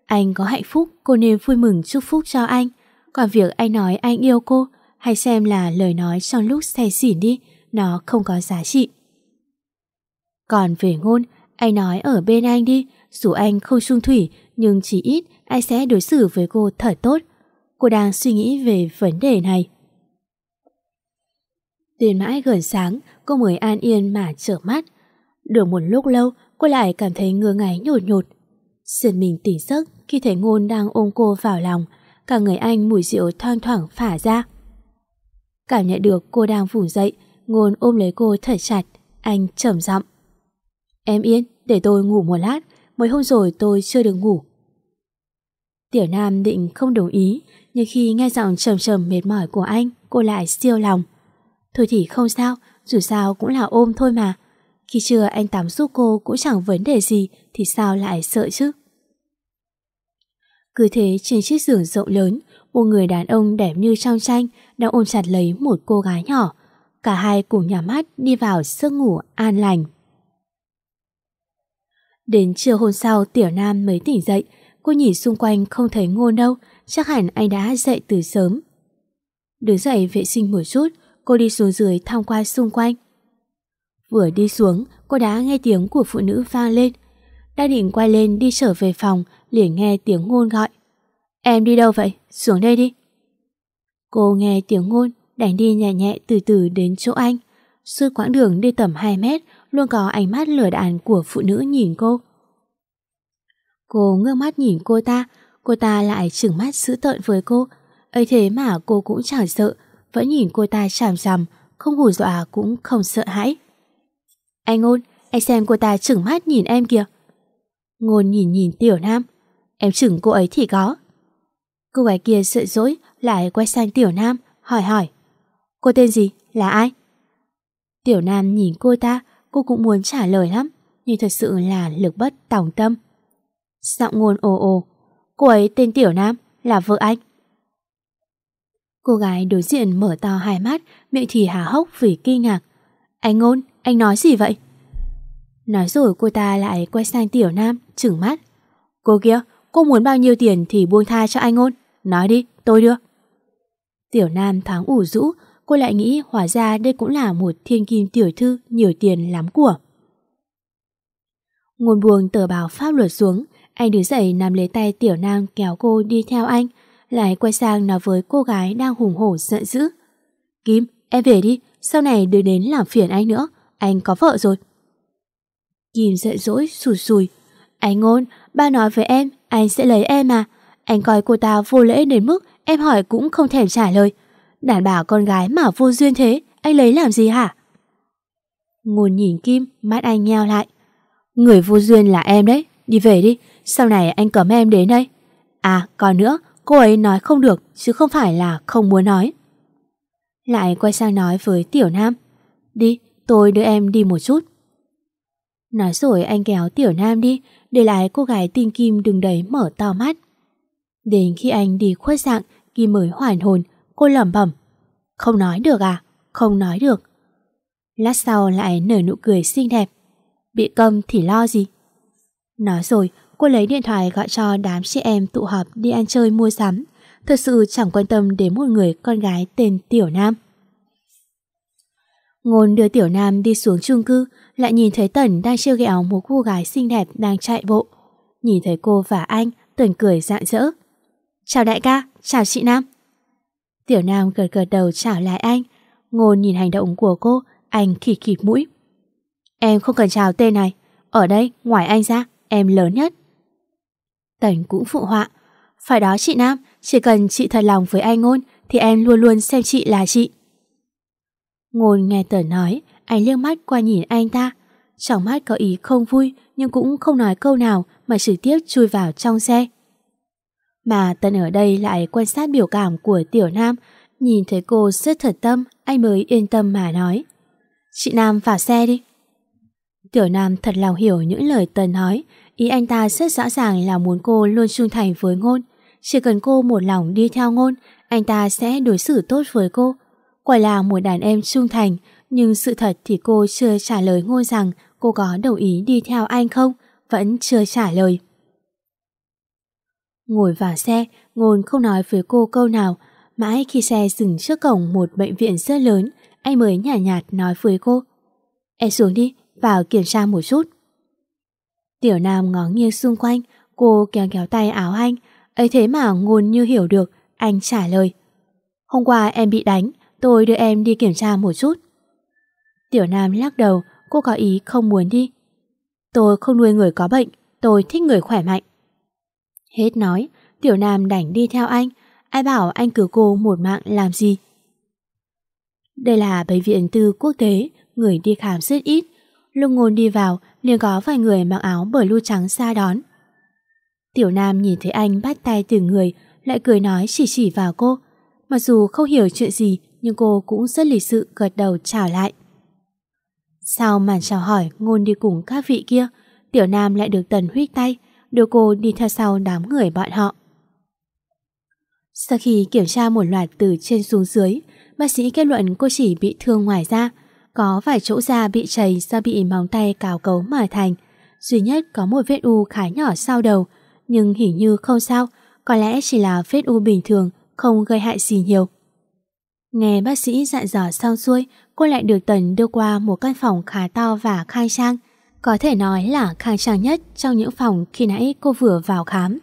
Anh có hạnh phúc, cô nên vui mừng chúc phúc cho anh. Còn việc anh nói anh yêu cô, hay xem là lời nói trong lúc say xỉn đi, nó không có giá trị. Còn về ngôn, anh nói ở bên anh đi, dù anh không trung thủy, nhưng chỉ ít anh sẽ đối xử với cô thật tốt. Cô đang suy nghĩ về vấn đề này. Đến mãi gần sáng, cô mới an yên mà trở mắt. Được một lúc lâu, cô lại cảm thấy ngứa ngáy nhột nhột. Sơn mình tỉnh giấc khi thấy ngôn đang ôm cô vào lòng, cả người anh mùi rượu thoang thoảng phả ra. Cảm nhận được cô đang vùng dậy, Ngôn ôm lấy cô thật chặt, anh trầm giọng. Em yên, để tôi ngủ một lát, mấy hôm rồi tôi chưa được ngủ. Tiểu Nam định không đồng ý, nhưng khi nghe giọng trầm trầm mệt mỏi của anh, cô lại siêu lòng. Thôi thì không sao, dù sao cũng là ôm thôi mà. Khi chưa anh tắm giúp cô cũng chẳng vấn đề gì thì sao lại sợ chứ? Cứ thế trên chiếc giường rộng lớn, một người đàn ông đẹp như trong tranh đang ôm chặt lấy một cô gái nhỏ. Cả hai cùng nhắm mắt đi vào giấc ngủ an lành. Đến trưa hôm sau Tiểu Nam mới tỉnh dậy, cô nhìn xung quanh không thấy ngô đâu, chắc hẳn anh đã dậy từ sớm. Đứng dậy vệ sinh một chút, cô đi xuống dưới tham quan xung quanh. Vừa đi xuống, cô đã nghe tiếng của phụ nữ vang lên. Đã định quay lên đi trở về phòng, liền nghe tiếng ngôn gọi. Em đi đâu vậy? Xuống đây đi. Cô nghe tiếng ngôn, đánh đi nhẹ nhẹ từ từ đến chỗ anh. Suốt quãng đường đi tầm 2 mét, luôn có ánh mắt lửa đạn của phụ nữ nhìn cô. Cô ngước mắt nhìn cô ta, cô ta lại trừng mắt dữ tợn với cô. ấy thế mà cô cũng chẳng sợ, vẫn nhìn cô ta chằm chằm, không hù dọa cũng không sợ hãi. Anh Ngôn, anh xem cô ta trừng mắt nhìn em kìa. Ngôn nhìn nhìn Tiểu Nam, em chừng cô ấy thì có. Cô gái kia sợ dỗi lại quay sang Tiểu Nam, hỏi hỏi. Cô tên gì? Là ai? Tiểu Nam nhìn cô ta, cô cũng muốn trả lời lắm, nhưng thật sự là lực bất tòng tâm. Giọng ngôn ồ ồ, cô ấy tên Tiểu Nam, là vợ anh. Cô gái đối diện mở to hai mắt, miệng thì há hốc vì kinh ngạc. Anh ngôn, anh nói gì vậy? Nói rồi cô ta lại quay sang Tiểu Nam, chừng mắt. Cô kia, cô muốn bao nhiêu tiền thì buông tha cho anh ngôn. Nói đi, tôi đưa. Tiểu Nam thoáng ủ rũ, cô lại nghĩ hóa ra đây cũng là một thiên kim tiểu thư nhiều tiền lắm của. Ngôn buông tờ báo pháp luật xuống, anh đứng dậy nắm lấy tay Tiểu Nam kéo cô đi theo anh, lại quay sang nói với cô gái đang hùng hổ giận dữ. Kim, em về đi, sau này đừng đến làm phiền anh nữa, anh có vợ rồi. Kim giận dỗi sùi sùi. Anh ngôn, ba nói với em, anh sẽ lấy em mà, Anh coi cô ta vô lễ đến mức em hỏi cũng không thèm trả lời. Đàn bà con gái mà vô duyên thế, anh lấy làm gì hả? Ngôn nhìn Kim, mắt anh nheo lại. Người vô duyên là em đấy, đi về đi, sau này anh cấm em đến đây. À, còn nữa, cô ấy nói không được, chứ không phải là không muốn nói. Lại quay sang nói với Tiểu Nam. Đi, tôi đưa em đi một chút. Nói rồi anh kéo Tiểu Nam đi, để lại cô gái tinh kim đứng đấy mở to mắt. Đến khi anh đi khuất dạng, Kim mới hoàn hồn, cô lẩm bẩm. Không nói được à? Không nói được. Lát sau lại nở nụ cười xinh đẹp. Bị câm thì lo gì? Nói rồi, cô lấy điện thoại gọi cho đám chị em tụ họp đi ăn chơi mua sắm. Thật sự chẳng quan tâm đến một người con gái tên Tiểu Nam. Ngôn đưa Tiểu Nam đi xuống chung cư, lại nhìn thấy Tần đang trêu ghẹo một cô gái xinh đẹp đang chạy bộ. Nhìn thấy cô và anh, Tần cười rạng rỡ. Chào đại ca, chào chị Nam. Tiểu Nam gật gật đầu chào lại anh. Ngôn nhìn hành động của cô, anh khỉ khịt mũi. Em không cần chào tên này, ở đây ngoài anh ra, em lớn nhất. Tần cũng phụ họa. Phải đó chị Nam, chỉ cần chị thật lòng với anh Ngôn thì em luôn luôn xem chị là chị. Ngôn nghe Tần nói, anh liếc mắt qua nhìn anh ta. Trong mắt có ý không vui nhưng cũng không nói câu nào mà trực tiếp chui vào trong xe. Mà Tân ở đây lại quan sát biểu cảm của Tiểu Nam, nhìn thấy cô rất thật tâm, anh mới yên tâm mà nói. Chị Nam vào xe đi. Tiểu Nam thật lòng hiểu những lời Tân nói, ý anh ta rất rõ ràng là muốn cô luôn trung thành với ngôn. Chỉ cần cô một lòng đi theo ngôn, anh ta sẽ đối xử tốt với cô. Quả là một đàn em trung thành, nhưng sự thật thì cô chưa trả lời ngôn rằng cô có đồng ý đi theo anh không, vẫn chưa trả lời. Ngồi vào xe, Ngôn không nói với cô câu nào, mãi khi xe dừng trước cổng một bệnh viện rất lớn, anh mới nhả nhạt, nhạt nói với cô. Em xuống đi, vào kiểm tra một chút. Tiểu Nam ngó nghiêng xung quanh, cô kéo kéo tay áo anh, ấy thế mà Ngôn như hiểu được, anh trả lời. Hôm qua em bị đánh, tôi đưa em đi kiểm tra một chút. Tiểu Nam lắc đầu, cô có ý không muốn đi. Tôi không nuôi người có bệnh, tôi thích người khỏe mạnh. Hết nói, Tiểu Nam đành đi theo anh, ai bảo anh cứu cô một mạng làm gì. Đây là bệnh viện tư quốc tế, người đi khám rất ít. Lúc ngôn đi vào, liền có vài người mặc áo bờ lưu trắng xa đón. Tiểu Nam nhìn thấy anh bắt tay từng người, lại cười nói chỉ chỉ vào cô. Mặc dù không hiểu chuyện gì, nhưng cô cũng rất lịch sự gật đầu chào lại. Sau màn chào hỏi ngôn đi cùng các vị kia, Tiểu Nam lại được Tần huyết tay, đưa cô đi theo sau đám người bọn họ. Sau khi kiểm tra một loạt từ trên xuống dưới, bác sĩ kết luận cô chỉ bị thương ngoài da, có vài chỗ da bị chảy do bị móng tay cào cấu mà thành. Duy nhất có một vết u khá nhỏ sau đầu, nhưng hình như không sao, có lẽ chỉ là vết u bình thường, không gây hại gì nhiều. Nghe bác sĩ dặn dò xong xuôi, cô lại được Tần đưa qua một căn phòng khá to và khang trang. Có thể nói là khang trang nhất trong những phòng khi nãy cô vừa vào khám.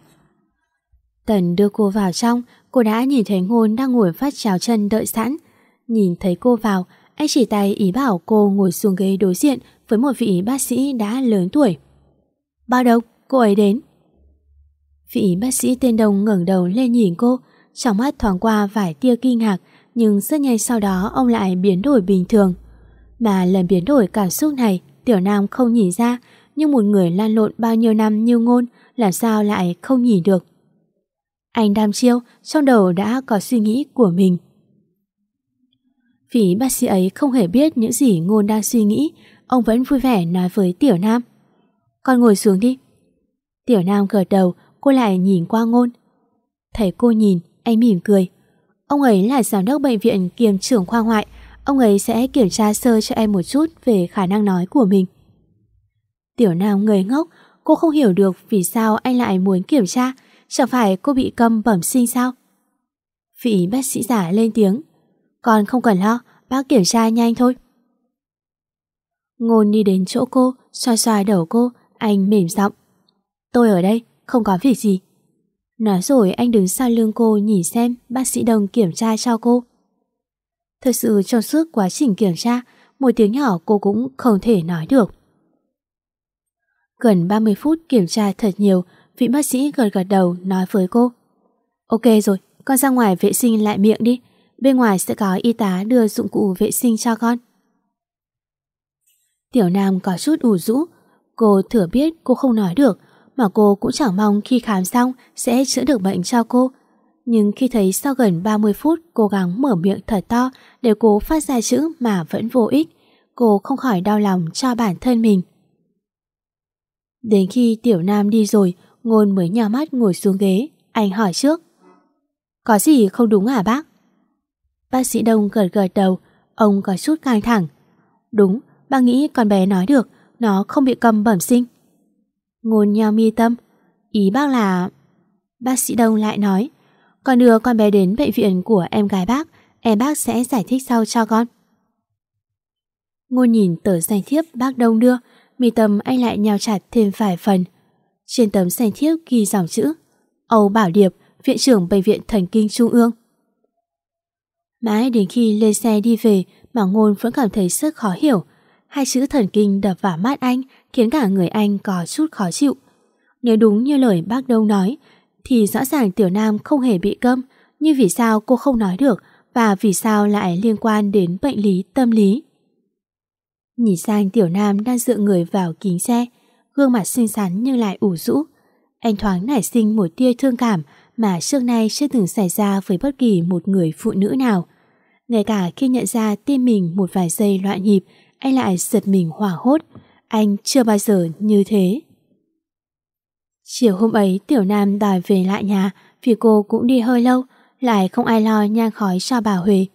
Tần đưa cô vào trong, cô đã nhìn thấy Ngôn đang ngồi phát trào chân đợi sẵn. Nhìn thấy cô vào, anh chỉ tay ý bảo cô ngồi xuống ghế đối diện với một vị bác sĩ đã lớn tuổi. Bao đâu, cô ấy đến. Vị bác sĩ tên Đông ngẩng đầu lên nhìn cô, trong mắt thoáng qua vài tia kinh ngạc, nhưng rất nhanh sau đó ông lại biến đổi bình thường. Mà lần biến đổi cảm xúc này, Tiểu Nam không nhìn ra, nhưng một người lan lộn bao nhiêu năm như ngôn, làm sao lại không nhìn được. Anh đam chiêu, trong đầu đã có suy nghĩ của mình. Vì bác sĩ ấy không hề biết những gì ngôn đang suy nghĩ, ông vẫn vui vẻ nói với Tiểu Nam. Con ngồi xuống đi. Tiểu Nam gật đầu, cô lại nhìn qua ngôn. Thấy cô nhìn, anh mỉm cười. Ông ấy là giám đốc bệnh viện kiêm trưởng khoa ngoại, ông ấy sẽ kiểm tra sơ cho em một chút về khả năng nói của mình. Tiểu Nam ngây ngốc, cô không hiểu được vì sao anh lại muốn kiểm tra, chẳng phải cô bị câm bẩm sinh sao? Vị bác sĩ giả lên tiếng, con không cần lo, bác kiểm tra nhanh thôi. Ngôn đi đến chỗ cô, xoay xoay đầu cô, anh mềm giọng. Tôi ở đây, không có việc gì. Nói rồi anh đứng sau lưng cô nhìn xem bác sĩ đồng kiểm tra cho cô. Thật sự trong suốt quá trình kiểm tra, một tiếng nhỏ cô cũng không thể nói được. Gần 30 phút kiểm tra thật nhiều, vị bác sĩ gật gật đầu nói với cô. Ok rồi, con ra ngoài vệ sinh lại miệng đi, bên ngoài sẽ có y tá đưa dụng cụ vệ sinh cho con. Tiểu Nam có chút ủ rũ, cô thừa biết cô không nói được, mà cô cũng chẳng mong khi khám xong sẽ chữa được bệnh cho cô. Nhưng khi thấy sau gần 30 phút cố gắng mở miệng thật to để cố phát ra chữ mà vẫn vô ích, cô không khỏi đau lòng cho bản thân mình. Đến khi Tiểu Nam đi rồi, Ngôn mới nhào mắt ngồi xuống ghế, anh hỏi trước. Có gì không đúng à bác? Bác sĩ Đông gật gật đầu, ông có chút căng thẳng. Đúng, bác nghĩ con bé nói được, nó không bị cầm bẩm sinh. Ngôn nhau mi tâm. Ý bác là... Bác sĩ Đông lại nói, con đưa con bé đến bệnh viện của em gái bác, em bác sẽ giải thích sau cho con. Ngôn nhìn tờ danh thiếp bác Đông đưa, mi tâm anh lại nhào chặt thêm vài phần. Trên tấm danh thiếp ghi dòng chữ Âu Bảo Điệp, Viện trưởng Bệnh viện Thần Kinh Trung ương. Mãi đến khi lên xe đi về mà Ngôn vẫn cảm thấy rất khó hiểu. Hai chữ thần kinh đập vào mắt anh khiến cả người anh có chút khó chịu. Nếu đúng như lời bác Đông nói, thì rõ ràng Tiểu Nam không hề bị câm, nhưng vì sao cô không nói được và vì sao lại liên quan đến bệnh lý tâm lý. Nhìn sang Tiểu Nam đang dựa người vào kính xe, gương mặt xinh xắn nhưng lại ủ rũ. Anh thoáng nảy sinh một tia thương cảm mà trước nay chưa từng xảy ra với bất kỳ một người phụ nữ nào. Ngay cả khi nhận ra tim mình một vài giây loạn nhịp, anh lại giật mình hỏa hốt. Anh chưa bao giờ như thế. Chiều hôm ấy Tiểu Nam đòi về lại nhà vì cô cũng đi hơi lâu, lại không ai lo nhang khói cho bà Huệ.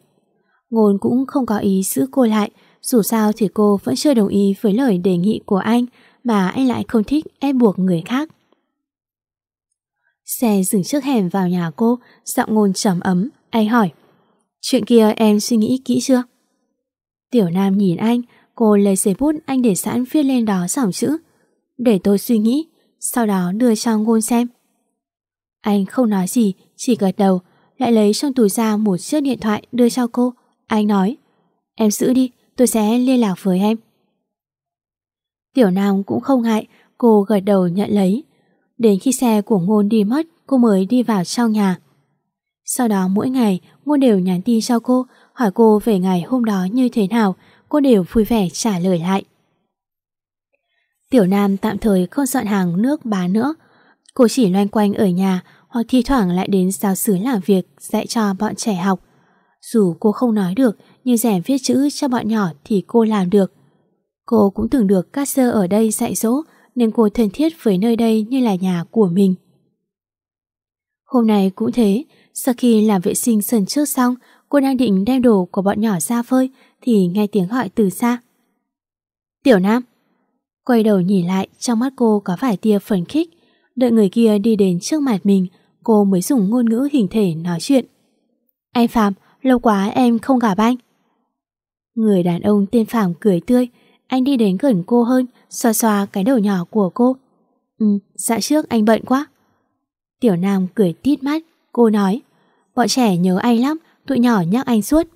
Ngôn cũng không có ý giữ cô lại, dù sao thì cô vẫn chưa đồng ý với lời đề nghị của anh mà anh lại không thích ép buộc người khác. Xe dừng trước hẻm vào nhà cô, giọng ngôn trầm ấm, anh hỏi. Chuyện kia em suy nghĩ kỹ chưa? Tiểu Nam nhìn anh, cô lấy giấy bút anh để sẵn viết lên đó dòng chữ. Để tôi suy nghĩ, sau đó đưa cho ngôn xem. Anh không nói gì, chỉ gật đầu, lại lấy trong túi ra một chiếc điện thoại đưa cho cô. Anh nói, em giữ đi, tôi sẽ liên lạc với em. Tiểu Nam cũng không ngại, cô gật đầu nhận lấy. Đến khi xe của Ngôn đi mất, cô mới đi vào trong nhà. Sau đó mỗi ngày, Ngôn đều nhắn tin cho cô, hỏi cô về ngày hôm đó như thế nào, cô đều vui vẻ trả lời lại. Tiểu Nam tạm thời không dọn hàng nước bán nữa. Cô chỉ loanh quanh ở nhà hoặc thi thoảng lại đến giáo xứ làm việc dạy cho bọn trẻ học. Dù cô không nói được nhưng rẻ viết chữ cho bọn nhỏ thì cô làm được. Cô cũng từng được các sơ ở đây dạy dỗ nên cô thân thiết với nơi đây như là nhà của mình. Hôm nay cũng thế, sau khi làm vệ sinh sân trước xong, cô đang định đem đồ của bọn nhỏ ra phơi thì nghe tiếng gọi từ xa. Tiểu Nam. Quay đầu nhìn lại trong mắt cô có vài tia phấn khích. Đợi người kia đi đến trước mặt mình Cô mới dùng ngôn ngữ hình thể nói chuyện. Anh Phạm Lâu quá em không gặp anh. Người đàn ông tên Phạm cười tươi Anh đi đến gần cô hơn Xoa xoa cái đầu nhỏ của cô. Ừ, dạ trước anh bận quá. Tiểu Nam cười tít mắt Cô nói Bọn trẻ nhớ anh lắm Tụi nhỏ nhắc anh suốt.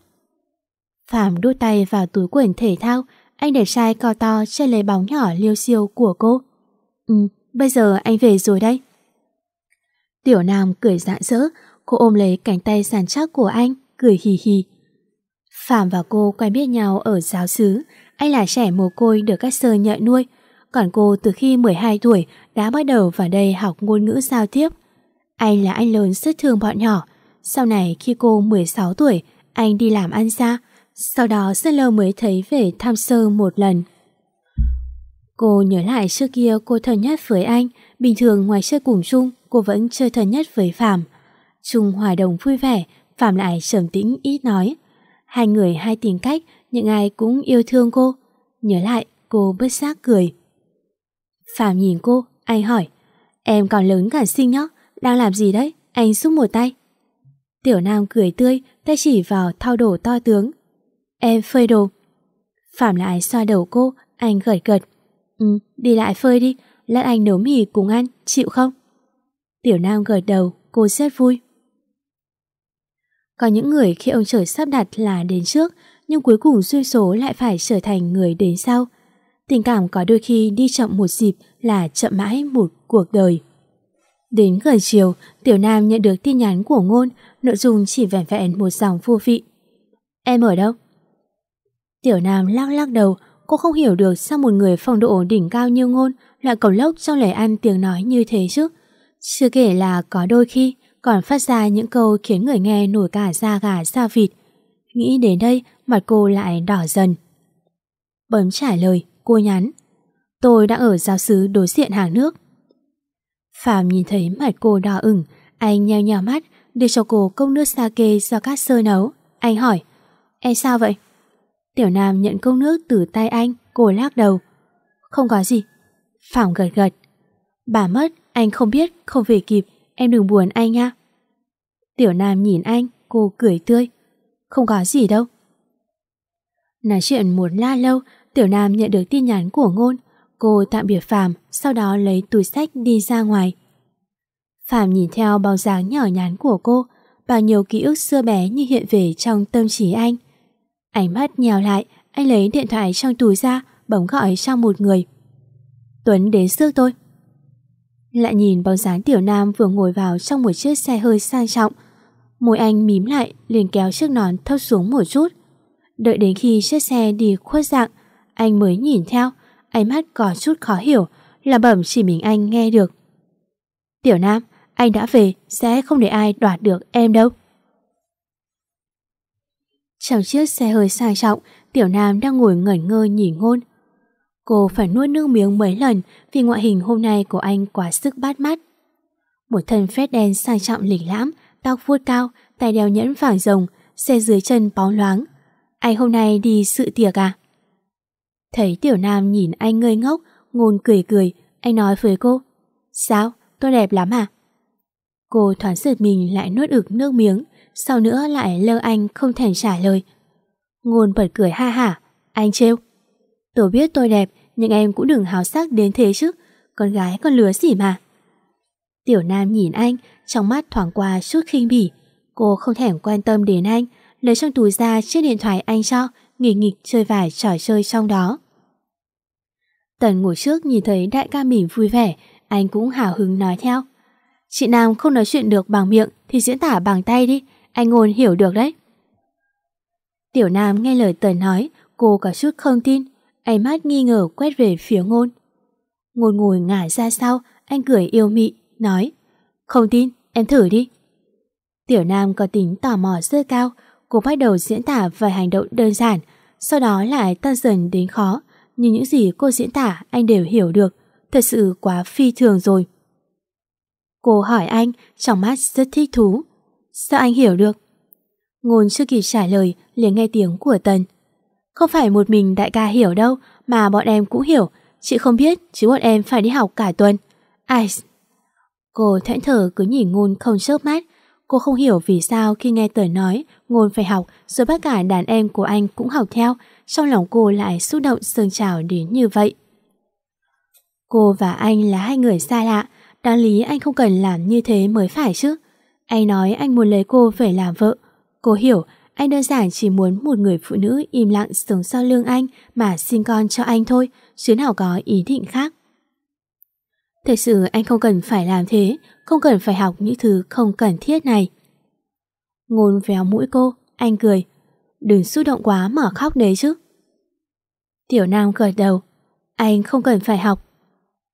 Phạm đút tay vào túi quần thể thao Anh đẹp trai cao to chơi lấy bóng nhỏ liêu siêu của cô. Ừ, bây giờ anh về rồi đây Tiểu Nam cười rạng rỡ Cô ôm lấy cánh tay sàn chắc của anh Cười hì hì. Phạm và cô quen biết nhau ở giáo xứ Anh là trẻ mồ côi được các sơ nhận nuôi. Còn cô từ khi 12 tuổi Đã bắt đầu vào đây học ngôn ngữ giao tiếp. Anh là anh lớn rất thương bọn nhỏ sau này khi cô 16 tuổi, Anh đi làm ăn xa, Sau đó rất lâu mới thấy về thăm sơ một lần. Cô nhớ lại trước kia cô thân nhất với anh, Bình thường ngoài chơi cùng chung, Cô vẫn chơi thân nhất với Phạm. Trung hòa đồng vui vẻ, Phạm lại trầm tĩnh ít nói. Hai người hai tính cách, những ai cũng yêu thương cô. Nhớ lại, cô bất giác cười. Phạm nhìn cô, Anh hỏi, Em còn lớn cả xinh nhóc, Đang làm gì đấy? Anh giúp một tay. Tiểu Nam cười tươi Tay chỉ vào thao đổ to tướng. Em phơi đồ. Phạm lại xoa đầu cô Anh gật gật. Ừ đi lại phơi đi Lát anh nấu mì cùng ăn Chịu không? Tiểu Nam gật đầu Cô rất vui. Có những người khi ông trời sắp đặt là đến trước, nhưng cuối cùng duyên số lại phải trở thành người đến sau. Tình cảm có đôi khi đi chậm một dịp là chậm mãi một cuộc đời. Đến gần chiều, Tiểu Nam nhận được tin nhắn của Ngôn, nội dung chỉ vẻn vẹn một dòng vô vị. Em ở đâu? Tiểu Nam lắc lắc đầu, cô không hiểu được sao một người phong độ đỉnh cao như Ngôn lại cầu lốc trong lời ăn tiếng nói như thế chứ. Chưa kể là có đôi khi còn phát ra những câu khiến người nghe nổi cả da gà da vịt. Nghĩ đến đây, mặt cô lại đỏ dần. Bấm trả lời, cô nhắn. Tôi đang ở giáo sứ đối diện hàng nước. Phạm nhìn thấy mặt cô đỏ ửng, anh nheo nheo mắt, đưa cho cô cốc nước sake do các sơ nấu. Anh hỏi, em sao vậy? Tiểu Nam nhận cốc nước từ tay anh, cô lắc đầu. Không có gì. Phạm gật gật. Bà mất, anh không biết, không về kịp, Em đừng buồn anh nha. Tiểu Nam nhìn anh, cô cười tươi. Không có gì đâu. Nói chuyện một la lâu, Tiểu Nam nhận được tin nhắn của Ngôn. Cô tạm biệt Phạm, sau đó lấy túi sách đi ra ngoài. Phạm nhìn theo bóng dáng nhỏ nhắn của cô, bao nhiêu ký ức xưa bé như hiện về trong tâm trí anh. Ánh mắt nhào lại, anh lấy điện thoại trong túi ra, bấm gọi cho một người. Tuấn đến trước tôi. Lại nhìn bóng dáng tiểu nam vừa ngồi vào trong một chiếc xe hơi sang trọng. Môi anh mím lại liền kéo chiếc nón thấp xuống một chút. Đợi đến khi chiếc xe đi khuất dạng, anh mới nhìn theo, ánh mắt có chút khó hiểu, là bẩm chỉ mình anh nghe được. Tiểu Nam, anh đã về, sẽ không để ai đoạt được em đâu. Trong chiếc xe hơi sang trọng, Tiểu Nam đang ngồi ngẩn ngơ nhìn ngôn. Cô phải nuốt nước miếng mấy lần vì ngoại hình hôm nay của anh quá sức bắt mắt. Một thân phết đen sang trọng lỉnh lãm, tóc vuốt cao, tay đeo nhẫn vàng rồng, xe dưới chân bóng loáng. Anh hôm nay đi sự tiệc à? Thấy tiểu nam nhìn anh ngây ngốc, ngôn cười cười, anh nói với cô. Sao? Tôi đẹp lắm à? Cô thoáng giật mình lại nuốt ực nước miếng, sau nữa lại lơ anh không thèm trả lời. Ngôn bật cười ha hả, anh trêu. Tôi biết tôi đẹp, nhưng em cũng đừng háo sắc đến thế chứ Con gái con lứa gì mà Tiểu Nam nhìn anh Trong mắt thoáng qua chút khinh bỉ Cô không thèm quan tâm đến anh Lấy trong túi ra chiếc điện thoại anh cho Nghỉ nghịch chơi vài trò chơi trong đó Tần ngồi trước nhìn thấy đại ca mỉm vui vẻ Anh cũng hào hứng nói theo Chị Nam không nói chuyện được bằng miệng Thì diễn tả bằng tay đi Anh ngôn hiểu được đấy Tiểu Nam nghe lời Tần nói Cô có chút không tin ánh mắt nghi ngờ quét về phía ngôn. Ngôn ngồi ngả ra sau, anh cười yêu mị, nói Không tin, em thử đi. Tiểu Nam có tính tò mò rất cao, cô bắt đầu diễn tả vài hành động đơn giản, sau đó lại tăng dần đến khó, nhưng những gì cô diễn tả anh đều hiểu được, thật sự quá phi thường rồi. Cô hỏi anh, trong mắt rất thích thú. Sao anh hiểu được? Ngôn chưa kịp trả lời, liền nghe tiếng của Tần. Không phải một mình đại ca hiểu đâu, mà bọn em cũng hiểu. Chị không biết, chứ bọn em phải đi học cả tuần. Ai... Cô thẫn thờ cứ nhìn ngôn không chớp mắt. Cô không hiểu vì sao khi nghe Tần nói ngôn phải học rồi bác cả đàn em của anh cũng học theo. Trong lòng cô lại xúc động sương trào đến như vậy. Cô và anh là hai người xa lạ, đáng lý anh không cần làm như thế mới phải chứ. Anh nói anh muốn lấy cô về làm vợ. Cô hiểu, anh đơn giản chỉ muốn một người phụ nữ im lặng sống sau lưng anh mà sinh con cho anh thôi, chứ nào có ý định khác. Thật sự anh không cần phải làm thế, không cần phải học những thứ không cần thiết này. Ngôn véo mũi cô, anh cười. Đừng xúc động quá mà khóc đấy chứ. Tiểu Nam gật đầu. Anh không cần phải học.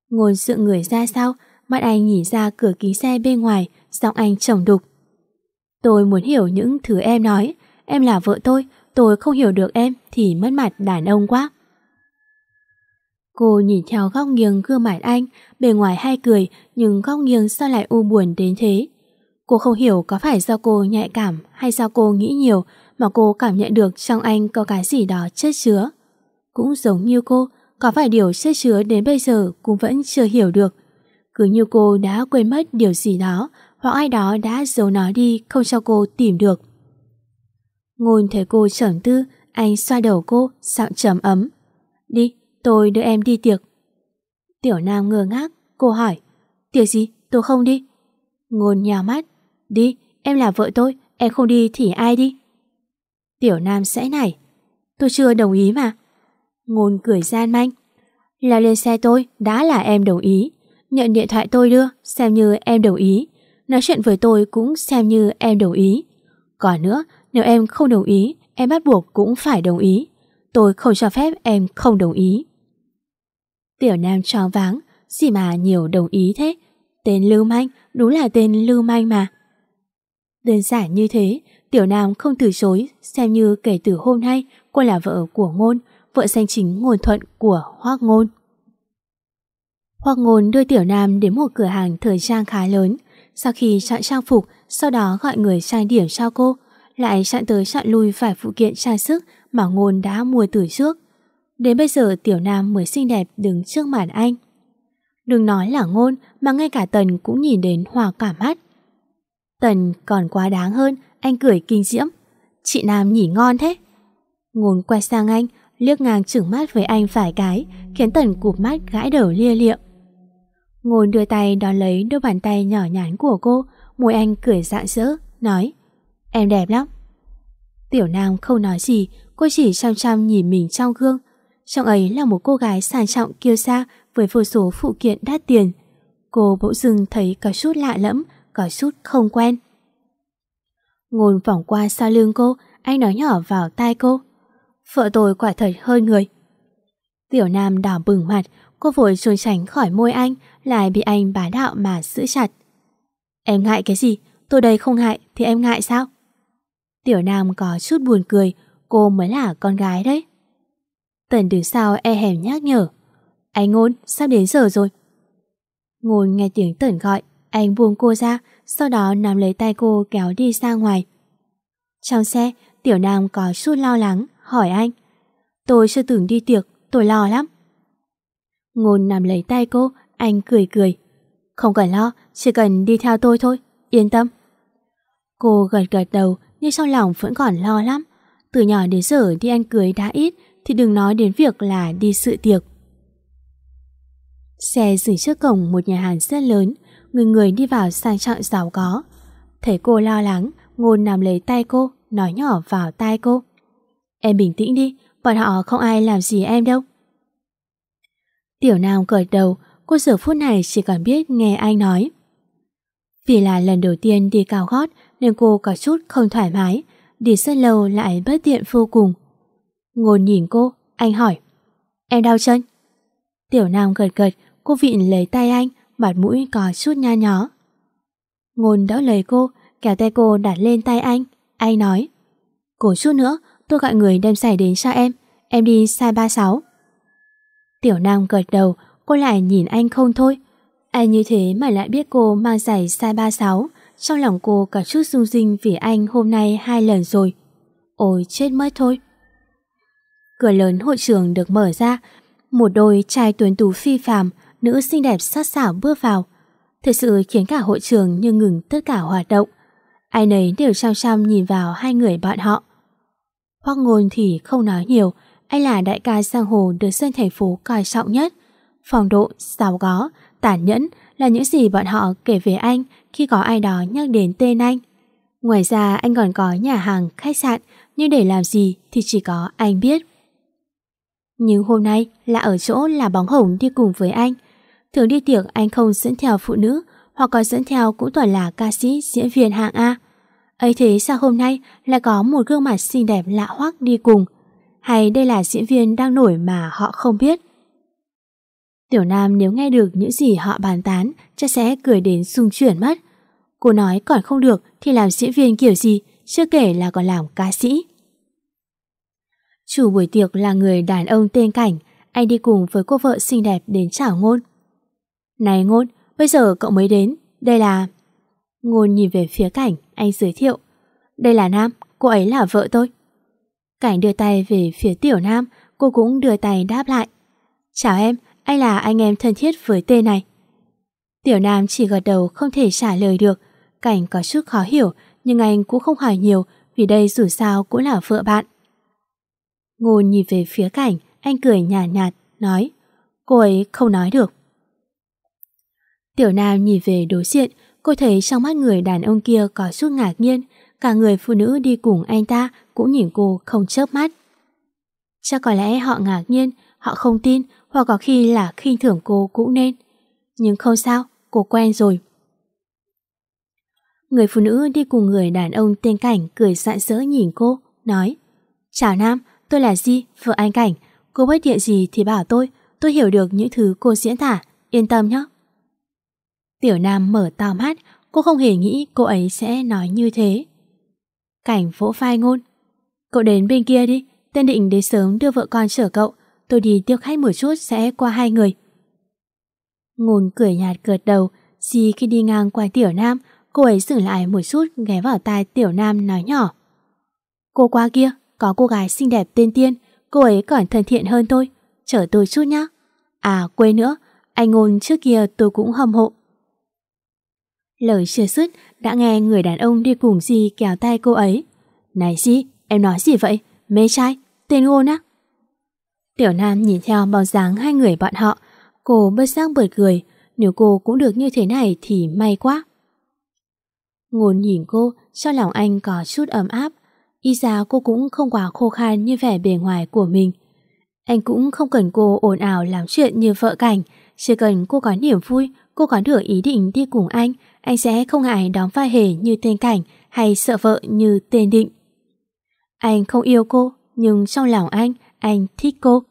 Ngôn sự người ra sao, mắt anh nhìn ra cửa kính xe bên ngoài, giọng anh trầm đục. Tôi muốn hiểu những thứ em nói, em là vợ tôi, tôi không hiểu được em thì mất mặt đàn ông quá. Cô nhìn theo góc nghiêng gương mặt anh, bề ngoài hay cười nhưng góc nghiêng sao lại u buồn đến thế. Cô không hiểu có phải do cô nhạy cảm hay do cô nghĩ nhiều mà cô cảm nhận được trong anh có cái gì đó chất chứa. Cũng giống như cô, có phải điều chất chứa đến bây giờ cũng vẫn chưa hiểu được. Cứ như cô đã quên mất điều gì đó hoặc ai đó đã giấu nó đi không cho cô tìm được. Ngôn thấy cô trầm tư, anh xoa đầu cô, giọng trầm ấm. Đi, tôi đưa em đi tiệc. Tiểu Nam ngơ ngác, cô hỏi. Tiệc gì, tôi không đi. Ngôn nhào mắt. Đi, em là vợ tôi, em không đi thì ai đi? Tiểu Nam sẽ nảy. Tôi chưa đồng ý mà. Ngôn cười gian manh. Leo lên xe tôi, đã là em đồng ý. Nhận điện thoại tôi đưa, xem như em đồng ý. Nói chuyện với tôi cũng xem như em đồng ý. Còn nữa, nếu em không đồng ý, em bắt buộc cũng phải đồng ý. Tôi không cho phép em không đồng ý. Tiểu Nam choáng váng, gì mà nhiều đồng ý thế? Tên Lưu Manh, đúng là tên Lưu Manh mà. Đơn giản như thế, Tiểu Nam không từ chối, xem như kể từ hôm nay cô là vợ của Ngôn, vợ danh chính ngôn thuận của Hoác Ngôn. Hoác Ngôn đưa Tiểu Nam đến một cửa hàng thời trang khá lớn, sau khi chọn trang phục, sau đó gọi người trang điểm cho cô, lại chọn tới chọn lui vài phụ kiện trang sức mà Ngôn đã mua từ trước. Đến bây giờ Tiểu Nam mới xinh đẹp đứng trước mặt anh. Đừng nói là Ngôn mà ngay cả Tần cũng nhìn đến hòa cả mắt. Tần còn quá đáng hơn, anh cười kinh diễm. Chị Nam nhỉ ngon thế. Ngôn quay sang anh, liếc ngang chừng mắt với anh vài cái, khiến Tần cụp mắt gãi đầu lia liệm. Ngôn đưa tay đón lấy đôi bàn tay nhỏ nhắn của cô, môi anh cười rạng rỡ, nói Em đẹp lắm. Tiểu Nam không nói gì, cô chỉ chăm chăm nhìn mình trong gương. Trong ấy là một cô gái sang trọng kiêu sa với vô số phụ kiện đắt tiền. Cô bỗng dưng thấy có chút lạ lẫm, có chút không quen. Ngôn vòng qua sau lưng cô, anh nói nhỏ vào tai cô. Vợ tôi quả thật hơn người. Tiểu Nam đỏ bừng mặt, cô vội trốn tránh khỏi môi anh, lại bị anh bá đạo mà giữ chặt. Em ngại cái gì? Tôi đây không ngại thì em ngại sao? Tiểu Nam có chút buồn cười, cô mới là con gái đấy. Tần đứng sau e hèm nhắc nhở. Anh Ngôn, sắp đến giờ rồi. Ngôn nghe tiếng Tần gọi, anh buông cô ra, sau đó nắm lấy tay cô kéo đi ra ngoài. Trong xe, Tiểu Nam có chút lo lắng, hỏi anh. Tôi chưa từng đi tiệc, tôi lo lắm. Ngôn nắm lấy tay cô, anh cười cười. Không cần lo, chỉ cần đi theo tôi thôi, yên tâm. Cô gật gật đầu nhưng trong lòng vẫn còn lo lắm. Từ nhỏ đến giờ đi ăn cưới đã ít thì đừng nói đến việc là đi sự tiệc. Xe dừng trước cổng một nhà hàng rất lớn, người người đi vào sang trọng giàu có. Thấy cô lo lắng, ngôn nằm lấy tay cô, nói nhỏ vào tai cô. Em bình tĩnh đi, bọn họ không ai làm gì em đâu. Tiểu Nam gật đầu, cô giờ phút này chỉ cần biết nghe anh nói. Vì là lần đầu tiên đi cao gót nên cô có chút không thoải mái, đi rất lâu lại bất tiện vô cùng ngồi nhìn cô, anh hỏi. Em đau chân? Tiểu Nam gật gật, cô vịn lấy tay anh, mặt mũi có chút nha nhó. Ngôn đỡ lời cô, kéo tay cô đặt lên tay anh. Anh nói, cố chút nữa, tôi gọi người đem giày đến cho em. Em đi sai 36. Tiểu Nam gật đầu, cô lại nhìn anh không thôi. Anh như thế mà lại biết cô mang giày size 36, trong lòng cô cả chút rung rinh vì anh hôm nay hai lần rồi. Ôi chết mất thôi. Cửa lớn hội trường được mở ra, một đôi trai tuấn tú phi phàm, nữ xinh đẹp sát sảo bước vào. Thật sự khiến cả hội trường như ngừng tất cả hoạt động. Ai nấy đều chăm chăm nhìn vào hai người bạn họ. Hoác ngôn thì không nói nhiều, anh là đại ca giang hồ được dân thành phố coi trọng nhất. Phong độ, giàu có, tàn nhẫn là những gì bọn họ kể về anh khi có ai đó nhắc đến tên anh. Ngoài ra anh còn có nhà hàng, khách sạn, nhưng để làm gì thì chỉ có anh biết. Nhưng hôm nay là ở chỗ là bóng hồng đi cùng với anh. Thường đi tiệc anh không dẫn theo phụ nữ, hoặc có dẫn theo cũng toàn là ca sĩ, diễn viên hạng A. ấy thế sao hôm nay lại có một gương mặt xinh đẹp lạ hoắc đi cùng? Hay đây là diễn viên đang nổi mà họ không biết? Tiểu Nam nếu nghe được những gì họ bàn tán chắc sẽ cười đến rung chuyển mất. Cô nói còn không được thì làm diễn viên kiểu gì, chưa kể là còn làm ca sĩ. Chủ buổi tiệc là người đàn ông tên Cảnh, anh đi cùng với cô vợ xinh đẹp đến chào Ngôn. Này Ngôn, bây giờ cậu mới đến, đây là... Ngôn nhìn về phía Cảnh, anh giới thiệu. Đây là Nam, cô ấy là vợ tôi. Cảnh đưa tay về phía Tiểu Nam, cô cũng đưa tay đáp lại. Chào em, anh là anh em thân thiết với tên này. Tiểu Nam chỉ gật đầu không thể trả lời được. Cảnh có chút khó hiểu, nhưng anh cũng không hỏi nhiều vì đây dù sao cũng là vợ bạn. Ngô nhìn về phía cảnh, anh cười nhạt nhạt, nói Cô ấy không nói được. Tiểu Nam nhìn về đối diện, cô thấy trong mắt người đàn ông kia có chút ngạc nhiên, cả người phụ nữ đi cùng anh ta cũng nhìn cô không chớp mắt. Chắc có lẽ họ ngạc nhiên, họ không tin hoặc có khi là khinh thưởng cô cũng nên. Nhưng không sao, cô quen rồi. Người phụ nữ đi cùng người đàn ông tên Cảnh cười sạn sỡ nhìn cô, nói Chào Nam, tôi là Di, vợ anh Cảnh. Cô bất tiện gì thì bảo tôi, tôi hiểu được những thứ cô diễn tả, yên tâm nhé. Tiểu Nam mở to mắt, cô không hề nghĩ cô ấy sẽ nói như thế. Cảnh vỗ vai ngôn. Cậu đến bên kia đi, tên định đến sớm đưa vợ con chở cậu, tôi đi tiếp khách một chút sẽ qua hai người. Ngôn cười nhạt gật đầu, Di khi đi ngang qua Tiểu Nam, cô ấy dừng lại một chút ghé vào tai Tiểu Nam nói nhỏ. Cô qua kia, có cô gái xinh đẹp tên Tiên, cô ấy còn thân thiện hơn tôi, chờ tôi chút nhá. À quên nữa, anh ngôn trước kia tôi cũng hâm hộ. Lời chưa dứt đã nghe người đàn ông đi cùng Di kéo tay cô ấy. Này Di, em nói gì vậy? Mê trai? Tên ngôn á? Tiểu Nam nhìn theo bóng dáng hai người bọn họ, cô bất giác bật cười, nếu cô cũng được như thế này thì may quá. Ngôn nhìn cô, cho lòng anh có chút ấm áp, y ra cô cũng không quá khô khan như vẻ bề ngoài của mình. Anh cũng không cần cô ồn ào làm chuyện như vợ cảnh, chỉ cần cô có niềm vui, cô có được ý định đi cùng anh, anh sẽ không ngại đóng vai hề như tên cảnh hay sợ vợ như tên định. Anh không yêu cô, nhưng trong lòng anh, anh thích cô.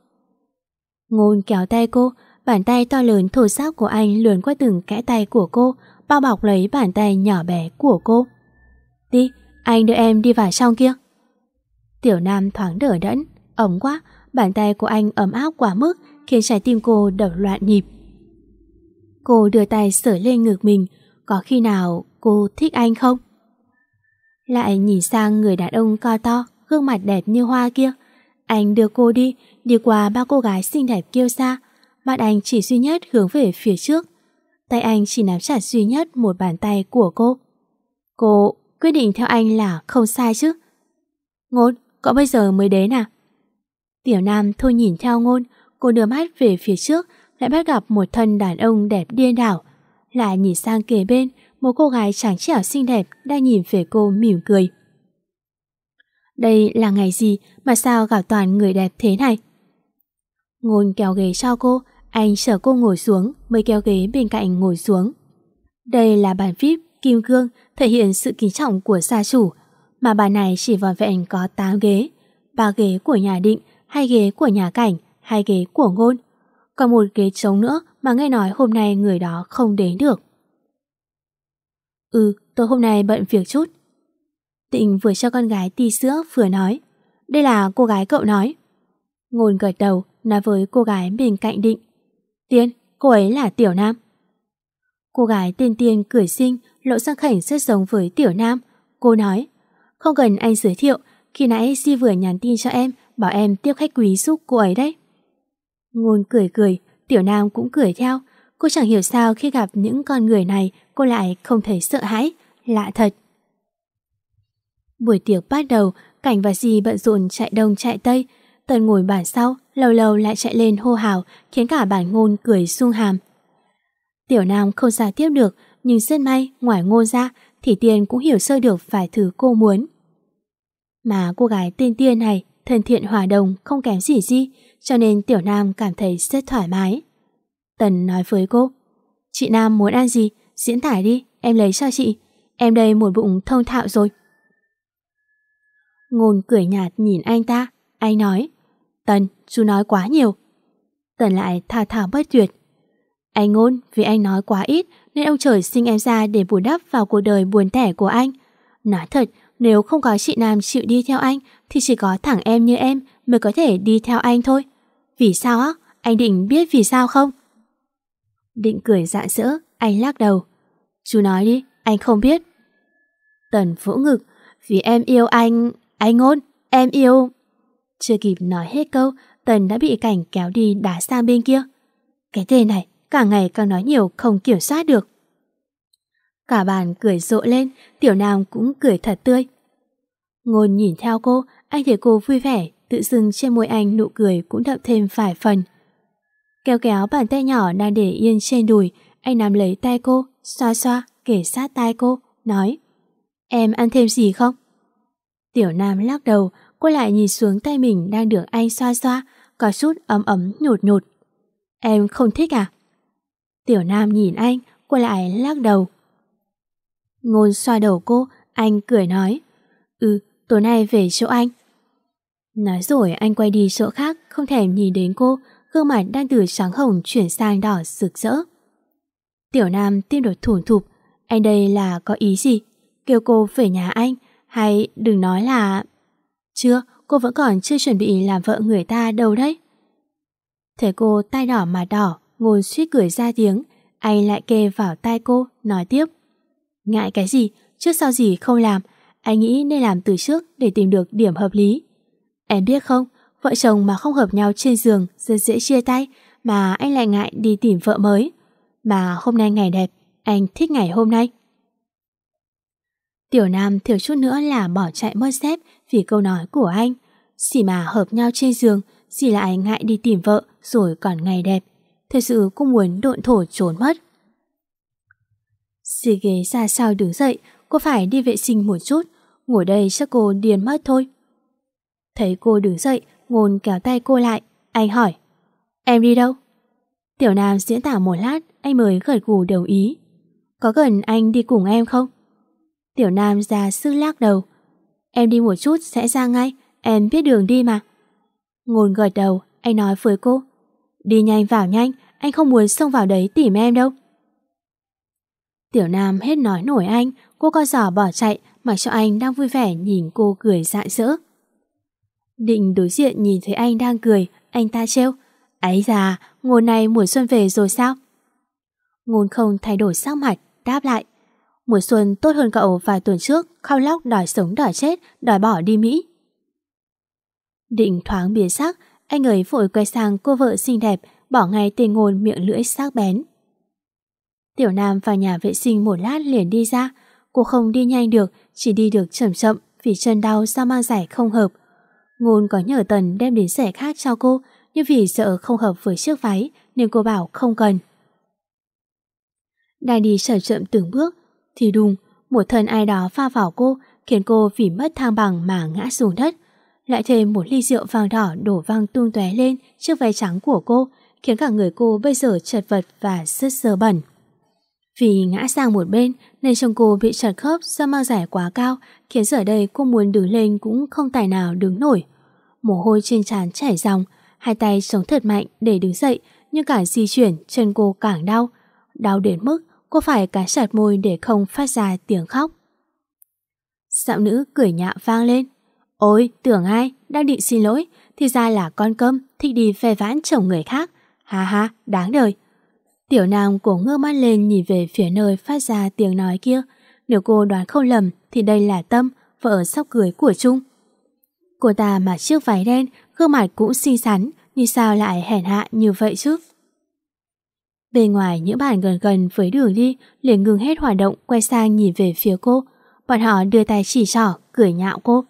Ngôn kéo tay cô, bàn tay to lớn thổ sắc của anh luồn qua từng kẽ tay của cô, bao bọc lấy bàn tay nhỏ bé của cô. Đi, anh đưa em đi vào trong kia. Tiểu Nam thoáng đỡ đẫn, ấm quá, bàn tay của anh ấm áp quá mức khiến trái tim cô đập loạn nhịp. Cô đưa tay sửa lên ngực mình, có khi nào cô thích anh không? Lại nhìn sang người đàn ông cao to, gương mặt đẹp như hoa kia, anh đưa cô đi, đi qua ba cô gái xinh đẹp kêu xa. Mắt anh chỉ duy nhất hướng về phía trước. Tay anh chỉ nắm chặt duy nhất một bàn tay của cô. Cô quyết định theo anh là không sai chứ. Ngôn, cậu bây giờ mới đến à? Tiểu Nam thôi nhìn theo ngôn, cô đưa mắt về phía trước, lại bắt gặp một thân đàn ông đẹp điên đảo. Lại nhìn sang kề bên, một cô gái trắng trẻo xinh đẹp đang nhìn về cô mỉm cười. Đây là ngày gì mà sao gặp toàn người đẹp thế này? Ngôn kéo ghế cho cô, anh chở cô ngồi xuống mới kéo ghế bên cạnh ngồi xuống. Đây là bàn VIP kim cương thể hiện sự kính trọng của gia chủ, mà bàn này chỉ vòn vẹn có 8 ghế, ba ghế của nhà định, hai ghế của nhà cảnh, hai ghế của ngôn. Còn một ghế trống nữa mà nghe nói hôm nay người đó không đến được. Ừ, tôi hôm nay bận việc chút. Tịnh vừa cho con gái ti sữa vừa nói. Đây là cô gái cậu nói. Ngôn gật đầu nói với cô gái bên cạnh định. Tiên, cô ấy là Tiểu Nam. Cô gái tên Tiên cười xinh, lộ sang khảnh rất giống với Tiểu Nam. Cô nói, không cần anh giới thiệu, khi nãy di vừa nhắn tin cho em, bảo em tiếp khách quý giúp cô ấy đấy. Ngôn cười cười, Tiểu Nam cũng cười theo. Cô chẳng hiểu sao khi gặp những con người này cô lại không thấy sợ hãi, lạ thật. Buổi tiệc bắt đầu, Cảnh và Di bận rộn chạy đông chạy tây. Tần ngồi bàn sau, lâu lâu lại chạy lên hô hào, khiến cả bản ngôn cười sung hàm. Tiểu Nam không giải tiếp được, nhưng rất may, ngoài Ngô ra, thì Tiên cũng hiểu sơ được vài thứ cô muốn. Mà cô gái tên Tiên này, thân thiện hòa đồng, không kém gì gì cho nên Tiểu Nam cảm thấy rất thoải mái. Tần nói với cô, chị Nam muốn ăn gì, diễn tải đi, em lấy cho chị. Em đây một bụng thông thạo rồi. Ngôn cười nhạt nhìn anh ta, anh nói, Tần, chú nói quá nhiều. Tần lại thà thảo bất tuyệt. Anh ngôn, vì anh nói quá ít nên ông trời sinh em ra để bù đắp vào cuộc đời buồn tẻ của anh. Nói thật, nếu không có chị Nam chịu đi theo anh thì chỉ có thẳng em như em mới có thể đi theo anh thôi. Vì sao á? Anh định biết vì sao không? Định cười dạ dỡ, anh lắc đầu. Chú nói đi, anh không biết. Tần vỗ ngực, vì em yêu anh, anh ngôn, em yêu. Chưa kịp nói hết câu, Tần đã bị cảnh kéo đi đá sang bên kia. Cái tên này, càng ngày càng nói nhiều không kiểm soát được. Cả bàn cười rộ lên, tiểu nam cũng cười thật tươi. Ngôn nhìn theo cô, anh thấy cô vui vẻ, tự dưng trên môi anh nụ cười cũng đậm thêm vài phần. Kéo kéo bàn tay nhỏ đang để yên trên đùi, anh nắm lấy tay cô, xoa xoa, kể sát tai cô, nói Em ăn thêm gì không? Tiểu Nam lắc đầu, cô lại nhìn xuống tay mình đang được anh xoa xoa, có chút ấm ấm nhột nhột. Em không thích à? Tiểu Nam nhìn anh, cô lại lắc đầu. Ngôn xoa đầu cô, anh cười nói. Ừ, tối nay về chỗ anh. Nói rồi anh quay đi chỗ khác, không thèm nhìn đến cô, gương mặt đang từ trắng hồng chuyển sang đỏ rực rỡ. Tiểu Nam tim đột thủng thụp, anh đây là có ý gì? Kêu cô về nhà anh, hay đừng nói là... Chưa, cô vẫn còn chưa chuẩn bị làm vợ người ta đâu đấy. Thấy cô tay đỏ mà đỏ, ngồi suýt cười ra tiếng, anh lại kề vào tai cô, nói tiếp. Ngại cái gì, trước sau gì không làm, anh nghĩ nên làm từ trước để tìm được điểm hợp lý. Em biết không, vợ chồng mà không hợp nhau trên giường rất dễ chia tay, mà anh lại ngại đi tìm vợ mới. Mà hôm nay ngày đẹp, anh thích ngày hôm nay. Tiểu Nam thiểu chút nữa là bỏ chạy mất dép vì câu nói của anh. chỉ mà hợp nhau trên giường, chỉ lại ngại đi tìm vợ rồi còn ngày đẹp. Thật sự cũng muốn độn thổ trốn mất. Xỉ ghế ra sao đứng dậy, cô phải đi vệ sinh một chút, ngồi đây chắc cô điên mất thôi. Thấy cô đứng dậy, ngôn kéo tay cô lại, anh hỏi. Em đi đâu? Tiểu Nam diễn tả một lát, anh mới gật gù đồng ý. Có cần anh đi cùng em không? Tiểu Nam ra sức lắc đầu. Em đi một chút sẽ ra ngay, em biết đường đi mà. Ngôn gật đầu, anh nói với cô. Đi nhanh vào nhanh, anh không muốn xông vào đấy tìm em đâu. Tiểu Nam hết nói nổi anh, cô co giỏ bỏ chạy mặc cho anh đang vui vẻ nhìn cô cười dại dỡ. Định đối diện nhìn thấy anh đang cười, anh ta trêu. Ấy già, ngôn này mùa xuân về rồi sao? Ngôn không thay đổi sắc mặt, đáp lại. Mùa xuân tốt hơn cậu vài tuần trước, khao lóc đòi sống đòi chết, đòi bỏ đi Mỹ. Định thoáng biến sắc, anh ấy vội quay sang cô vợ xinh đẹp, bỏ ngay tên ngôn miệng lưỡi sắc bén. Tiểu Nam vào nhà vệ sinh một lát liền đi ra, cô không đi nhanh được, chỉ đi được chậm chậm vì chân đau do mang giải không hợp. Ngôn có nhờ Tần đem đến rẻ khác cho cô, nhưng vì sợ không hợp với chiếc váy nên cô bảo không cần. Đang đi chậm chậm từng bước, thì đùng, một thân ai đó pha vào cô, khiến cô vì mất thang bằng mà ngã xuống đất. Lại thêm một ly rượu vàng đỏ đổ văng tung tóe lên trước váy trắng của cô, khiến cả người cô bây giờ chật vật và rất sơ bẩn. Vì ngã sang một bên nên trông cô bị chật khớp do mang giải quá cao, khiến giờ đây cô muốn đứng lên cũng không tài nào đứng nổi. Mồ hôi trên trán chảy ròng, hai tay chống thật mạnh để đứng dậy nhưng cả di chuyển chân cô càng đau. Đau đến mức cô phải cắn chặt môi để không phát ra tiếng khóc. Giọng nữ cười nhạo vang lên. Ôi, tưởng ai, đang định xin lỗi, thì ra là con cơm, thích đi phê vãn chồng người khác. Ha ha, đáng đời. Tiểu nam của ngơ mắt lên nhìn về phía nơi phát ra tiếng nói kia. Nếu cô đoán không lầm thì đây là Tâm, vợ sắp cưới của Trung. Cô ta mặc chiếc váy đen, gương mặt cũng xinh xắn, nhưng sao lại hèn hạ như vậy chứ? Bên ngoài những bàn gần gần với đường đi liền ngừng hết hoạt động quay sang nhìn về phía cô. Bọn họ đưa tay chỉ trỏ, cười nhạo cô.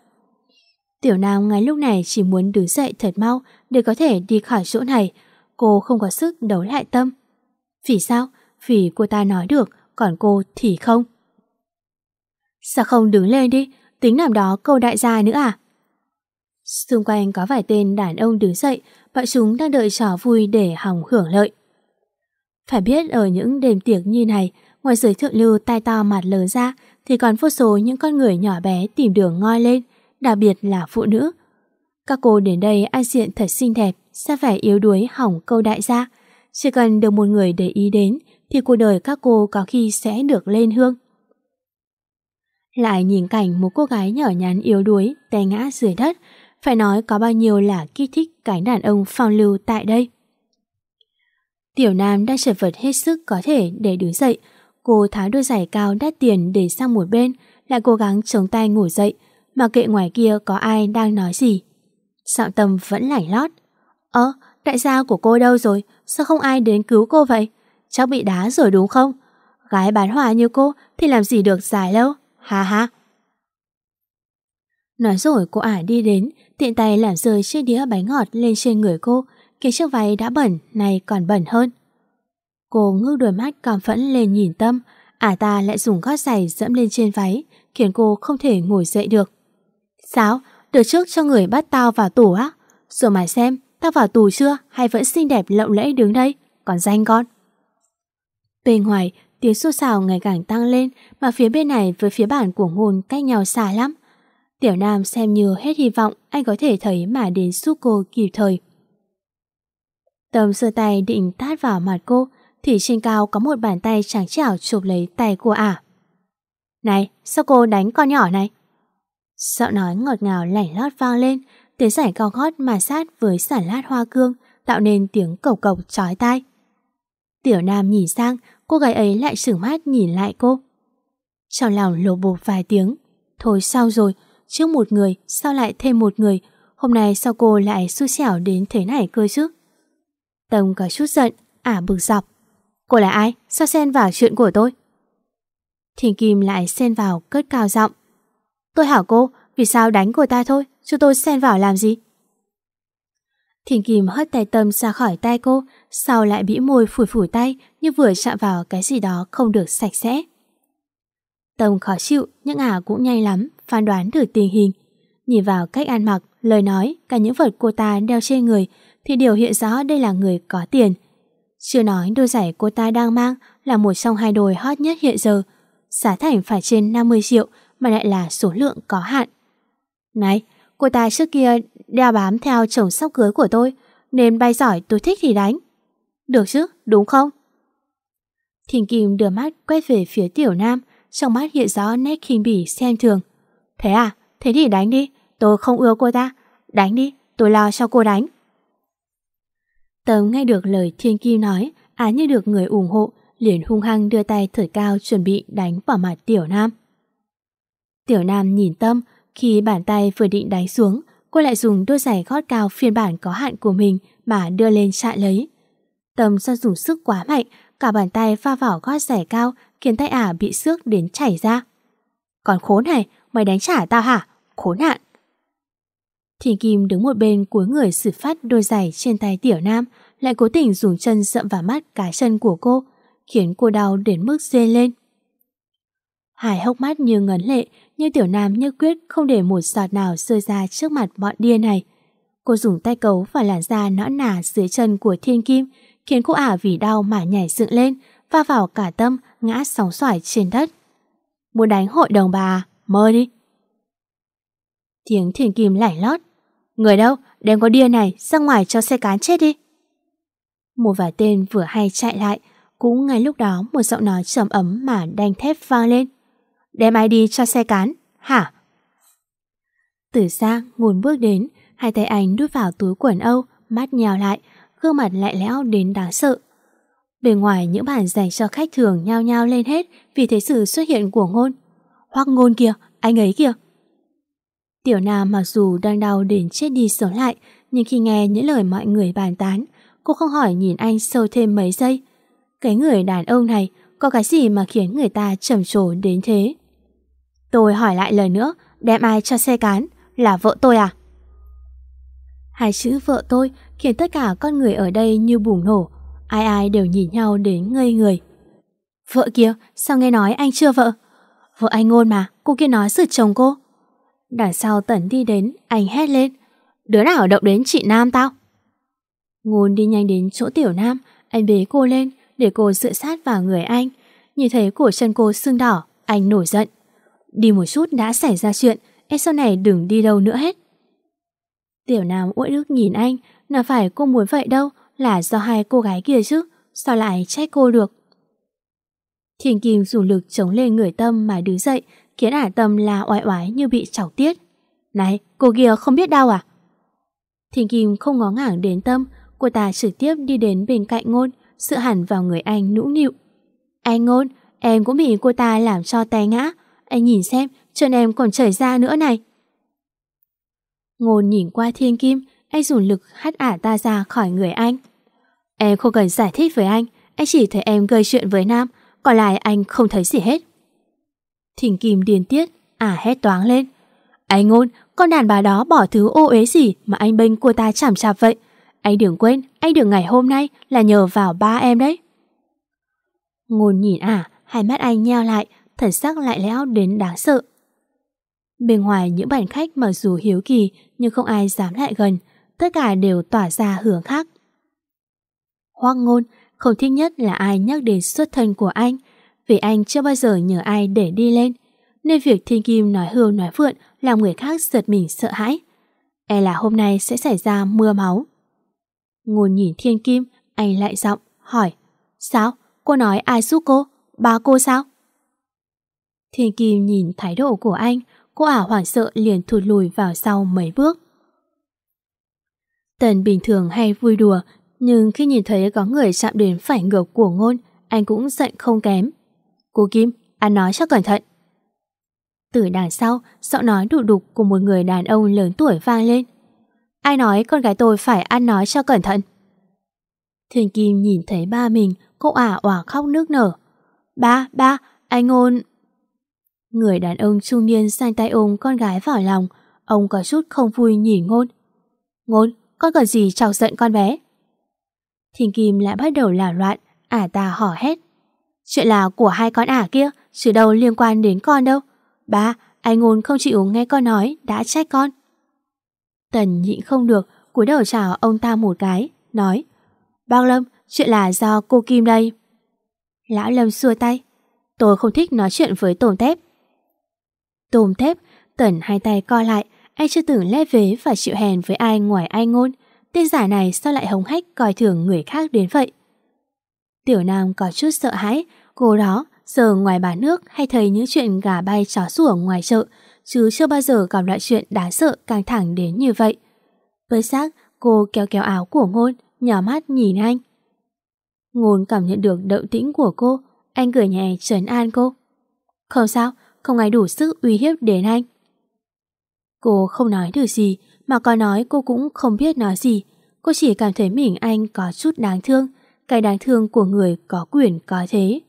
Tiểu Nam ngay lúc này chỉ muốn đứng dậy thật mau để có thể đi khỏi chỗ này. Cô không có sức đấu lại tâm. Vì sao? Vì cô ta nói được, còn cô thì không. Sao không đứng lên đi, tính làm đó câu đại gia nữa à? Xung quanh có vài tên đàn ông đứng dậy, bọn chúng đang đợi trò vui để hòng hưởng lợi. Phải biết ở những đêm tiệc như này, ngoài giới thượng lưu tai to mặt lớn ra, thì còn vô số những con người nhỏ bé tìm đường ngoi lên, đặc biệt là phụ nữ. Các cô đến đây ai diện thật xinh đẹp, sẽ phải yếu đuối hỏng câu đại gia. Chỉ cần được một người để ý đến, thì cuộc đời các cô có khi sẽ được lên hương. Lại nhìn cảnh một cô gái nhỏ nhắn yếu đuối, té ngã dưới đất, phải nói có bao nhiêu là kích thích cái đàn ông phong lưu tại đây. Tiểu Nam đang chật vật hết sức có thể để đứng dậy. Cô tháo đôi giày cao đắt tiền để sang một bên, lại cố gắng chống tay ngủ dậy, mà kệ ngoài kia có ai đang nói gì. Sạo tâm vẫn lảnh lót. Ơ, đại gia của cô đâu rồi? Sao không ai đến cứu cô vậy? Chắc bị đá rồi đúng không? Gái bán hòa như cô thì làm gì được dài lâu? Ha ha. Nói rồi cô ả đi đến, tiện tay làm rơi chiếc đĩa bánh ngọt lên trên người cô, cái chiếc váy đã bẩn, này còn bẩn hơn. Cô ngước đôi mắt cảm phẫn lên nhìn Tâm, ả ta lại dùng gót giày dẫm lên trên váy, khiến cô không thể ngồi dậy được. Sao? Được trước cho người bắt tao vào tù á? Rồi mà xem, tao vào tù chưa hay vẫn xinh đẹp lộng lẫy đứng đây, còn danh con. Bên ngoài, tiếng xô xào ngày càng tăng lên, mà phía bên này với phía bản của ngôn cách nhau xa lắm. Tiểu Nam xem như hết hy vọng anh có thể thấy mà đến giúp cô kịp thời. Tâm sơ tay định tát vào mặt cô, thì trên cao có một bàn tay trắng trẻo chụp lấy tay cô ả. Này, sao cô đánh con nhỏ này? Giọng nói ngọt ngào lảnh lót vang lên, tiếng giải cao gót mà sát với sản lát hoa cương, tạo nên tiếng cầu cộc chói tai. Tiểu Nam nhìn sang, cô gái ấy lại sửng mắt nhìn lại cô. Trong lòng lồ bột vài tiếng. Thôi sao rồi, trước một người, sao lại thêm một người? Hôm nay sao cô lại xui xẻo đến thế này cơ chứ? Tông có chút giận, ả bực dọc. Cô là ai? Sao xen vào chuyện của tôi? Thình Kim lại xen vào cất cao giọng. Tôi hỏi cô, vì sao đánh cô ta thôi, chứ tôi xen vào làm gì? thỉnh Kim hất tay Tâm ra khỏi tay cô, sau lại bĩ môi phủi phủi tay như vừa chạm vào cái gì đó không được sạch sẽ. Tâm khó chịu nhưng ả cũng nhanh lắm, phán đoán được tình hình. Nhìn vào cách ăn mặc, lời nói, cả những vật cô ta đeo trên người thì điều hiện rõ đây là người có tiền. Chưa nói đôi giày cô ta đang mang là một trong hai đôi hot nhất hiện giờ. Giá thành phải trên 50 triệu mà lại là số lượng có hạn. Này, cô ta trước kia đeo bám theo chồng sóc cưới của tôi nên bay giỏi tôi thích thì đánh. Được chứ, đúng không? Thình Kim đưa mắt quét về phía tiểu nam trong mắt hiện rõ nét khinh bỉ xem thường. Thế à, thế thì đánh đi, tôi không ưa cô ta. Đánh đi, tôi lo cho cô đánh. Tấm nghe được lời Thiên Kim nói, á như được người ủng hộ, liền hung hăng đưa tay thổi cao chuẩn bị đánh vào mặt Tiểu Nam. Tiểu Nam nhìn Tâm, khi bàn tay vừa định đánh xuống, cô lại dùng đôi giày gót cao phiên bản có hạn của mình mà đưa lên chạm lấy. Tâm do dùng sức quá mạnh, cả bàn tay va vào gót giày cao khiến tay ả bị xước đến chảy ra. Còn khốn này, mày đánh trả tao hả? Khốn nạn! Thì Kim đứng một bên cuối người xử phát đôi giày trên tay Tiểu Nam, lại cố tình dùng chân dậm vào mắt cái chân của cô, khiến cô đau đến mức dê lên. Hải hốc mắt như ngấn lệ, như Tiểu Nam như quyết không để một giọt nào rơi ra trước mặt bọn điên này. Cô dùng tay cấu vào làn da nõn nà dưới chân của Thiên Kim, khiến cô ả vì đau mà nhảy dựng lên, va vào cả tâm, ngã sóng xoải trên đất. Muốn đánh hội đồng bà, à? mơ đi. Tiếng Thiên Kim lảy lót. Người đâu, đem có điên này ra ngoài cho xe cán chết đi. Một vài tên vừa hay chạy lại, cũng ngay lúc đó một giọng nói trầm ấm mà đanh thép vang lên. Đem ai đi cho xe cán, hả? Từ xa, nguồn bước đến, hai tay anh đút vào túi quần Âu, mắt nhào lại, gương mặt lạnh lẽo đến đáng sợ. Bề ngoài những bàn dành cho khách thường nhao nhao lên hết vì thế sự xuất hiện của ngôn. hoặc ngôn kìa, anh ấy kìa. Tiểu Nam mặc dù đang đau đến chết đi sống lại, nhưng khi nghe những lời mọi người bàn tán, cô không hỏi nhìn anh sâu thêm mấy giây. Cái người đàn ông này có cái gì mà khiến người ta trầm trồ đến thế? Tôi hỏi lại lời nữa, đem ai cho xe cán? Là vợ tôi à? Hai chữ vợ tôi khiến tất cả con người ở đây như bùng nổ. Ai ai đều nhìn nhau đến ngây người. Vợ kia, sao nghe nói anh chưa vợ? Vợ anh ngôn mà, cô kia nói sự chồng cô. Đằng sau tẩn đi đến, anh hét lên. Đứa nào động đến chị Nam tao? Ngôn đi nhanh đến chỗ tiểu Nam, anh bế cô lên để cô dựa sát vào người anh. Nhìn thấy cổ chân cô sưng đỏ, anh nổi giận. Đi một chút đã xảy ra chuyện, em sau này đừng đi đâu nữa hết. Tiểu Nam uội ức nhìn anh, nào phải cô muốn vậy đâu, là do hai cô gái kia chứ, sao lại trách cô được. Thiên Kim dùng lực chống lên người Tâm mà đứng dậy, khiến ả Tâm là oai oái như bị chọc tiết. Này, cô kia không biết đau à? Thiên Kim không ngó ngảng đến Tâm, cô ta trực tiếp đi đến bên cạnh Ngôn, sự hẳn vào người anh nũng nịu. Anh Ngôn, em cũng bị cô ta làm cho té ngã. Anh nhìn xem, chân em còn chảy ra nữa này. Ngôn nhìn qua Thiên Kim, anh dùng lực hắt ả ta ra khỏi người anh. Em không cần giải thích với anh, anh chỉ thấy em gây chuyện với Nam, còn lại anh không thấy gì hết. Thỉnh Kim điên tiết, ả hét toáng lên. Anh ngôn, con đàn bà đó bỏ thứ ô uế gì mà anh bênh cô ta chảm chạp vậy. Anh đừng quên, anh được ngày hôm nay là nhờ vào ba em đấy. Ngôn nhìn ả, hai mắt anh nheo lại, thần sắc lại lẽo đến đáng sợ. Bên ngoài những bàn khách mặc dù hiếu kỳ nhưng không ai dám lại gần, tất cả đều tỏa ra hướng khác. Hoang ngôn không thích nhất là ai nhắc đến xuất thân của anh, vì anh chưa bao giờ nhờ ai để đi lên, nên việc Thiên Kim nói hương nói vượn làm người khác giật mình sợ hãi. E là hôm nay sẽ xảy ra mưa máu. Ngôn nhìn Thiên Kim, anh lại giọng, hỏi Sao? Cô nói ai giúp cô? Ba cô sao? Thiên Kim nhìn thái độ của anh, cô ả hoảng sợ liền thụt lùi vào sau mấy bước. Tần bình thường hay vui đùa, nhưng khi nhìn thấy có người chạm đến phải ngược của ngôn, anh cũng giận không kém. Cô Kim, anh nói cho cẩn thận. Từ đằng sau, giọng nói đụ đục của một người đàn ông lớn tuổi vang lên. Ai nói con gái tôi phải ăn nói cho cẩn thận? Thiên Kim nhìn thấy ba mình, cô ả òa khóc nước nở. Ba, ba, anh ngôn... Người đàn ông trung niên sang tay ôm con gái vào lòng, ông có chút không vui nhìn ngôn. Ngôn, con cần gì chọc giận con bé? Thiên Kim lại bắt đầu lảo loạn, ả ta hò hét. Chuyện là của hai con ả kia, chứ đâu liên quan đến con đâu. Ba, anh ngôn không chịu nghe con nói, đã trách con. Tần nhịn không được, cúi đầu chào ông ta một cái, nói Bác Lâm, chuyện là do cô Kim đây. Lão Lâm xua tay. Tôi không thích nói chuyện với tôm tép. Tôm thép Tần hai tay co lại, anh chưa từng lép vế và chịu hèn với ai ngoài ai ngôn. Tên giả này sao lại hống hách coi thường người khác đến vậy? Tiểu Nam có chút sợ hãi, cô đó giờ ngoài bà nước hay thấy những chuyện gà bay chó sủa ngoài chợ, chứ chưa bao giờ gặp loại chuyện đáng sợ căng thẳng đến như vậy. Với xác, cô kéo kéo áo của Ngôn, nhỏ mắt nhìn anh. Ngôn cảm nhận được động tĩnh của cô, anh cười nhẹ trấn an cô. Không sao, không ai đủ sức uy hiếp đến anh. Cô không nói được gì, mà có nói cô cũng không biết nói gì. Cô chỉ cảm thấy mình anh có chút đáng thương, cái đáng thương của người có quyền có thế.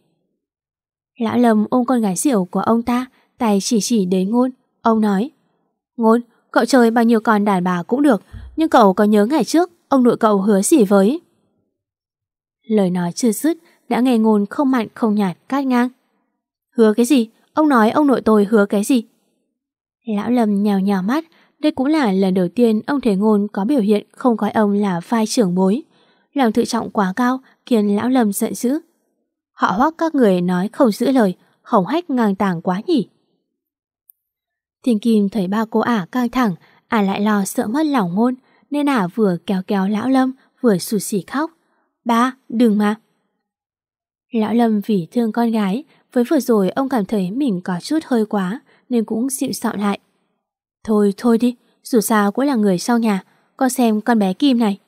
Lão Lâm ôm con gái rượu của ông ta, tay chỉ chỉ đến Ngôn. Ông nói, Ngôn, cậu chơi bao nhiêu con đàn bà cũng được, nhưng cậu có nhớ ngày trước ông nội cậu hứa gì với? Lời nói chưa dứt, đã nghe Ngôn không mặn không nhạt cát ngang. Hứa cái gì? Ông nói ông nội tôi hứa cái gì? Lão Lâm nhào nhào mắt, đây cũng là lần đầu tiên ông Thế Ngôn có biểu hiện không coi ông là vai trưởng bối. Lòng tự trọng quá cao khiến Lão Lâm giận dữ. Họ hoắc các người nói không giữ lời, hỏng hách ngang tàng quá nhỉ. Thiên Kim thấy ba cô ả căng thẳng, ả lại lo sợ mất lòng ngôn, nên ả vừa kéo kéo Lão Lâm vừa sụt sỉ khóc. Ba, đừng mà. Lão Lâm vì thương con gái, với vừa rồi ông cảm thấy mình có chút hơi quá, nên cũng dịu sạo lại. Thôi, thôi đi, dù sao cũng là người sau nhà, con xem con bé Kim này.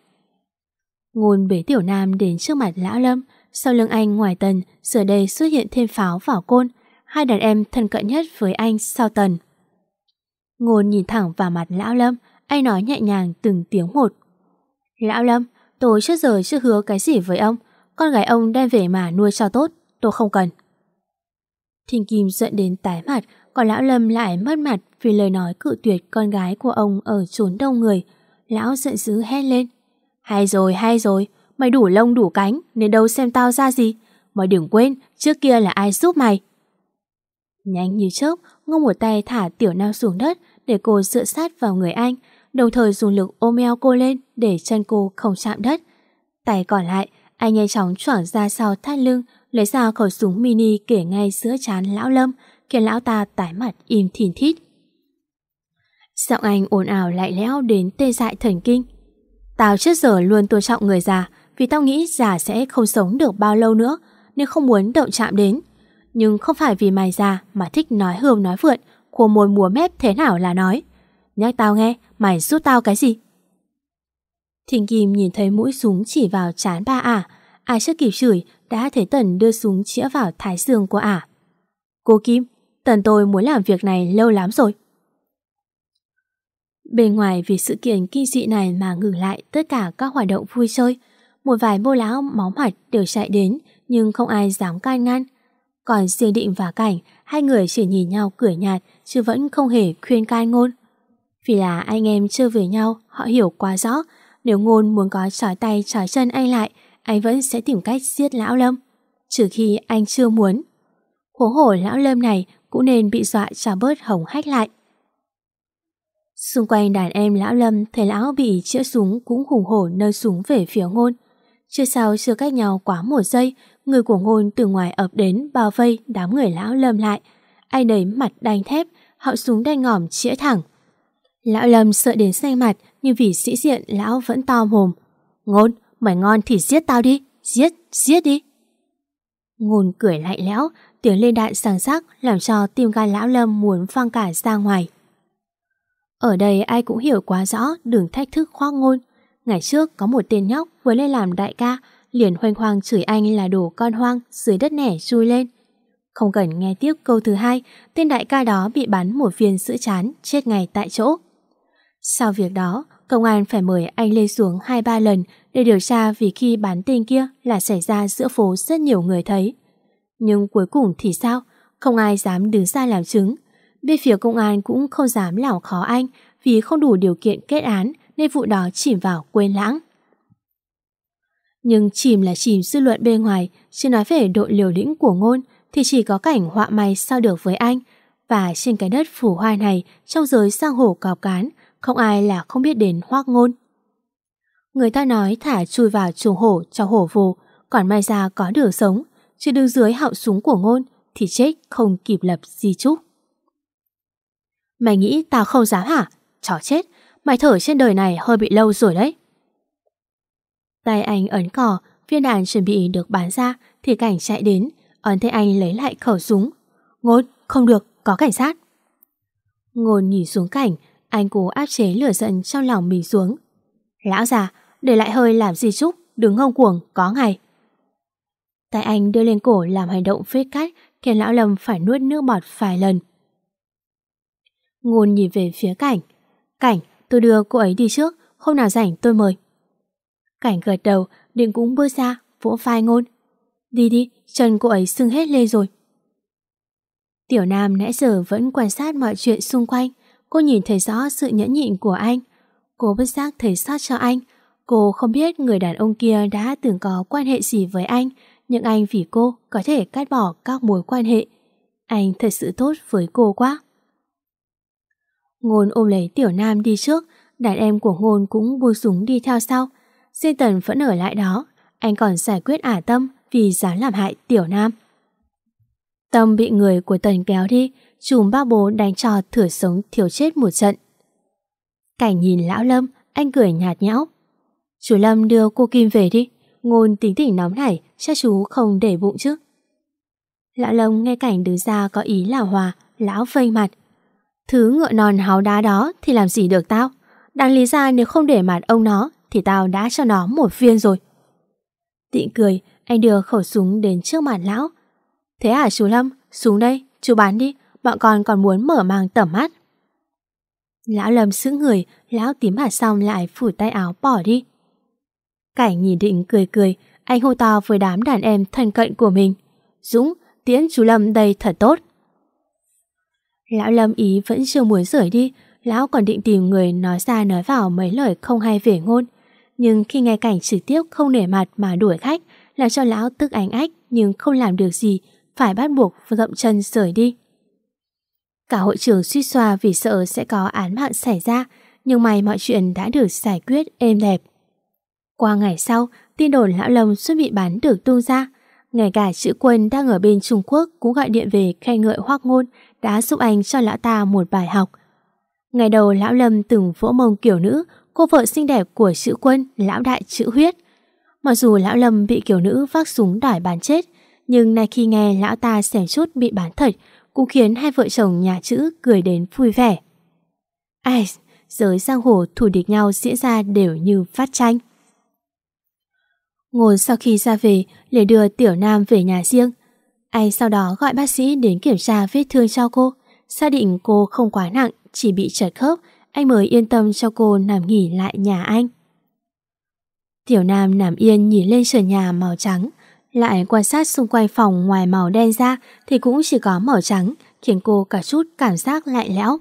Ngôn bế Tiểu Nam đến trước mặt Lão Lâm, sau lưng anh ngoài tần, giờ đây xuất hiện thêm pháo vào côn, hai đàn em thân cận nhất với anh sau tần. Ngôn nhìn thẳng vào mặt Lão Lâm, anh nói nhẹ nhàng từng tiếng một. Lão Lâm, tôi trước giờ chưa hứa cái gì với ông, con gái ông đem về mà nuôi cho tốt, tôi không cần. Thình Kim giận đến tái mặt, còn Lão Lâm lại mất mặt vì lời nói cự tuyệt con gái của ông ở chốn đông người. Lão giận dữ hét lên. Hay rồi, hay rồi, mày đủ lông đủ cánh nên đâu xem tao ra gì. Mày đừng quên, trước kia là ai giúp mày. Nhanh như chớp, ngông một tay thả tiểu nao xuống đất để cô dựa sát vào người anh, đồng thời dùng lực ôm eo cô lên để chân cô không chạm đất. Tay còn lại, anh nhanh chóng choảng ra sau thắt lưng, lấy ra khẩu súng mini kể ngay giữa chán lão lâm, khiến lão ta tái mặt im thìn thít. Giọng anh ồn ào lại lẽo đến tê dại thần kinh. Tao trước giờ luôn tôn trọng người già, vì tao nghĩ già sẽ không sống được bao lâu nữa, nên không muốn động chạm đến. Nhưng không phải vì mày già mà thích nói hươm nói vượn, khô môi múa mép thế nào là nói. Nhắc tao nghe, mày giúp tao cái gì? Thình Kim nhìn thấy mũi súng chỉ vào chán ba ả. Ai chưa kịp chửi, đã thấy Tần đưa súng chĩa vào thái dương của ả. Cô Kim, Tần tôi muốn làm việc này lâu lắm rồi. Bên ngoài vì sự kiện kinh dị này mà ngừng lại tất cả các hoạt động vui chơi. Một vài bô lão máu mặt đều chạy đến nhưng không ai dám can ngăn. Còn riêng định và cảnh, hai người chỉ nhìn nhau cười nhạt chứ vẫn không hề khuyên can ngôn. Vì là anh em chơi với nhau, họ hiểu quá rõ nếu ngôn muốn có trói tay trói chân anh lại, anh vẫn sẽ tìm cách giết lão Lâm. Trừ khi anh chưa muốn. Hố hổ lão Lâm này cũng nên bị dọa trả bớt hồng hách lại. Xung quanh đàn em lão Lâm thấy lão bị chĩa súng cũng hùng hổ nơi súng về phía ngôn. Chưa sau chưa cách nhau quá một giây, người của ngôn từ ngoài ập đến bao vây đám người lão Lâm lại. ai ấy mặt đanh thép, họng súng đen ngòm chĩa thẳng. Lão Lâm sợ đến xanh mặt nhưng vì sĩ diện lão vẫn to mồm. Ngôn, mày ngon thì giết tao đi, giết, giết đi. Ngôn cười lạnh lẽo, tiếng lên đạn sáng sắc làm cho tim gan lão Lâm muốn văng cả ra ngoài. Ở đây ai cũng hiểu quá rõ đường thách thức khoác ngôn. Ngày trước có một tên nhóc vừa lên làm đại ca, liền hoanh hoang chửi anh là đồ con hoang dưới đất nẻ chui lên. Không cần nghe tiếp câu thứ hai, tên đại ca đó bị bắn một viên sữa chán, chết ngay tại chỗ. Sau việc đó, công an phải mời anh lên xuống 2-3 lần để điều tra vì khi bán tên kia là xảy ra giữa phố rất nhiều người thấy. Nhưng cuối cùng thì sao? Không ai dám đứng ra làm chứng. Bên phía công an cũng không dám làm khó anh vì không đủ điều kiện kết án nên vụ đó chìm vào quên lãng. Nhưng chìm là chìm dư luận bên ngoài, chứ nói về độ liều lĩnh của ngôn thì chỉ có cảnh họa may sao được với anh. Và trên cái đất phủ hoa này, trong giới sang hồ cào cán, không ai là không biết đến hoác ngôn. Người ta nói thả chui vào chuồng hổ cho hổ vồ, còn may ra có đường sống, chứ đứng dưới họng súng của ngôn thì chết không kịp lập di chúc. Mày nghĩ tao không dám hả? Chó chết, mày thở trên đời này hơi bị lâu rồi đấy. Tay anh ấn cò, viên đạn chuẩn bị được bán ra thì cảnh chạy đến, ấn thấy anh lấy lại khẩu súng. Ngôn, không được, có cảnh sát. Ngôn nhìn xuống cảnh, anh cố áp chế lửa giận trong lòng mình xuống. Lão già, để lại hơi làm gì chúc, đứng ngông cuồng, có ngày. Tay anh đưa lên cổ làm hành động phết cách, khiến lão Lâm phải nuốt nước bọt vài lần. Ngôn nhìn về phía cảnh. Cảnh, tôi đưa cô ấy đi trước, hôm nào rảnh tôi mời. Cảnh gật đầu, định cũng bước ra, vỗ vai ngôn. Đi đi, chân cô ấy sưng hết lê rồi. Tiểu Nam nãy giờ vẫn quan sát mọi chuyện xung quanh. Cô nhìn thấy rõ sự nhẫn nhịn của anh. Cô bất giác thấy xót cho anh. Cô không biết người đàn ông kia đã từng có quan hệ gì với anh, nhưng anh vì cô có thể cắt bỏ các mối quan hệ. Anh thật sự tốt với cô quá. Ngôn ôm lấy Tiểu Nam đi trước, đàn em của Ngôn cũng buông súng đi theo sau. Diên Tần vẫn ở lại đó, anh còn giải quyết ả tâm vì dám làm hại Tiểu Nam. Tâm bị người của Tần kéo đi, chùm ba bố đánh trò thửa sống thiếu chết một trận. Cảnh nhìn lão Lâm, anh cười nhạt nhẽo. Chú Lâm đưa cô Kim về đi, ngôn tính tỉnh nóng này chắc chú không để bụng chứ. Lão Lâm nghe cảnh đứng ra có ý là hòa, lão phây mặt. Thứ ngựa non háo đá đó thì làm gì được tao? Đáng lý ra nếu không để mặt ông nó thì tao đã cho nó một viên rồi. Tịnh cười, anh đưa khẩu súng đến trước mặt lão. Thế à chú Lâm? súng đây, chú bán đi, bọn con còn muốn mở mang tầm mắt. Lão Lâm sững người, lão tím mặt xong lại phủ tay áo bỏ đi. Cảnh nhìn định cười cười, anh hô to với đám đàn em thân cận của mình. Dũng, tiễn chú Lâm đây thật tốt. Lão Lâm ý vẫn chưa muốn rời đi, lão còn định tìm người nói ra nói vào mấy lời không hay về ngôn. Nhưng khi nghe cảnh trực tiếp không nể mặt mà đuổi khách, làm cho lão tức ánh ách nhưng không làm được gì, phải bắt buộc dậm chân rời đi. Cả hội trưởng suy xoa vì sợ sẽ có án mạng xảy ra, nhưng may mọi chuyện đã được giải quyết êm đẹp. Qua ngày sau, tin đồn lão lông xuất bị bán được tung ra. Ngay cả chữ quân đang ở bên Trung Quốc cũng gọi điện về khen ngợi hoác ngôn đã giúp anh cho lão ta một bài học. Ngày đầu lão Lâm từng vỗ mông kiểu nữ, cô vợ xinh đẹp của chữ quân, lão đại chữ huyết. Mặc dù lão Lâm bị kiểu nữ vác súng đòi bán chết, nhưng nay khi nghe lão ta xẻm chút bị bán thật, cũng khiến hai vợ chồng nhà chữ cười đến vui vẻ. Ai, giới giang hồ thủ địch nhau diễn ra đều như phát tranh. Ngồi sau khi ra về, liền đưa Tiểu Nam về nhà riêng. Anh sau đó gọi bác sĩ đến kiểm tra vết thương cho cô. Xác định cô không quá nặng, chỉ bị trật khớp, anh mới yên tâm cho cô nằm nghỉ lại nhà anh. Tiểu Nam nằm yên nhìn lên sườn nhà màu trắng, lại quan sát xung quanh phòng ngoài màu đen ra thì cũng chỉ có màu trắng, khiến cô cả chút cảm giác lạnh lẽo.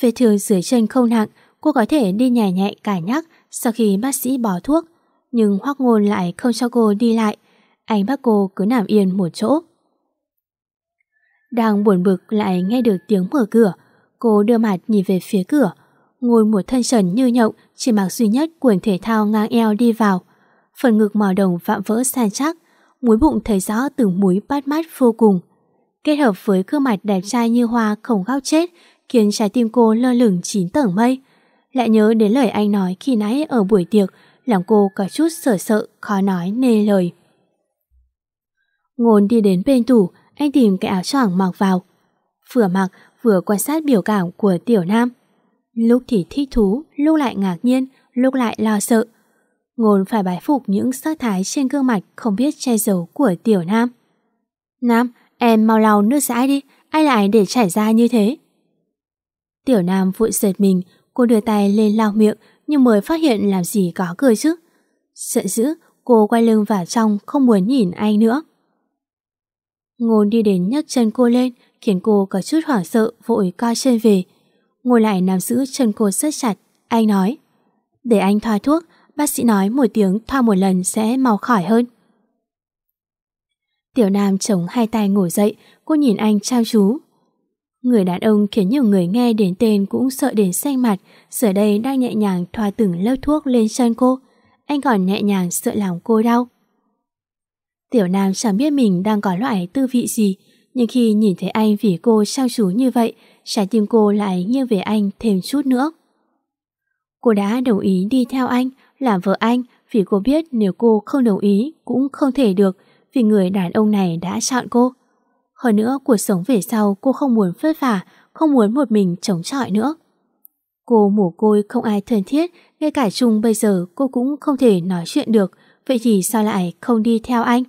Vết thương dưới chân không nặng, cô có thể đi nhẹ nhẹ cải nhắc sau khi bác sĩ bỏ thuốc, nhưng Hoắc Ngôn lại không cho cô đi lại, anh bắt cô cứ nằm yên một chỗ. Đang buồn bực lại nghe được tiếng mở cửa, cô đưa mặt nhìn về phía cửa, ngồi một thân trần như nhộng, chỉ mặc duy nhất quần thể thao ngang eo đi vào. Phần ngực màu đồng vạm vỡ san chắc, muối bụng thấy rõ từng múi bát mắt vô cùng. Kết hợp với gương mặt đẹp trai như hoa không góc chết, khiến trái tim cô lơ lửng chín tầng mây. Lại nhớ đến lời anh nói khi nãy ở buổi tiệc, làm cô có chút sợ sợ, khó nói nê lời. Ngôn đi đến bên tủ, anh tìm cái áo choàng mặc vào. Vừa mặc, vừa quan sát biểu cảm của tiểu nam. Lúc thì thích thú, lúc lại ngạc nhiên, lúc lại lo sợ. Ngôn phải bái phục những sắc thái trên gương mặt không biết che giấu của tiểu nam. Nam, em mau lau nước dãi đi, ai lại để chảy ra như thế? Tiểu nam vội giật mình, cô đưa tay lên lau miệng nhưng mới phát hiện làm gì có cười chứ. Sợ dữ, cô quay lưng vào trong không muốn nhìn anh nữa. Ngôn đi đến nhấc chân cô lên, khiến cô có chút hoảng sợ vội co chân về. Ngồi lại nằm giữ chân cô rất chặt, anh nói. Để anh thoa thuốc, bác sĩ nói một tiếng thoa một lần sẽ mau khỏi hơn. Tiểu Nam chống hai tay ngồi dậy, cô nhìn anh trao chú. Người đàn ông khiến nhiều người nghe đến tên cũng sợ đến xanh mặt, giờ đây đang nhẹ nhàng thoa từng lớp thuốc lên chân cô. Anh còn nhẹ nhàng sợ lòng cô đau. Tiểu Nam chẳng biết mình đang có loại tư vị gì, nhưng khi nhìn thấy anh vì cô trao chú như vậy, trái tim cô lại nghiêng về anh thêm chút nữa. Cô đã đồng ý đi theo anh, làm vợ anh vì cô biết nếu cô không đồng ý cũng không thể được vì người đàn ông này đã chọn cô. Hơn nữa cuộc sống về sau cô không muốn vất vả, không muốn một mình chống chọi nữa. Cô mồ côi không ai thân thiết, ngay cả chung bây giờ cô cũng không thể nói chuyện được, vậy thì sao lại không đi theo anh?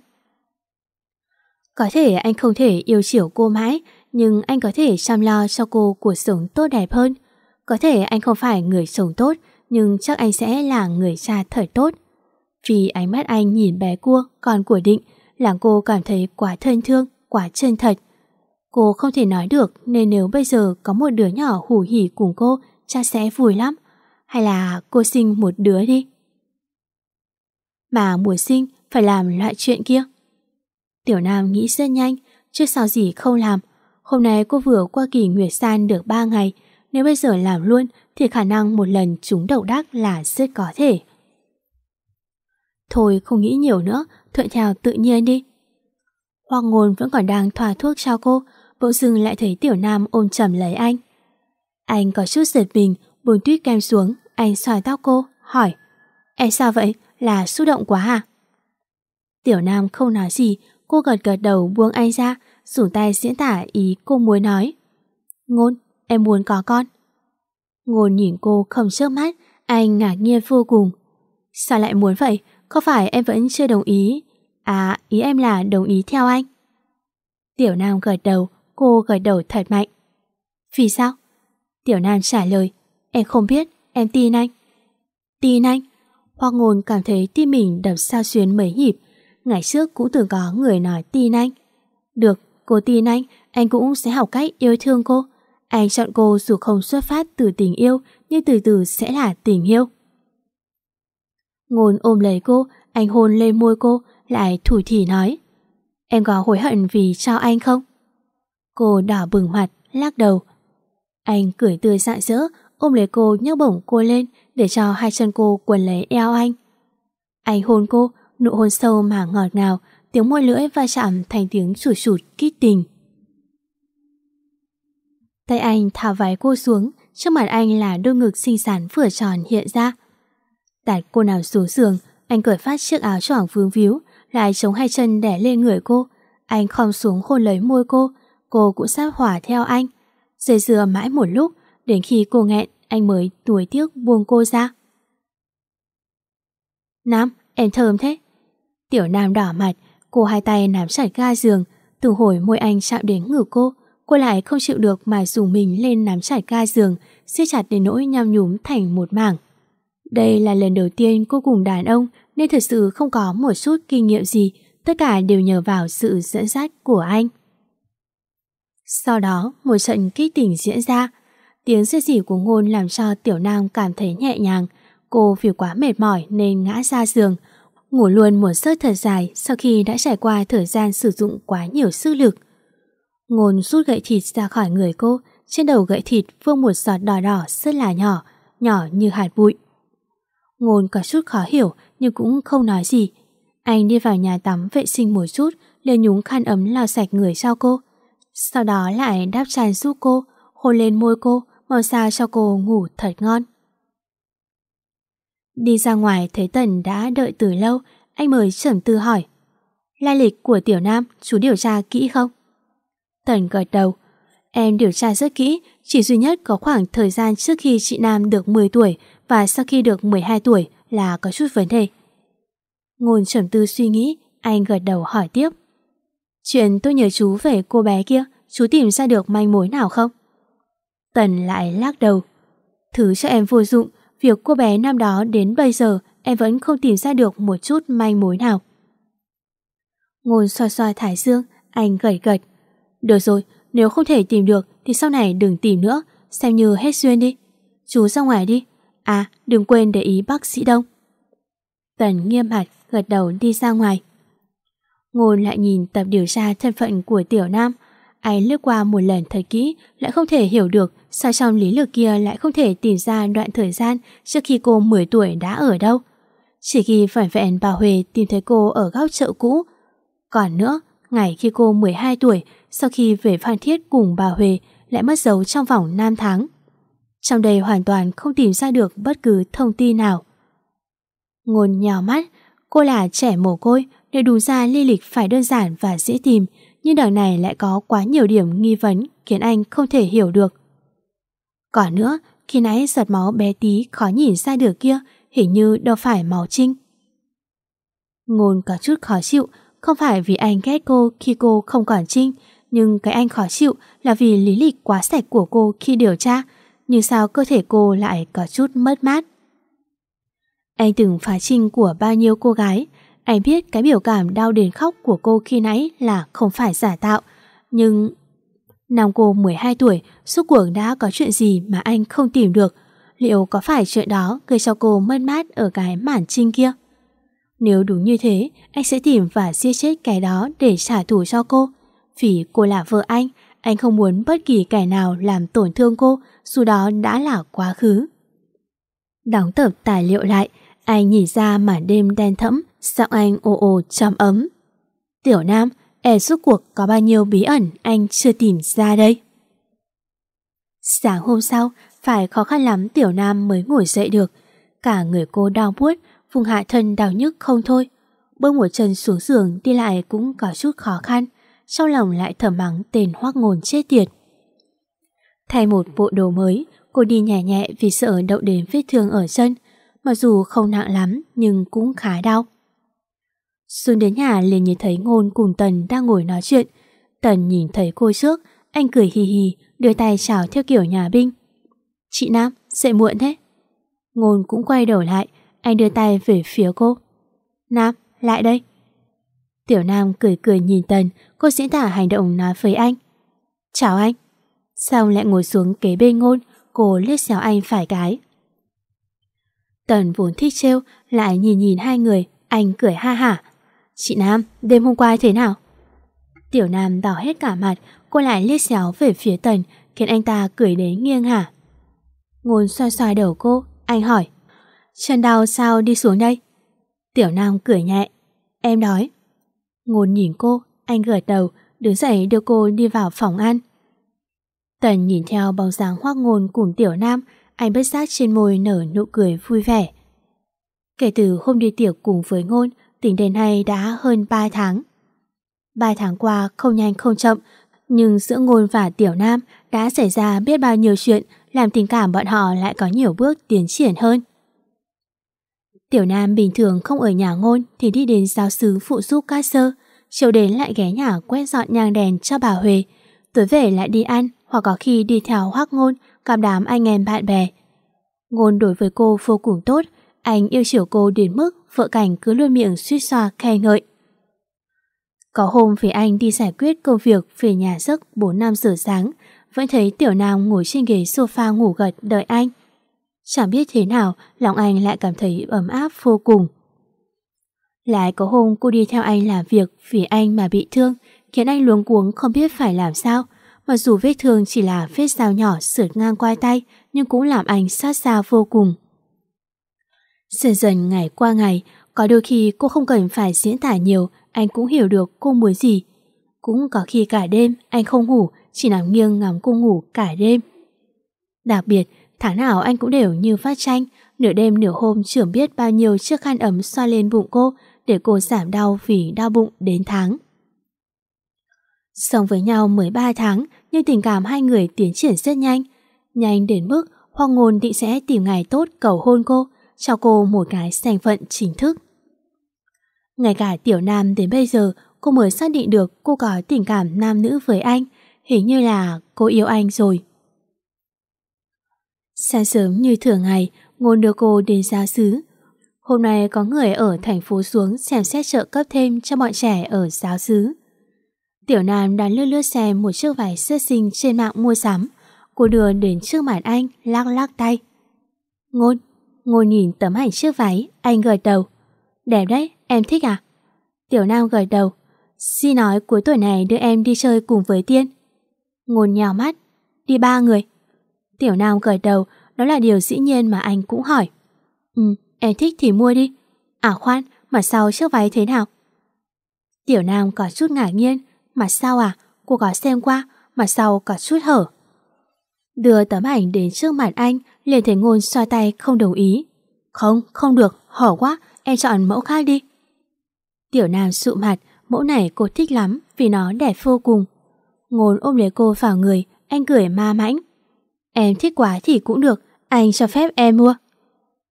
Có thể anh không thể yêu chiều cô mãi, nhưng anh có thể chăm lo cho cô cuộc sống tốt đẹp hơn. Có thể anh không phải người sống tốt, nhưng chắc anh sẽ là người cha thời tốt. Vì ánh mắt anh nhìn bé cua, con của định, làm cô cảm thấy quá thân thương, quá chân thật. Cô không thể nói được nên nếu bây giờ có một đứa nhỏ hủ hỉ cùng cô, cha sẽ vui lắm. Hay là cô sinh một đứa đi. Mà mùa sinh phải làm loại chuyện kia. Tiểu Nam nghĩ rất nhanh, chứ sao gì không làm. Hôm nay cô vừa qua kỳ Nguyệt San được 3 ngày, nếu bây giờ làm luôn thì khả năng một lần trúng đầu đắc là rất có thể. Thôi không nghĩ nhiều nữa, thuận theo tự nhiên đi. Hoàng ngôn vẫn còn đang thoa thuốc cho cô, bỗng dưng lại thấy tiểu nam ôm chầm lấy anh. Anh có chút giật mình, buông tuyết kem xuống, anh xoài tóc cô, hỏi. Em sao vậy? Là xúc động quá à? Tiểu Nam không nói gì, cô gật gật đầu buông anh ra, dùng tay diễn tả ý cô muốn nói. Ngôn, em muốn có con. Ngôn nhìn cô không chớp mắt, anh ngạc nhiên vô cùng. Sao lại muốn vậy? Có phải em vẫn chưa đồng ý? À, ý em là đồng ý theo anh. Tiểu Nam gật đầu, cô gật đầu thật mạnh. Vì sao? Tiểu Nam trả lời, em không biết, em tin anh. Tin anh? Hoa ngôn cảm thấy tim mình đập sao xuyến mấy nhịp. Ngày trước cũng từng có người nói tin anh. Được, cô tin anh, anh cũng sẽ học cách yêu thương cô. Anh chọn cô dù không xuất phát từ tình yêu, nhưng từ từ sẽ là tình yêu. Ngôn ôm lấy cô, anh hôn lên môi cô, lại thủ thỉ nói. Em có hối hận vì cho anh không? Cô đỏ bừng mặt, lắc đầu. Anh cười tươi rạng rỡ, ôm lấy cô nhấc bổng cô lên để cho hai chân cô quần lấy eo anh. Anh hôn cô, nụ hôn sâu mà ngọt ngào, tiếng môi lưỡi va chạm thành tiếng sủi sụt kích tình. Tay anh thả váy cô xuống, trước mặt anh là đôi ngực xinh xắn vừa tròn hiện ra. Đặt cô nào xuống giường, anh cởi phát chiếc áo choàng vướng víu, lại chống hai chân đẻ lên người cô. Anh khom xuống hôn lấy môi cô, cô cũng sắp hỏa theo anh. Dây dừa mãi một lúc, đến khi cô nghẹn, anh mới tuổi tiếc buông cô ra. Nam, em thơm thế. Tiểu Nam đỏ mặt, cô hai tay nắm chặt ga giường, từng hồi môi anh chạm đến ngực cô, cô lại không chịu được mà dùng mình lên nắm chặt ga giường, siết chặt đến nỗi nham nhúm thành một mảng. Đây là lần đầu tiên cô cùng đàn ông nên thật sự không có một chút kinh nghiệm gì, tất cả đều nhờ vào sự dẫn dắt của anh. Sau đó, một trận kích tỉnh diễn ra. Tiếng xe rỉ của ngôn làm cho Tiểu Nam cảm thấy nhẹ nhàng. Cô vì quá mệt mỏi nên ngã ra giường, ngủ luôn một giấc thật dài sau khi đã trải qua thời gian sử dụng quá nhiều sức lực. Ngôn rút gậy thịt ra khỏi người cô, trên đầu gậy thịt vương một giọt đỏ đỏ rất là nhỏ, nhỏ như hạt bụi. Ngôn có chút khó hiểu nhưng cũng không nói gì. Anh đi vào nhà tắm vệ sinh một chút, liền nhúng khăn ấm lau sạch người cho cô. Sau đó lại đáp tràn giúp cô, hôn lên môi cô, Màu sao cho cô ngủ thật ngon. Đi ra ngoài thấy Tần đã đợi từ lâu, anh mới trầm tư hỏi. Lai lịch của Tiểu Nam chú điều tra kỹ không? Tần gật đầu. Em điều tra rất kỹ, chỉ duy nhất có khoảng thời gian trước khi chị Nam được 10 tuổi và sau khi được 12 tuổi là có chút vấn đề. Ngôn trầm tư suy nghĩ, anh gật đầu hỏi tiếp. Chuyện tôi nhờ chú về cô bé kia, chú tìm ra được manh mối nào không? Tần lại lắc đầu. Thứ cho em vô dụng, việc cô bé năm đó đến bây giờ em vẫn không tìm ra được một chút manh mối nào. Ngôn xoa xoa thải dương, anh gật gật. Được rồi, nếu không thể tìm được thì sau này đừng tìm nữa, xem như hết duyên đi. Chú ra ngoài đi. À, đừng quên để ý bác sĩ Đông. Tần nghiêm mặt gật đầu đi ra ngoài. Ngôn lại nhìn tập điều tra thân phận của Tiểu Nam. Anh lướt qua một lần thật kỹ, lại không thể hiểu được sao trong lý lực kia lại không thể tìm ra đoạn thời gian trước khi cô 10 tuổi đã ở đâu. Chỉ khi phản vẹn bà Huệ tìm thấy cô ở góc chợ cũ. Còn nữa, ngày khi cô 12 tuổi, sau khi về Phan Thiết cùng bà Huệ lại mất dấu trong vòng 5 tháng. Trong đây hoàn toàn không tìm ra được bất cứ thông tin nào. Ngôn nhào mắt, cô là trẻ mồ côi, nếu đủ ra ly lịch phải đơn giản và dễ tìm, nhưng đằng này lại có quá nhiều điểm nghi vấn khiến anh không thể hiểu được. Còn nữa, khi nãy giọt máu bé tí khó nhìn ra được kia hình như đâu phải máu trinh. Ngôn có chút khó chịu, không phải vì anh ghét cô khi cô không còn trinh, nhưng cái anh khó chịu là vì lý lịch quá sạch của cô khi điều tra, nhưng sao cơ thể cô lại có chút mất mát. Anh từng phá trinh của bao nhiêu cô gái, anh biết cái biểu cảm đau đến khóc của cô khi nãy là không phải giả tạo, nhưng... Năm cô 12 tuổi, suốt cuộc đã có chuyện gì mà anh không tìm được, liệu có phải chuyện đó gây cho cô mất mát ở cái mản trinh kia? Nếu đúng như thế, anh sẽ tìm và giết chết cái đó để trả thù cho cô. Vì cô là vợ anh, anh không muốn bất kỳ kẻ nào làm tổn thương cô, dù đó đã là quá khứ. Đóng tập tài liệu lại, anh nhìn ra màn đêm đen thẫm, giọng anh ồ ồ trầm ấm. Tiểu Nam, e suốt cuộc có bao nhiêu bí ẩn anh chưa tìm ra đây? Sáng hôm sau, phải khó khăn lắm Tiểu Nam mới ngồi dậy được. Cả người cô đau buốt, phùng hạ thần đau nhức không thôi. bước một chân xuống giường đi lại cũng có chút khó khăn, trong lòng lại thở mắng tên hoác ngôn chết tiệt. Thay một bộ đồ mới, cô đi nhẹ nhẹ vì sợ đậu đến vết thương ở chân, mặc dù không nặng lắm nhưng cũng khá đau. Xuống đến nhà liền nhìn thấy Ngôn cùng Tần đang ngồi nói chuyện. Tần nhìn thấy cô trước, anh cười hì hì, đưa tay chào theo kiểu nhà binh. Chị Nam, dậy muộn thế. Ngôn cũng quay đầu lại, anh đưa tay về phía cô. Nam, lại đây. Tiểu Nam cười cười nhìn Tần, cô diễn tả hành động nói với anh. Chào anh. Xong lại ngồi xuống kế bên ngôn, cô liếc xéo anh phải cái. Tần vốn thích trêu, lại nhìn nhìn hai người, anh cười ha hả. Chị Nam, đêm hôm qua thế nào? Tiểu Nam đỏ hết cả mặt, cô lại liếc xéo về phía Tần, khiến anh ta cười đến nghiêng hả. Ngôn xoay xoay đầu cô, anh hỏi. Chân đau sao đi xuống đây? Tiểu Nam cười nhẹ. Em đói. Ngôn nhìn cô, anh gật đầu, đứng dậy đưa cô đi vào phòng ăn. Tần nhìn theo bóng dáng hoác ngôn cùng Tiểu Nam, anh bất giác trên môi nở nụ cười vui vẻ. Kể từ hôm đi tiệc cùng với ngôn, tính đến nay đã hơn 3 tháng. 3 tháng qua không nhanh không chậm, nhưng giữa ngôn và Tiểu Nam đã xảy ra biết bao nhiêu chuyện làm tình cảm bọn họ lại có nhiều bước tiến triển hơn. Tiểu Nam bình thường không ở nhà ngôn thì đi đến giáo sứ phụ giúp ca sơ, chiều đến lại ghé nhà quét dọn nhang đèn cho bà Huệ, tối về lại đi ăn hoặc có khi đi theo hoác ngôn gặp đám anh em bạn bè. Ngôn đối với cô vô cùng tốt, anh yêu chiều cô đến mức vợ cảnh cứ luôn miệng suýt xoa khen ngợi. Có hôm phía anh đi giải quyết công việc về nhà giấc 4-5 giờ sáng, vẫn thấy Tiểu Nam ngồi trên ghế sofa ngủ gật đợi anh. Chẳng biết thế nào, lòng anh lại cảm thấy ấm áp vô cùng. Lại có hôm cô đi theo anh làm việc vì anh mà bị thương, khiến anh luống cuống không biết phải làm sao. Mặc dù vết thương chỉ là vết dao nhỏ sượt ngang qua tay, nhưng cũng làm anh sát sao vô cùng. Dần dần ngày qua ngày, có đôi khi cô không cần phải diễn tả nhiều, anh cũng hiểu được cô muốn gì. Cũng có khi cả đêm anh không ngủ, chỉ nằm nghiêng ngắm cô ngủ cả đêm. Đặc biệt, tháng nào anh cũng đều như phát tranh, nửa đêm nửa hôm trưởng biết bao nhiêu chiếc khăn ấm xoa lên bụng cô để cô giảm đau vì đau bụng đến tháng. Sống với nhau 13 tháng, nhưng tình cảm hai người tiến triển rất nhanh. Nhanh đến mức Hoàng Ngôn định sẽ tìm ngày tốt cầu hôn cô, cho cô một cái danh phận chính thức. Ngay cả Tiểu Nam đến bây giờ cô mới xác định được cô có tình cảm nam nữ với anh, hình như là cô yêu anh rồi. Sáng sớm như thường ngày, Ngôn đưa cô đến gia xứ. Hôm nay có người ở thành phố xuống xem xét trợ cấp thêm cho bọn trẻ ở giáo xứ. Tiểu Nam đang lướt lướt xem một chiếc vải sơ sinh trên mạng mua sắm. Cô đưa đến trước mặt anh, lắc lắc tay. Ngôn, ngôn nhìn tấm ảnh chiếc váy, anh gật đầu. Đẹp đấy, em thích à? Tiểu Nam gật đầu. Xin nói cuối tuổi này đưa em đi chơi cùng với Tiên. Ngôn nhào mắt. Đi ba người. Tiểu Nam gật đầu, đó là điều dĩ nhiên mà anh cũng hỏi. Ừ, em thích thì mua đi. À khoan, mà sau chiếc váy thế nào? Tiểu Nam có chút ngạc nhiên. Mà sau à, cô có xem qua, mà sau có chút hở. Đưa tấm ảnh đến trước mặt anh, liền thấy ngôn xoa tay không đồng ý. Không, không được, hở quá, em chọn mẫu khác đi. Tiểu Nam sụ mặt, mẫu này cô thích lắm vì nó đẹp vô cùng. Ngôn ôm lấy cô vào người, anh cười ma mãnh. Em thích quá thì cũng được, anh cho phép em mua.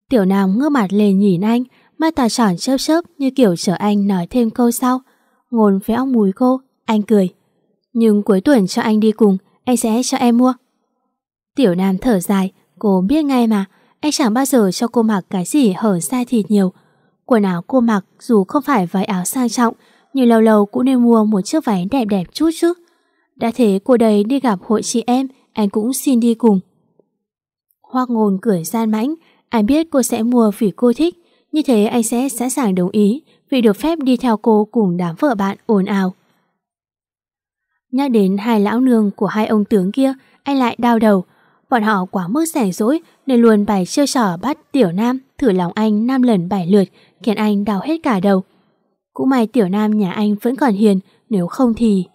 Tiểu Nam ngước mặt lên nhìn anh, mắt tà tròn chớp chớp như kiểu chờ anh nói thêm câu sau. Ngôn véo mùi cô, anh cười. Nhưng cuối tuần cho anh đi cùng, anh sẽ cho em mua. Tiểu Nam thở dài, cô biết ngay mà, anh chẳng bao giờ cho cô mặc cái gì hở sai thịt nhiều. Quần áo cô mặc dù không phải váy áo sang trọng, nhưng lâu lâu cũng nên mua một chiếc váy đẹp đẹp chút chứ. Đã thế cô đấy đi gặp hội chị em, anh cũng xin đi cùng. Hoác ngôn cười gian mãnh, anh biết cô sẽ mua vì cô thích, như thế anh sẽ sẵn sàng đồng ý vì được phép đi theo cô cùng đám vợ bạn ồn ào. Nhắc đến hai lão nương của hai ông tướng kia, anh lại đau đầu. Bọn họ quá mức rảnh rỗi nên luôn bày chiêu trò bắt Tiểu Nam thử lòng anh năm lần bảy lượt, khiến anh đau hết cả đầu. Cũng may Tiểu Nam nhà anh vẫn còn hiền, nếu không thì...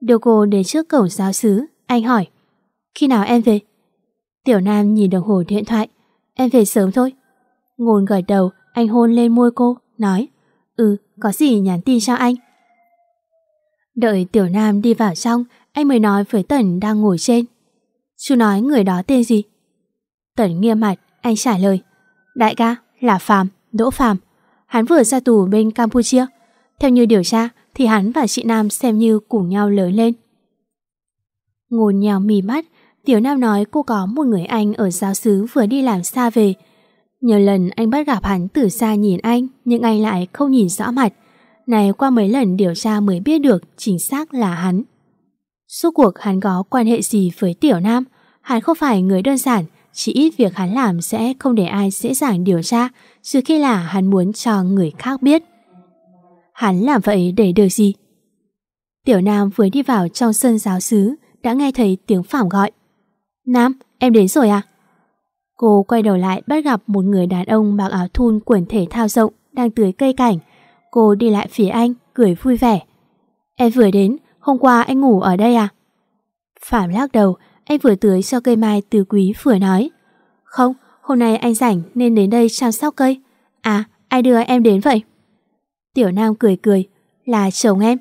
Đưa cô đến trước cổng giáo sứ, anh hỏi. Khi nào em về? Tiểu Nam nhìn đồng hồ điện thoại. Em về sớm thôi. Ngôn gật đầu, anh hôn lên môi cô, nói. Ừ, có gì nhắn tin cho anh? Đợi Tiểu Nam đi vào trong, anh mới nói với Tần đang ngồi trên. Chú nói người đó tên gì? Tần nghiêm mặt, anh trả lời. Đại ca, là Phạm, Đỗ Phạm. Hắn vừa ra tù bên Campuchia. Theo như điều tra, thì hắn và chị Nam xem như cùng nhau lớn lên. Ngôn nhào mì mắt, Tiểu Nam nói cô có một người anh ở giáo xứ vừa đi làm xa về. Nhiều lần anh bắt gặp hắn từ xa nhìn anh, nhưng anh lại không nhìn rõ mặt. Này qua mấy lần điều tra mới biết được chính xác là hắn. Suốt cuộc hắn có quan hệ gì với Tiểu Nam? Hắn không phải người đơn giản, chỉ ít việc hắn làm sẽ không để ai dễ dàng điều tra, trừ khi là hắn muốn cho người khác biết. Hắn làm vậy để được gì? Tiểu Nam vừa đi vào trong sân giáo xứ, đã nghe thấy tiếng Phạm gọi. Nam, em đến rồi à? Cô quay đầu lại bắt gặp một người đàn ông mặc áo thun quần thể thao rộng đang tưới cây cảnh. Cô đi lại phía anh, cười vui vẻ. Em vừa đến, hôm qua anh ngủ ở đây à? Phạm lắc đầu, anh vừa tưới cho cây mai từ quý vừa nói. Không, hôm nay anh rảnh nên đến đây chăm sóc cây. À, ai đưa em đến vậy? Tiểu Nam cười cười, là chồng em.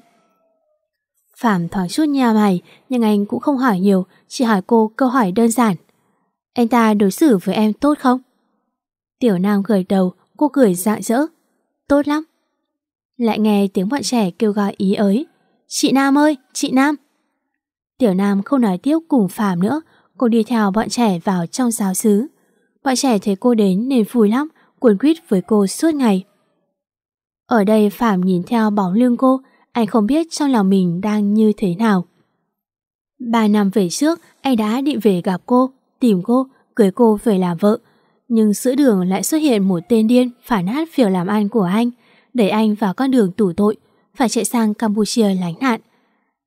Phạm thoáng chút nhà mày, nhưng anh cũng không hỏi nhiều, chỉ hỏi cô câu hỏi đơn giản. Anh ta đối xử với em tốt không? Tiểu Nam gật đầu, cô cười rạng rỡ. Tốt lắm. Lại nghe tiếng bọn trẻ kêu gọi ý ới. Chị Nam ơi, chị Nam. Tiểu Nam không nói tiếp cùng Phạm nữa, cô đi theo bọn trẻ vào trong giáo xứ. Bọn trẻ thấy cô đến nên vui lắm, cuốn quýt với cô suốt ngày. Ở đây Phạm nhìn theo bóng lưng cô, anh không biết trong lòng mình đang như thế nào. Ba năm về trước, anh đã định về gặp cô, tìm cô, cưới cô về làm vợ. Nhưng giữa đường lại xuất hiện một tên điên phản hát việc làm ăn của anh, đẩy anh vào con đường tủ tội, phải chạy sang Campuchia lánh nạn.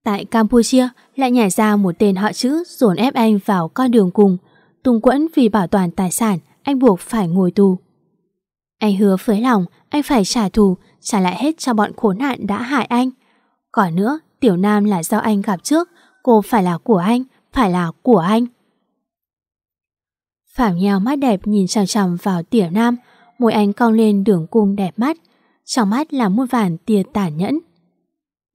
Tại Campuchia lại nhảy ra một tên họ chữ dồn ép anh vào con đường cùng, tung quẫn vì bảo toàn tài sản, anh buộc phải ngồi tù. Anh hứa với lòng, anh phải trả thù, trả lại hết cho bọn khốn nạn đã hại anh. Còn nữa, Tiểu Nam là do anh gặp trước, cô phải là của anh, phải là của anh. Phạm nhào mắt đẹp nhìn chằm chằm vào Tiểu Nam, môi anh cong lên đường cung đẹp mắt, trong mắt là muôn vàn tia tàn nhẫn.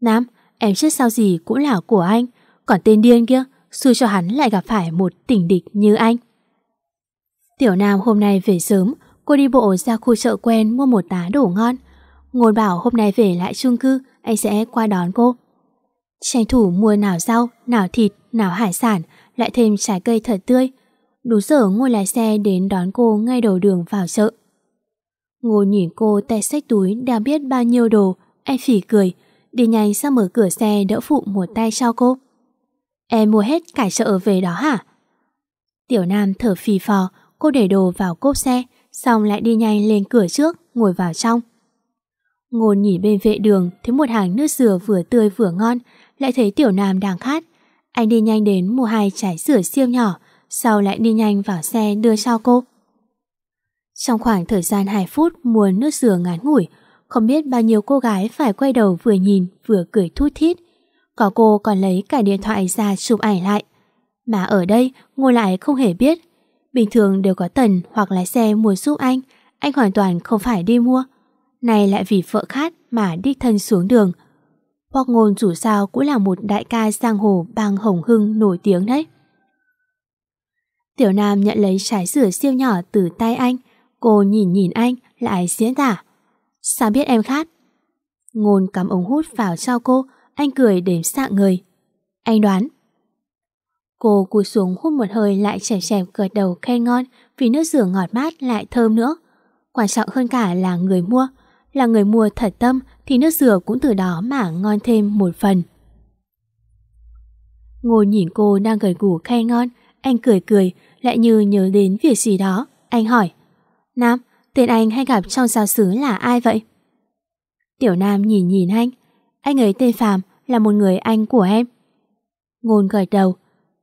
Nam, em chết sao gì cũng là của anh, còn tên điên kia, xui cho hắn lại gặp phải một tình địch như anh. Tiểu Nam hôm nay về sớm, cô đi bộ ra khu chợ quen mua một tá đồ ngon. Ngôn bảo hôm nay về lại chung cư, anh sẽ qua đón cô. Tranh thủ mua nào rau, nào thịt, nào hải sản, lại thêm trái cây thật tươi. Đủ giờ ngồi lái xe đến đón cô ngay đầu đường vào chợ. ngồi nhìn cô tay sách túi đang biết bao nhiêu đồ, anh phỉ cười, đi nhanh sang mở cửa xe đỡ phụ một tay cho cô. Em mua hết cả chợ về đó hả? Tiểu Nam thở phì phò, cô để đồ vào cốp xe, xong lại đi nhanh lên cửa trước, ngồi vào trong. Ngôn nhìn bên vệ đường thấy một hàng nước dừa vừa tươi vừa ngon, lại thấy Tiểu Nam đang khát. Anh đi nhanh đến mua hai trái dừa siêu nhỏ, sau lại đi nhanh vào xe đưa cho cô. Trong khoảng thời gian 2 phút mua nước dừa ngắn ngủi, không biết bao nhiêu cô gái phải quay đầu vừa nhìn vừa cười thút thít. Có cô còn lấy cả điện thoại ra chụp ảnh lại. Mà ở đây ngồi lại không hề biết. Bình thường đều có tần hoặc lái xe mua giúp anh, anh hoàn toàn không phải đi mua. Này lại vì vợ khát mà đích thân xuống đường. Hoặc ngôn dù sao cũng là một đại ca giang hồ bang hồng hưng nổi tiếng đấy. Tiểu Nam nhận lấy trái sữa siêu nhỏ từ tay anh. Cô nhìn nhìn anh, lại diễn tả. Sao biết em khát? Ngôn cắm ống hút vào cho cô, anh cười đến sạng người. Anh đoán. Cô cúi xuống hút một hơi lại chèm chèm gật đầu khen ngon vì nước rửa ngọt mát lại thơm nữa. Quan trọng hơn cả là người mua. Là người mua thật tâm thì nước rửa cũng từ đó mà ngon thêm một phần. Ngồi nhìn cô đang gầy gù khen ngon, anh cười cười, lại như nhớ đến việc gì đó. Anh hỏi, Nam, tên anh hay gặp trong giáo xứ là ai vậy? Tiểu Nam nhìn nhìn anh, anh ấy tên Phạm, là một người anh của em. Ngôn gật đầu,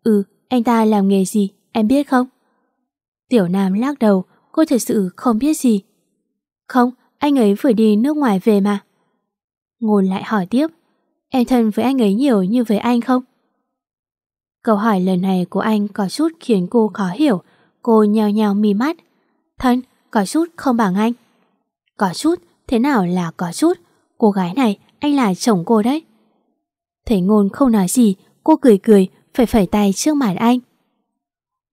ừ, anh ta làm nghề gì, em biết không? Tiểu Nam lắc đầu, cô thật sự không biết gì. Không, anh ấy vừa đi nước ngoài về mà. Ngôn lại hỏi tiếp, em thân với anh ấy nhiều như với anh không? Câu hỏi lần này của anh có chút khiến cô khó hiểu. Cô nhào nhào mi mắt. Thân, có chút không bằng anh. Có chút, thế nào là có chút. Cô gái này, anh là chồng cô đấy. Thấy ngôn không nói gì, cô cười cười, phải phẩy tay trước mặt anh.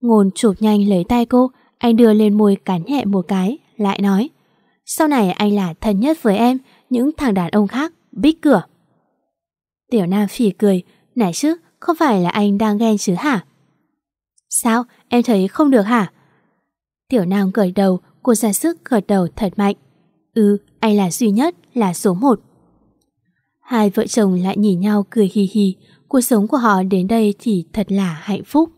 Ngôn chụp nhanh lấy tay cô, anh đưa lên môi cắn nhẹ một cái, lại nói. Sau này anh là thân nhất với em, những thằng đàn ông khác, bích cửa. Tiểu Nam phỉ cười, này chứ, không phải là anh đang ghen chứ hả? Sao, em thấy không được hả? Tiểu Nam gật đầu, cô ra sức gật đầu thật mạnh. Ừ, anh là duy nhất, là số một. Hai vợ chồng lại nhìn nhau cười hì hì, cuộc sống của họ đến đây thì thật là hạnh phúc.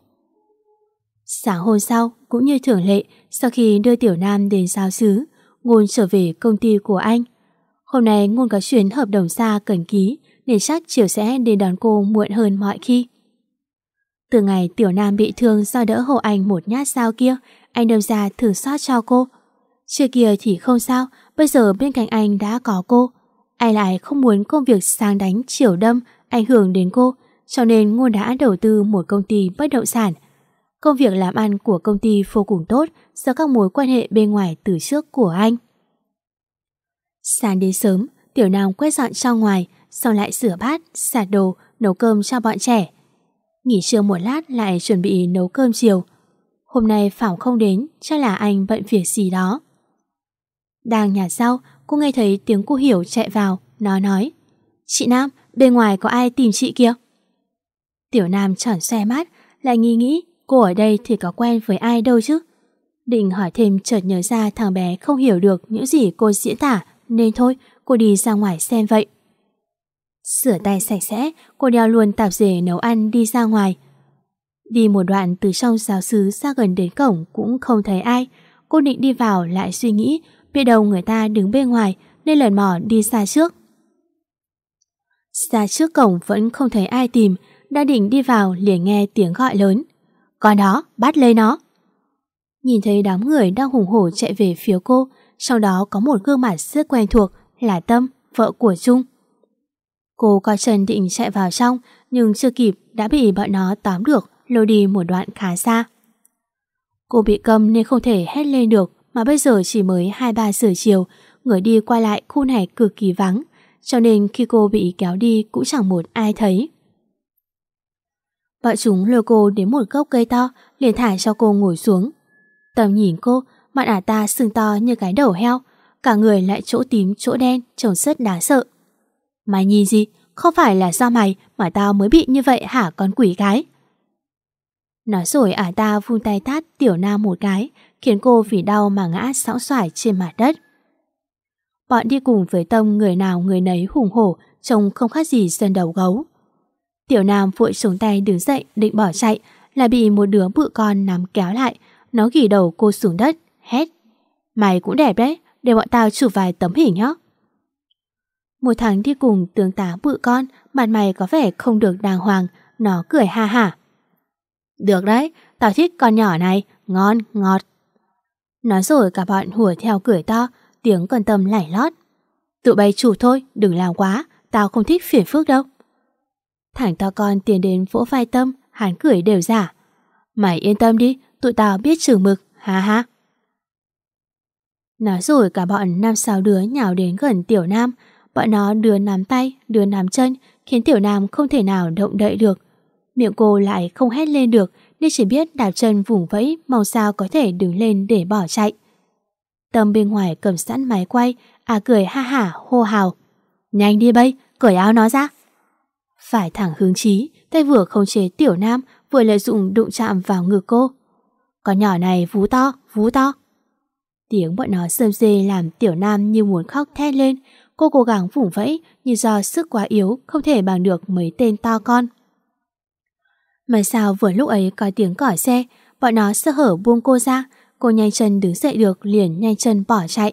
Sáng hôm sau, cũng như thường lệ, sau khi đưa Tiểu Nam đến giáo xứ, Ngôn trở về công ty của anh. Hôm nay Ngôn có chuyến hợp đồng xa cần ký, nên chắc chiều sẽ đến đón cô muộn hơn mọi khi. Từ ngày Tiểu Nam bị thương do đỡ hộ anh một nhát dao kia, anh đâm ra thử xót cho cô. Trước kia thì không sao, bây giờ bên cạnh anh đã có cô. Anh lại không muốn công việc sang đánh chiều đâm ảnh hưởng đến cô, cho nên Ngôn đã đầu tư một công ty bất động sản. Công việc làm ăn của công ty vô cùng tốt do các mối quan hệ bên ngoài từ trước của anh. Sáng đến sớm, Tiểu Nam quét dọn trong ngoài, sau lại rửa bát, xả đồ, nấu cơm cho bọn trẻ. Nghỉ trưa một lát lại chuẩn bị nấu cơm chiều. Hôm nay Phảo không đến, chắc là anh bận việc gì đó. Đang nhả sau, cô nghe thấy tiếng cô Hiểu chạy vào, nó nói Chị Nam, bên ngoài có ai tìm chị kia? Tiểu Nam tròn xe mắt, lại nghi nghĩ cô ở đây thì có quen với ai đâu chứ. Định hỏi thêm chợt nhớ ra thằng bé không hiểu được những gì cô diễn tả, nên thôi, cô đi ra ngoài xem vậy. Sửa tay sạch sẽ, cô đeo luôn tạp dề nấu ăn đi ra ngoài. Đi một đoạn từ trong giáo sứ ra gần đến cổng cũng không thấy ai. Cô định đi vào lại suy nghĩ, biết đâu người ta đứng bên ngoài nên lần mò đi xa trước. Ra trước cổng vẫn không thấy ai tìm, đã định đi vào liền nghe tiếng gọi lớn coi đó, bắt lấy nó. Nhìn thấy đám người đang hùng hổ chạy về phía cô, sau đó có một gương mặt rất quen thuộc là Tâm, vợ của Trung. Cô coi chân định chạy vào trong, nhưng chưa kịp đã bị bọn nó tóm được, lôi đi một đoạn khá xa. Cô bị cầm nên không thể hét lên được, mà bây giờ chỉ mới 2-3 giờ chiều, người đi qua lại khu này cực kỳ vắng, cho nên khi cô bị kéo đi cũng chẳng một ai thấy. Bọn chúng lôi cô đến một gốc cây to, liền thả cho cô ngồi xuống. Tầm nhìn cô, mặt ả ta sưng to như cái đầu heo, cả người lại chỗ tím chỗ đen, trông rất đáng sợ. Mày nhìn gì? Không phải là do mày mà tao mới bị như vậy hả con quỷ gái? Nói rồi ả ta vung tay tát tiểu nam một cái, khiến cô vì đau mà ngã sõng xoải trên mặt đất. Bọn đi cùng với Tâm người nào người nấy hùng hổ, trông không khác gì sơn đầu gấu. Tiểu Nam vội xuống tay đứng dậy định bỏ chạy, là bị một đứa bự con nắm kéo lại, nó ghi đầu cô xuống đất, hét. Mày cũng đẹp đấy, để bọn tao chụp vài tấm hình nhé. Một thằng đi cùng tướng tá bự con, mặt mày có vẻ không được đàng hoàng, nó cười ha hả. Được đấy, tao thích con nhỏ này, ngon, ngọt. Nói rồi cả bọn hùa theo cười to, tiếng còn tâm lảy lót. Tụi bay chủ thôi, đừng làm quá, tao không thích phiền phức đâu. Thằng to con tiến đến vỗ vai tâm, hắn cười đều giả. Mày yên tâm đi, tụi tao biết trường mực, ha ha. Nói rồi cả bọn năm sáu đứa nhào đến gần Tiểu Nam, bọn nó đưa nắm tay, đưa nắm chân, khiến Tiểu Nam không thể nào động đậy được. Miệng cô lại không hét lên được, nên chỉ biết đạp chân vùng vẫy mong sao có thể đứng lên để bỏ chạy. Tâm bên ngoài cầm sẵn máy quay, à cười ha hả hô hào. Nhanh đi bây cởi áo nó ra. Phải thẳng hướng chí, tay vừa không chế Tiểu Nam, vừa lợi dụng đụng chạm vào ngực cô. Con nhỏ này vú to, vú to. Tiếng bọn nó sơm dê làm Tiểu Nam như muốn khóc thét lên. Cô cố gắng vùng vẫy nhưng do sức quá yếu không thể bằng được mấy tên to con. Mà sao vừa lúc ấy có tiếng còi xe, bọn nó sơ hở buông cô ra, cô nhanh chân đứng dậy được liền nhanh chân bỏ chạy.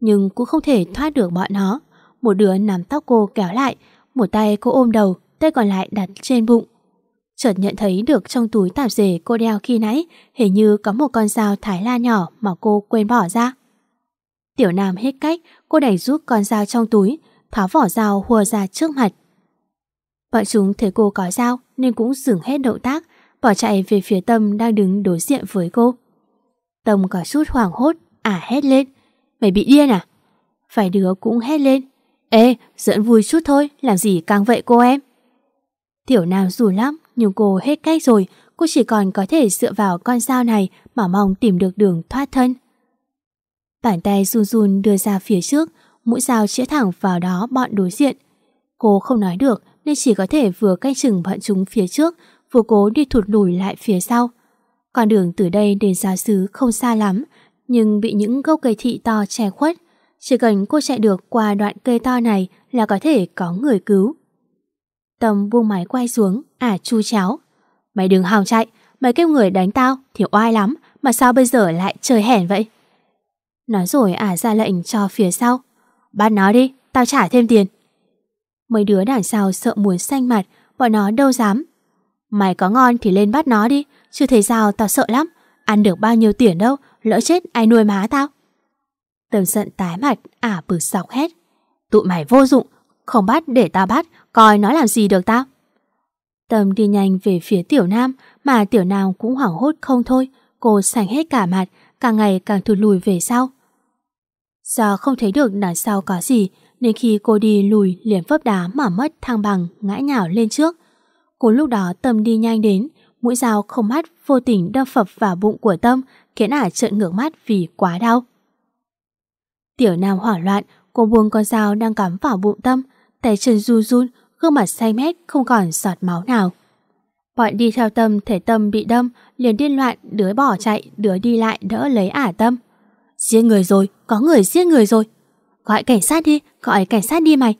Nhưng cũng không thể thoát được bọn nó. Một đứa nắm tóc cô kéo lại, một tay cô ôm đầu, tay còn lại đặt trên bụng. Chợt nhận thấy được trong túi tạp dề cô đeo khi nãy hình như có một con dao Thái la nhỏ mà cô quên bỏ ra. Tiểu Nam hết cách, cô đẩy rút con dao trong túi, tháo vỏ dao hùa ra trước mặt. Bọn chúng thấy cô có dao nên cũng dừng hết động tác, bỏ chạy về phía Tâm đang đứng đối diện với cô. Tâm có chút hoảng hốt, ả hét lên. Mày bị điên à? phải đứa cũng hét lên. Ê, giỡn vui chút thôi, làm gì càng vậy cô em? Tiểu Nam dù lắm, nhưng cô hết cách rồi, cô chỉ còn có thể dựa vào con dao này mà mong tìm được đường thoát thân. Bàn tay run run đưa ra phía trước, mũi dao chĩa thẳng vào đó bọn đối diện. Cô không nói được nên chỉ có thể vừa canh chừng bọn chúng phía trước, vừa cố đi thụt lùi lại phía sau. Con đường từ đây đến giáo xứ không xa lắm, nhưng bị những gốc cây thị to che khuất. Chỉ cần cô chạy được qua đoạn cây to này là có thể có người cứu. Tâm buông máy quay xuống, à chu cháo. Mày đừng hòng chạy, mày kêu người đánh tao thì oai lắm, mà sao bây giờ lại trời hẻn vậy? Nói rồi ả ra lệnh cho phía sau. Bắt nó đi, tao trả thêm tiền. Mấy đứa đằng sau sợ muốn xanh mặt, bọn nó đâu dám. Mày có ngon thì lên bắt nó đi, chưa thấy sao tao sợ lắm. Ăn được bao nhiêu tiền đâu, lỡ chết ai nuôi má tao tâm giận tái mặt, ả bực sọc hét. Tụi mày vô dụng, không bắt để tao bắt, coi nó làm gì được tao. Tâm đi nhanh về phía Tiểu Nam, mà Tiểu Nam cũng hoảng hốt không thôi. Cô sành hết cả mặt, càng ngày càng thụt lùi về sau. Do không thấy được đằng sau có gì, nên khi cô đi lùi liền vấp đá mà mất thăng bằng, ngã nhào lên trước. Cùng lúc đó Tâm đi nhanh đến, mũi dao không mắt vô tình đâm phập vào bụng của Tâm, khiến ả trợn ngược mắt vì quá đau. Tiểu Nam hoảng loạn, cô buông con dao đang cắm vào bụng Tâm, tay chân run run, gương mặt xanh mét không còn giọt máu nào. Bọn đi theo Tâm thể Tâm bị đâm, liền điên loạn, đứa bỏ chạy, đứa đi lại đỡ lấy ả Tâm. Giết người rồi, có người giết người rồi. Gọi cảnh sát đi, gọi cảnh sát đi mày.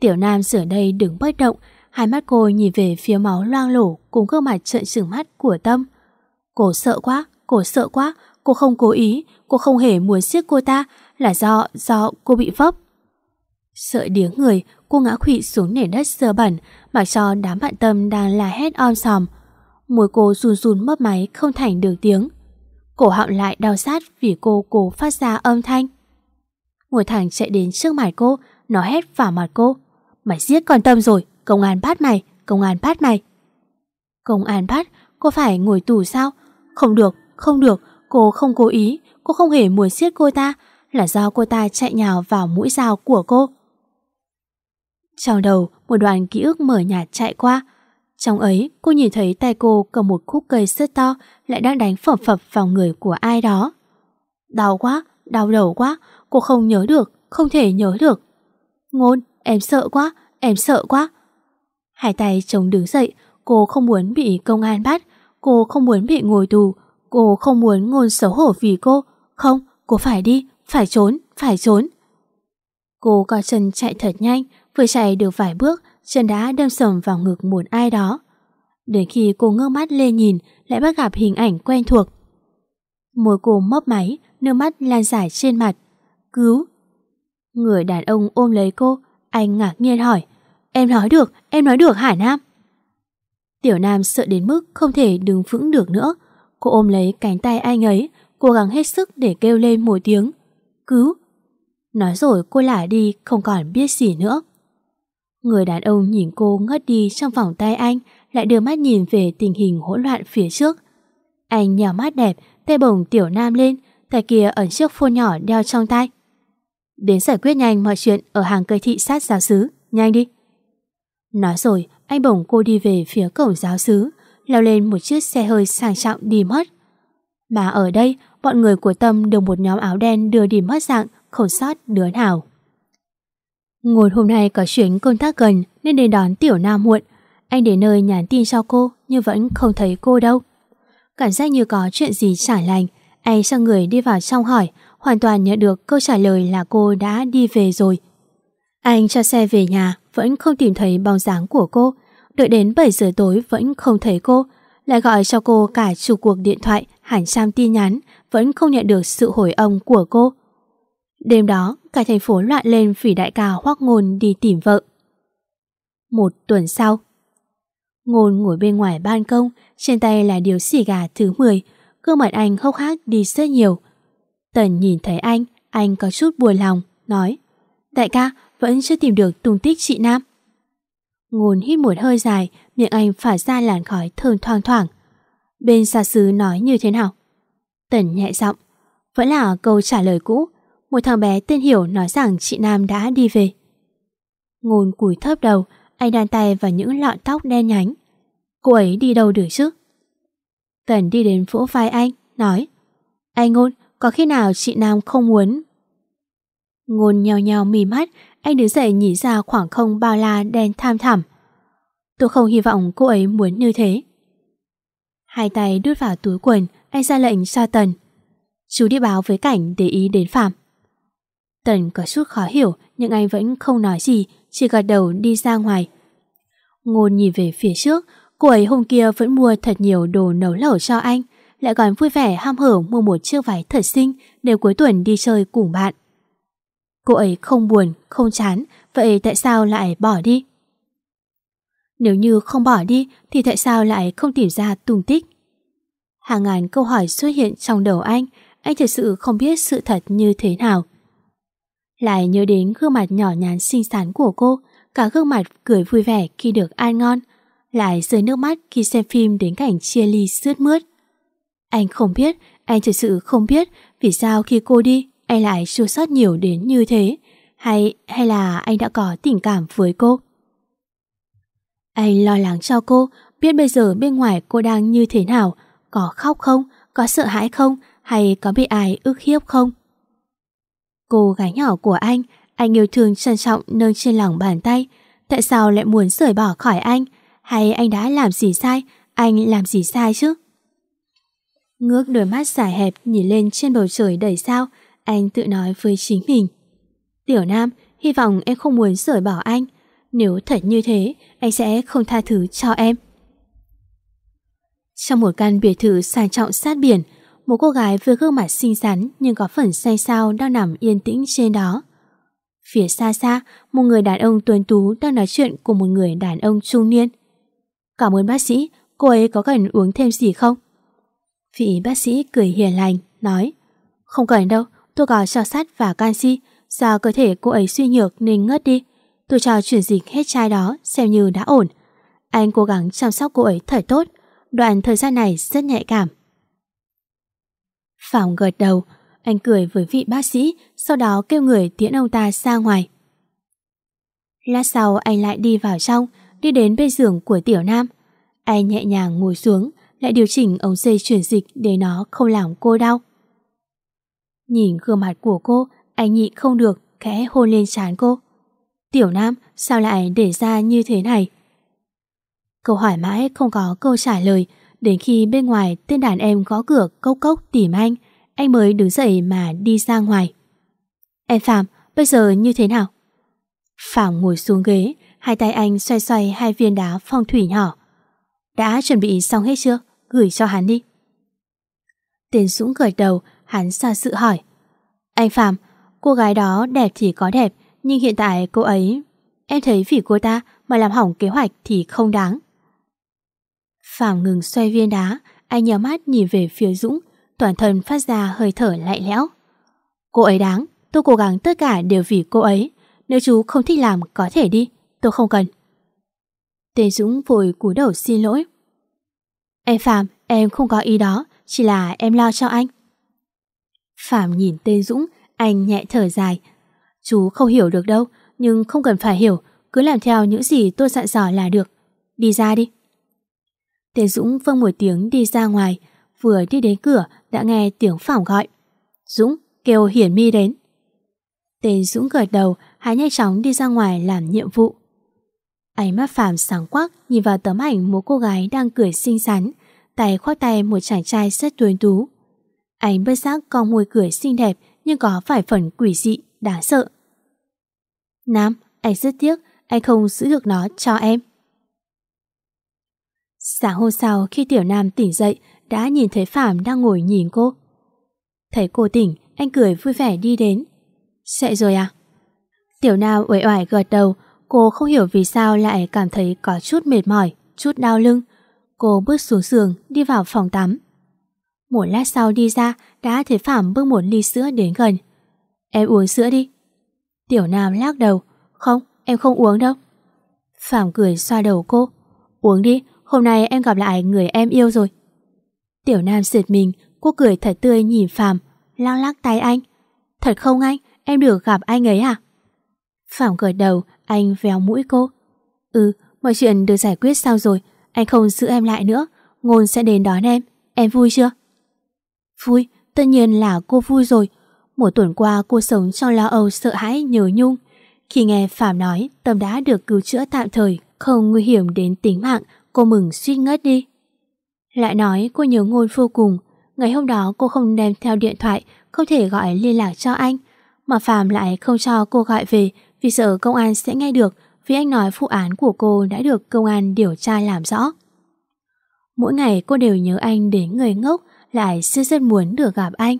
Tiểu Nam sửa đây đứng bất động, hai mắt cô nhìn về phía máu loang lổ cùng gương mặt trợn trừng mắt của Tâm. Cô sợ quá, cô sợ quá, cô không cố ý, cô không hề muốn giết cô ta, là do, do cô bị vấp. Sợ điếng người, cô ngã khụy xuống nền đất sơ bẩn, mặc cho đám bạn Tâm đang la hét om sòm. Môi cô run run mấp máy không thành được tiếng. Cổ họng lại đau sát vì cô cố phát ra âm thanh. Ngồi thẳng chạy đến trước mặt cô, nó hét vào mặt cô. Mày giết con Tâm rồi, công an bắt mày, công an bắt mày. Công an bắt, cô phải ngồi tù sao? Không được, không được, cô không cố ý, cô không hề muốn siết cô ta, là do cô ta chạy nhào vào mũi dao của cô. Trong đầu, một đoạn ký ức mở nhạt chạy qua. Trong ấy, cô nhìn thấy tay cô cầm một khúc cây rất to lại đang đánh phập phập vào người của ai đó. Đau quá, đau đầu quá, cô không nhớ được, không thể nhớ được. Ngôn, em sợ quá, em sợ quá. Hai tay chồng đứng dậy, cô không muốn bị công an bắt, cô không muốn bị ngồi tù, cô không muốn ngôn xấu hổ vì cô. Không, cô phải đi, phải trốn, phải trốn. Cô co chân chạy thật nhanh, vừa chạy được vài bước, chân đã đâm sầm vào ngực một ai đó. Đến khi cô ngước mắt lên nhìn, lại bắt gặp hình ảnh quen thuộc. Môi cô mấp máy, nước mắt lan dài trên mặt. Cứu! Người đàn ông ôm lấy cô, anh ngạc nhiên hỏi. Em nói được, em nói được hả Nam? Tiểu Nam sợ đến mức không thể đứng vững được nữa. Cô ôm lấy cánh tay anh ấy, cố gắng hết sức để kêu lên một tiếng. Cứu! Nói rồi cô lả đi không còn biết gì nữa. Người đàn ông nhìn cô ngất đi trong vòng tay anh lại đưa mắt nhìn về tình hình hỗn loạn phía trước. Anh nhào mắt đẹp, tay bồng tiểu nam lên, tay kia ẩn chiếc phone nhỏ đeo trong tay. Đến giải quyết nhanh mọi chuyện ở hàng cây thị sát giáo sứ, nhanh đi. Nói rồi, anh bồng cô đi về phía cổng giáo sứ, leo lên một chiếc xe hơi sang trọng đi mất. Mà ở đây, bọn người của Tâm được một nhóm áo đen đưa đi mất dạng, không sót đứa nào. Ngồi hôm nay có chuyến công tác gần nên đến đón Tiểu Nam muộn. Anh đến nơi nhắn tin cho cô nhưng vẫn không thấy cô đâu. Cảm giác như có chuyện gì trả lành. Anh sang người đi vào trong hỏi, hoàn toàn nhận được câu trả lời là cô đã đi về rồi. Anh cho xe về nhà, vẫn không tìm thấy bóng dáng của cô. Đợi đến 7 giờ tối vẫn không thấy cô. Lại gọi cho cô cả chục cuộc điện thoại, hẳn trăm tin nhắn, vẫn không nhận được sự hồi âm của cô. Đêm đó, cả thành phố loạn lên vì đại ca Hoác Ngôn đi tìm vợ. Một tuần sau, Ngôn ngồi bên ngoài ban công, trên tay là điều xì gà thứ 10, gương mặt anh hốc hác đi rất nhiều. Tần nhìn thấy anh, anh có chút buồn lòng, nói Đại ca, vẫn chưa tìm được tung tích chị Nam. Ngôn hít một hơi dài, miệng anh phả ra làn khói thơm thoang thoảng. Bên xa xứ nói như thế nào? Tần nhẹ giọng, vẫn là câu trả lời cũ, Một thằng bé tên Hiểu nói rằng chị Nam đã đi về. Ngôn cúi thấp đầu, anh đan tay vào những lọn tóc đen nhánh. Cô ấy đi đâu được chứ? Tần đi đến vỗ vai anh, nói Anh Ngôn, có khi nào chị Nam không muốn? Ngôn nhào nhào mì mắt, anh đứng dậy nhìn ra khoảng không bao la đen tham thẳm. Tôi không hy vọng cô ấy muốn như thế. Hai tay đút vào túi quần, anh ra lệnh cho Tần. Chú đi báo với cảnh để ý đến Phạm. Tần có chút khó hiểu nhưng anh vẫn không nói gì, chỉ gật đầu đi ra ngoài. Ngôn nhìn về phía trước, cô ấy hôm kia vẫn mua thật nhiều đồ nấu lẩu cho anh, lại còn vui vẻ ham hở mua một chiếc váy thật xinh để cuối tuần đi chơi cùng bạn. Cô ấy không buồn, không chán, vậy tại sao lại bỏ đi? Nếu như không bỏ đi thì tại sao lại không tìm ra tung tích? Hàng ngàn câu hỏi xuất hiện trong đầu anh, anh thật sự không biết sự thật như thế nào. Lại nhớ đến gương mặt nhỏ nhắn xinh xắn của cô, cả gương mặt cười vui vẻ khi được ăn ngon, lại rơi nước mắt khi xem phim đến cảnh chia ly sướt mướt. Anh không biết, anh thật sự không biết vì sao khi cô đi, anh lại chua sót nhiều đến như thế, hay hay là anh đã có tình cảm với cô. Anh lo lắng cho cô, biết bây giờ bên ngoài cô đang như thế nào, có khóc không, có sợ hãi không, hay có bị ai ức hiếp không. Cô gái nhỏ của anh, anh yêu thương trân trọng nâng trên lòng bàn tay, tại sao lại muốn rời bỏ khỏi anh, hay anh đã làm gì sai, anh làm gì sai chứ? Ngước đôi mắt dài hẹp nhìn lên trên bầu trời đầy sao, anh tự nói với chính mình. Tiểu Nam, hy vọng em không muốn rời bỏ anh. Nếu thật như thế, anh sẽ không tha thứ cho em. Trong một căn biệt thự sang trọng sát biển, một cô gái với gương mặt xinh xắn nhưng có phần say sao đang nằm yên tĩnh trên đó. Phía xa xa, một người đàn ông tuấn tú đang nói chuyện cùng một người đàn ông trung niên. Cảm ơn bác sĩ, cô ấy có cần uống thêm gì không? Vị bác sĩ cười hiền lành, nói Không cần đâu, tôi có cho sắt và canxi, do cơ thể cô ấy suy nhược nên ngất đi. Tôi cho chuyển dịch hết chai đó xem như đã ổn. Anh cố gắng chăm sóc cô ấy thật tốt, đoạn thời gian này rất nhạy cảm. Phòng gật đầu, anh cười với vị bác sĩ, sau đó kêu người tiễn ông ta ra ngoài. Lát sau anh lại đi vào trong, đi đến bên giường của Tiểu Nam. Anh nhẹ nhàng ngồi xuống, lại điều chỉnh ống dây chuyển dịch để nó không làm cô đau. Nhìn gương mặt của cô, anh nhịn không được, khẽ hôn lên trán cô. Tiểu Nam, sao lại để ra như thế này? Câu hỏi mãi không có câu trả lời, đến khi bên ngoài tên đàn em gõ cửa cốc cốc tìm anh, anh mới đứng dậy mà đi ra ngoài. Em Phạm, bây giờ như thế nào? Phạm ngồi xuống ghế, hai tay anh xoay xoay hai viên đá phong thủy nhỏ. Đã chuẩn bị xong hết chưa? Gửi cho hắn đi. Tên Dũng gật đầu, hắn xa sự hỏi. Anh Phạm, cô gái đó đẹp thì có đẹp, nhưng hiện tại cô ấy... Em thấy vì cô ta mà làm hỏng kế hoạch thì không đáng. Phạm ngừng xoay viên đá, anh nhắm mắt nhìn về phía Dũng, toàn thân phát ra hơi thở lạnh lẽo. Cô ấy đáng, tôi cố gắng tất cả đều vì cô ấy. Nếu chú không thích làm có thể đi, tôi không cần. Tên Dũng vội cúi đầu xin lỗi. Em Phạm, em không có ý đó, chỉ là em lo cho anh. Phạm nhìn tên Dũng, anh nhẹ thở dài. Chú không hiểu được đâu, nhưng không cần phải hiểu, cứ làm theo những gì tôi dặn dò là được. Đi ra đi. Tên Dũng vâng một tiếng đi ra ngoài, vừa đi đến cửa đã nghe tiếng Phỏng gọi. Dũng kêu Hiển Mi đến. Tên Dũng gật đầu, hắn nhanh chóng đi ra ngoài làm nhiệm vụ. Ánh mắt Phạm sáng quắc nhìn vào tấm ảnh một cô gái đang cười xinh xắn, tay khoác tay một chàng trai rất tuấn tú. Anh bất giác con môi cười xinh đẹp nhưng có phải phần quỷ dị, đáng sợ. Nam, anh rất tiếc, anh không giữ được nó cho em. Sáng hôm sau khi Tiểu Nam tỉnh dậy đã nhìn thấy Phạm đang ngồi nhìn cô. Thấy cô tỉnh, anh cười vui vẻ đi đến. Dậy rồi à? Tiểu Nam uể oải gật đầu, cô không hiểu vì sao lại cảm thấy có chút mệt mỏi, chút đau lưng. Cô bước xuống giường, đi vào phòng tắm. Một lát sau đi ra, đã thấy Phạm bưng một ly sữa đến gần. Em uống sữa đi. Tiểu Nam lắc đầu. Không, em không uống đâu. Phạm cười xoa đầu cô. Uống đi, hôm nay em gặp lại người em yêu rồi. Tiểu Nam giật mình, cô cười thật tươi nhìn Phạm, lắc lắc tay anh. Thật không anh? Em được gặp anh ấy à? Phạm gật đầu, anh véo mũi cô. Ừ, mọi chuyện được giải quyết sao rồi. Anh không giữ em lại nữa. Ngôn sẽ đến đón em. Em vui chưa? Vui, tất nhiên là cô vui rồi. Một tuần qua cô sống trong lo âu sợ hãi nhớ nhung. Khi nghe Phạm nói Tâm đã được cứu chữa tạm thời, không nguy hiểm đến tính mạng, cô mừng suýt ngất đi. Lại nói cô nhớ ngôn vô cùng. Ngày hôm đó cô không đem theo điện thoại, không thể gọi liên lạc cho anh. Mà Phạm lại không cho cô gọi về vì sợ công an sẽ nghe được vì anh nói vụ án của cô đã được công an điều tra làm rõ. Mỗi ngày cô đều nhớ anh đến người ngốc, lại rất rất muốn được gặp anh.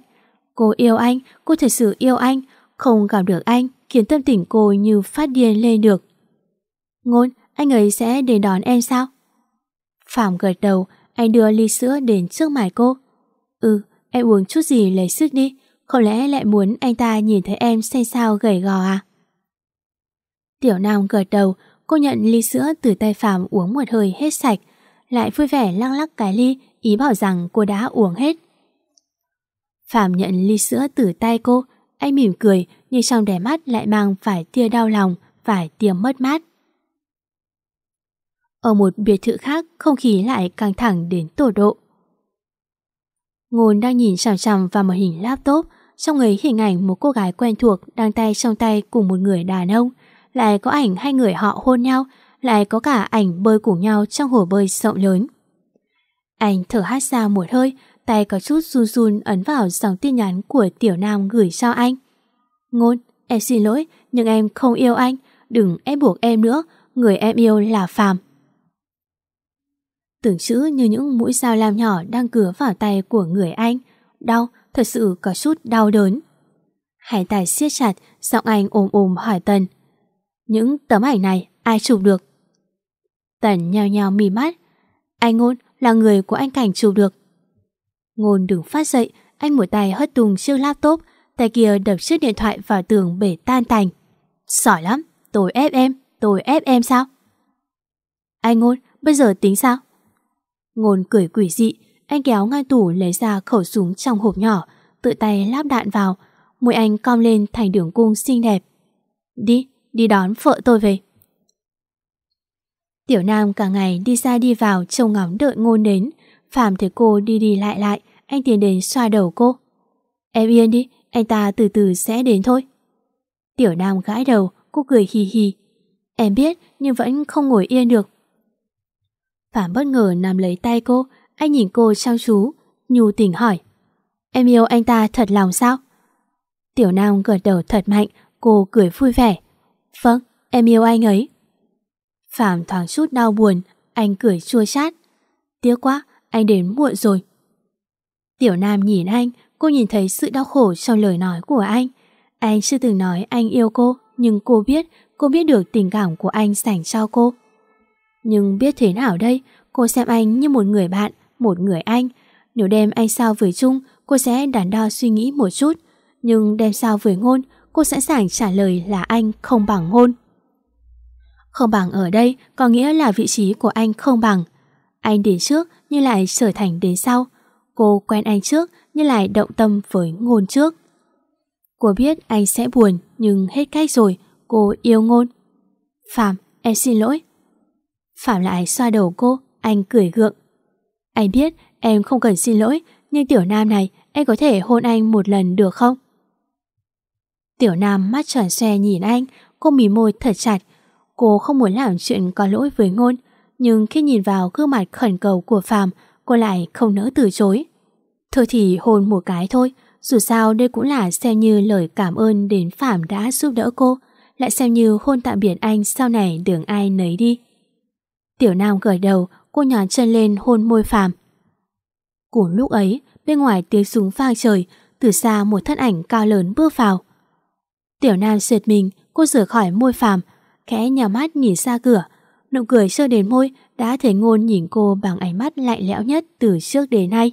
Cô yêu anh, cô thật sự yêu anh, không gặp được anh khiến tâm tình cô như phát điên lên được. Ngôn, anh ấy sẽ đến đón em sao? Phạm gật đầu, anh đưa ly sữa đến trước mặt cô. Ừ, em uống chút gì lấy sức đi, không lẽ lại muốn anh ta nhìn thấy em say sao gầy gò à? Tiểu Nam gật đầu, cô nhận ly sữa từ tay Phạm uống một hơi hết sạch, lại vui vẻ lăng lắc cái ly, ý bảo rằng cô đã uống hết. Phạm nhận ly sữa từ tay cô, anh mỉm cười nhưng trong đẻ mắt lại mang phải tia đau lòng, phải tia mất mát. Ở một biệt thự khác, không khí lại căng thẳng đến tổ độ. Ngôn đang nhìn chằm chằm vào một hình laptop, trong ấy hình ảnh một cô gái quen thuộc đang tay trong tay cùng một người đàn ông, lại có ảnh hai người họ hôn nhau, lại có cả ảnh bơi cùng nhau trong hồ bơi rộng lớn. Anh thở hát ra một hơi, tay có chút run run ấn vào dòng tin nhắn của Tiểu Nam gửi cho anh. Ngôn, em xin lỗi, nhưng em không yêu anh, đừng ép buộc em nữa, người em yêu là Phạm. Tưởng chữ như những mũi dao lam nhỏ đang cứa vào tay của người anh. Đau, thật sự có chút đau đớn. Hải tài siết chặt, giọng anh ồm ồm hỏi Tần. Những tấm ảnh này ai chụp được? Tần nhào nhào mì mắt. Anh ngôn là người của anh Cảnh chụp được. Ngôn đứng phát dậy, anh một tay hất tung chiếc laptop, tay kia đập chiếc điện thoại vào tường bể tan tành. Giỏi lắm, tôi ép em, tôi ép em sao? Anh ngôn, bây giờ tính sao? Ngôn cười quỷ dị, anh kéo ngay tủ lấy ra khẩu súng trong hộp nhỏ, tự tay lắp đạn vào, môi anh cong lên thành đường cung xinh đẹp. Đi, đi đón vợ tôi về. Tiểu Nam cả ngày đi ra đi vào trông ngóng đợi ngô đến. Phạm thấy cô đi đi lại lại, anh tiến đến xoa đầu cô. Em yên đi, anh ta từ từ sẽ đến thôi. Tiểu Nam gãi đầu, cô cười hì hì. Em biết nhưng vẫn không ngồi yên được. Phạm bất ngờ nằm lấy tay cô, anh nhìn cô chăm chú, nhu tình hỏi. Em yêu anh ta thật lòng sao? Tiểu Nam gật đầu thật mạnh, cô cười vui vẻ. Vâng, em yêu anh ấy. Phạm thoáng chút đau buồn, anh cười chua chát. Tiếc quá, anh đến muộn rồi. Tiểu Nam nhìn anh, cô nhìn thấy sự đau khổ trong lời nói của anh. Anh chưa từng nói anh yêu cô, nhưng cô biết, cô biết được tình cảm của anh dành cho cô. Nhưng biết thế nào đây, cô xem anh như một người bạn, một người anh. Nếu đem anh sao với chung, cô sẽ đắn đo suy nghĩ một chút. Nhưng đem sao với ngôn, cô sẵn sàng trả lời là anh không bằng ngôn. Không bằng ở đây có nghĩa là vị trí của anh không bằng. Anh đến trước nhưng lại trở thành đến sau. Cô quen anh trước nhưng lại động tâm với ngôn trước. Cô biết anh sẽ buồn nhưng hết cách rồi, cô yêu ngôn. Phạm, em xin lỗi. Phạm lại xoa đầu cô, anh cười gượng. Anh biết em không cần xin lỗi, nhưng tiểu nam này em có thể hôn anh một lần được không? Tiểu nam mắt tròn xoe nhìn anh, cô mỉ môi thật chặt. Cô không muốn làm chuyện có lỗi với ngôn, nhưng khi nhìn vào gương mặt khẩn cầu của Phạm, cô lại không nỡ từ chối. Thôi thì hôn một cái thôi, dù sao đây cũng là xem như lời cảm ơn đến Phạm đã giúp đỡ cô, lại xem như hôn tạm biệt anh sau này đường ai nấy đi. Tiểu Nam gởi đầu, cô nhón chân lên hôn môi Phạm. Cùng lúc ấy, bên ngoài tiếng súng vang trời, từ xa một thân ảnh cao lớn bước vào. Tiểu Nam sượt mình, cô rửa khỏi môi Phạm, khẽ nhà mắt nhìn xa cửa, nụ cười sơ đến môi đã thấy ngôn nhìn cô bằng ánh mắt lạnh lẽo nhất từ trước đến nay.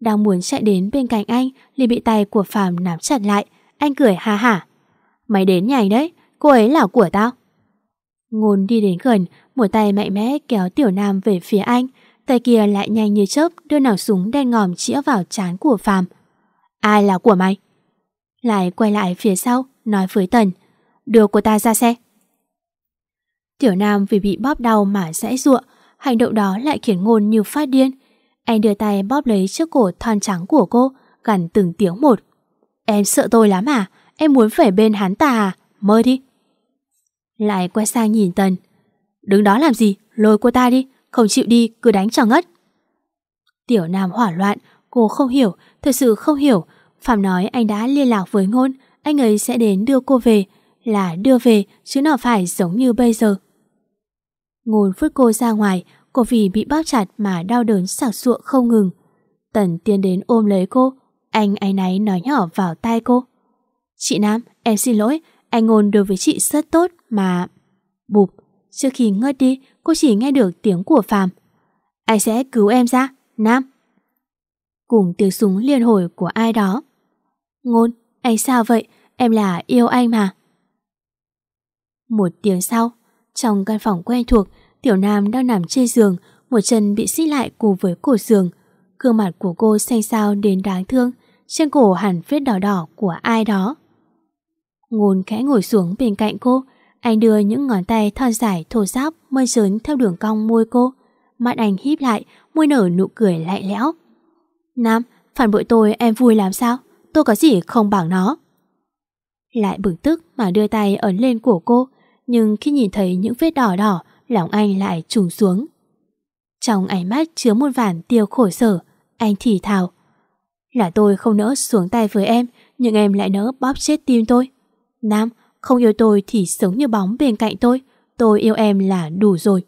Đang muốn chạy đến bên cạnh anh liền bị tay của Phạm nắm chặt lại, anh cười ha hả. Mày đến nhảy đấy, cô ấy là của tao. Ngôn đi đến gần, một tay mạnh mẽ kéo Tiểu Nam về phía anh, tay kia lại nhanh như chớp đưa nòng súng đen ngòm chĩa vào trán của Phạm. Ai là của mày? Lại quay lại phía sau, nói với Tần. Đưa cô ta ra xe. Tiểu Nam vì bị bóp đau mà sẽ ruộng, hành động đó lại khiến ngôn như phát điên. Anh đưa tay bóp lấy chiếc cổ thon trắng của cô, gần từng tiếng một. Em sợ tôi lắm à? Em muốn về bên hắn ta à? Mơ đi. Lại quay sang nhìn Tần. Đứng đó làm gì? Lôi cô ta đi. Không chịu đi, cứ đánh cho ngất. Tiểu Nam hỏa loạn, cô không hiểu, thật sự không hiểu. Phạm nói anh đã liên lạc với ngôn, anh ấy sẽ đến đưa cô về. Là đưa về, chứ nào phải giống như bây giờ. Ngôn phút cô ra ngoài, cô vì bị bóp chặt mà đau đớn sặc sụa không ngừng. Tần tiến đến ôm lấy cô, anh ấy náy nói nhỏ vào tai cô. Chị Nam, em xin lỗi, anh ngôn đối với chị rất tốt mà... Bụp, trước khi ngất đi, cô chỉ nghe được tiếng của Phạm. Anh sẽ cứu em ra, Nam. Cùng tiếng súng liên hồi của ai đó. Ngôn, anh sao vậy? Em là yêu anh mà. Một tiếng sau, trong căn phòng quen thuộc, Tiểu Nam đang nằm trên giường, một chân bị xích lại cùng với cổ giường. Gương mặt của cô xanh xao đến đáng thương, trên cổ hẳn vết đỏ đỏ của ai đó. Ngôn khẽ ngồi xuống bên cạnh cô, anh đưa những ngón tay thon dài thô ráp mơn trớn theo đường cong môi cô. Mắt anh híp lại, môi nở nụ cười lạnh lẽo. Nam, phản bội tôi em vui làm sao? Tôi có gì không bằng nó. Lại bực tức mà đưa tay ấn lên cổ cô, nhưng khi nhìn thấy những vết đỏ đỏ, lòng anh lại trùng xuống. Trong ánh mắt chứa một vản tiêu khổ sở, anh thì thào. Là tôi không nỡ xuống tay với em, nhưng em lại nỡ bóp chết tim tôi. Nam, không yêu tôi thì sống như bóng bên cạnh tôi, tôi yêu em là đủ rồi.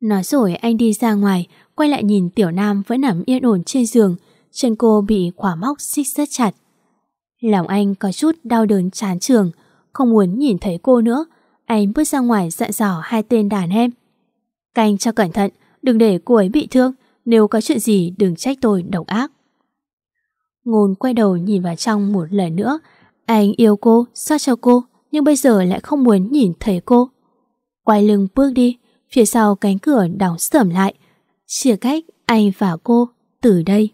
Nói rồi anh đi ra ngoài, quay lại nhìn Tiểu Nam vẫn nằm yên ổn trên giường, chân cô bị khỏa móc xích rất chặt. Lòng anh có chút đau đớn chán trường, không muốn nhìn thấy cô nữa. Anh bước ra ngoài dặn dò hai tên đàn em. Canh cho cẩn thận, đừng để cô ấy bị thương, nếu có chuyện gì đừng trách tôi độc ác. Ngôn quay đầu nhìn vào trong một lần nữa, anh yêu cô, xót cho cô, nhưng bây giờ lại không muốn nhìn thấy cô. Quay lưng bước đi, phía sau cánh cửa đóng sầm lại, chia cách anh và cô từ đây.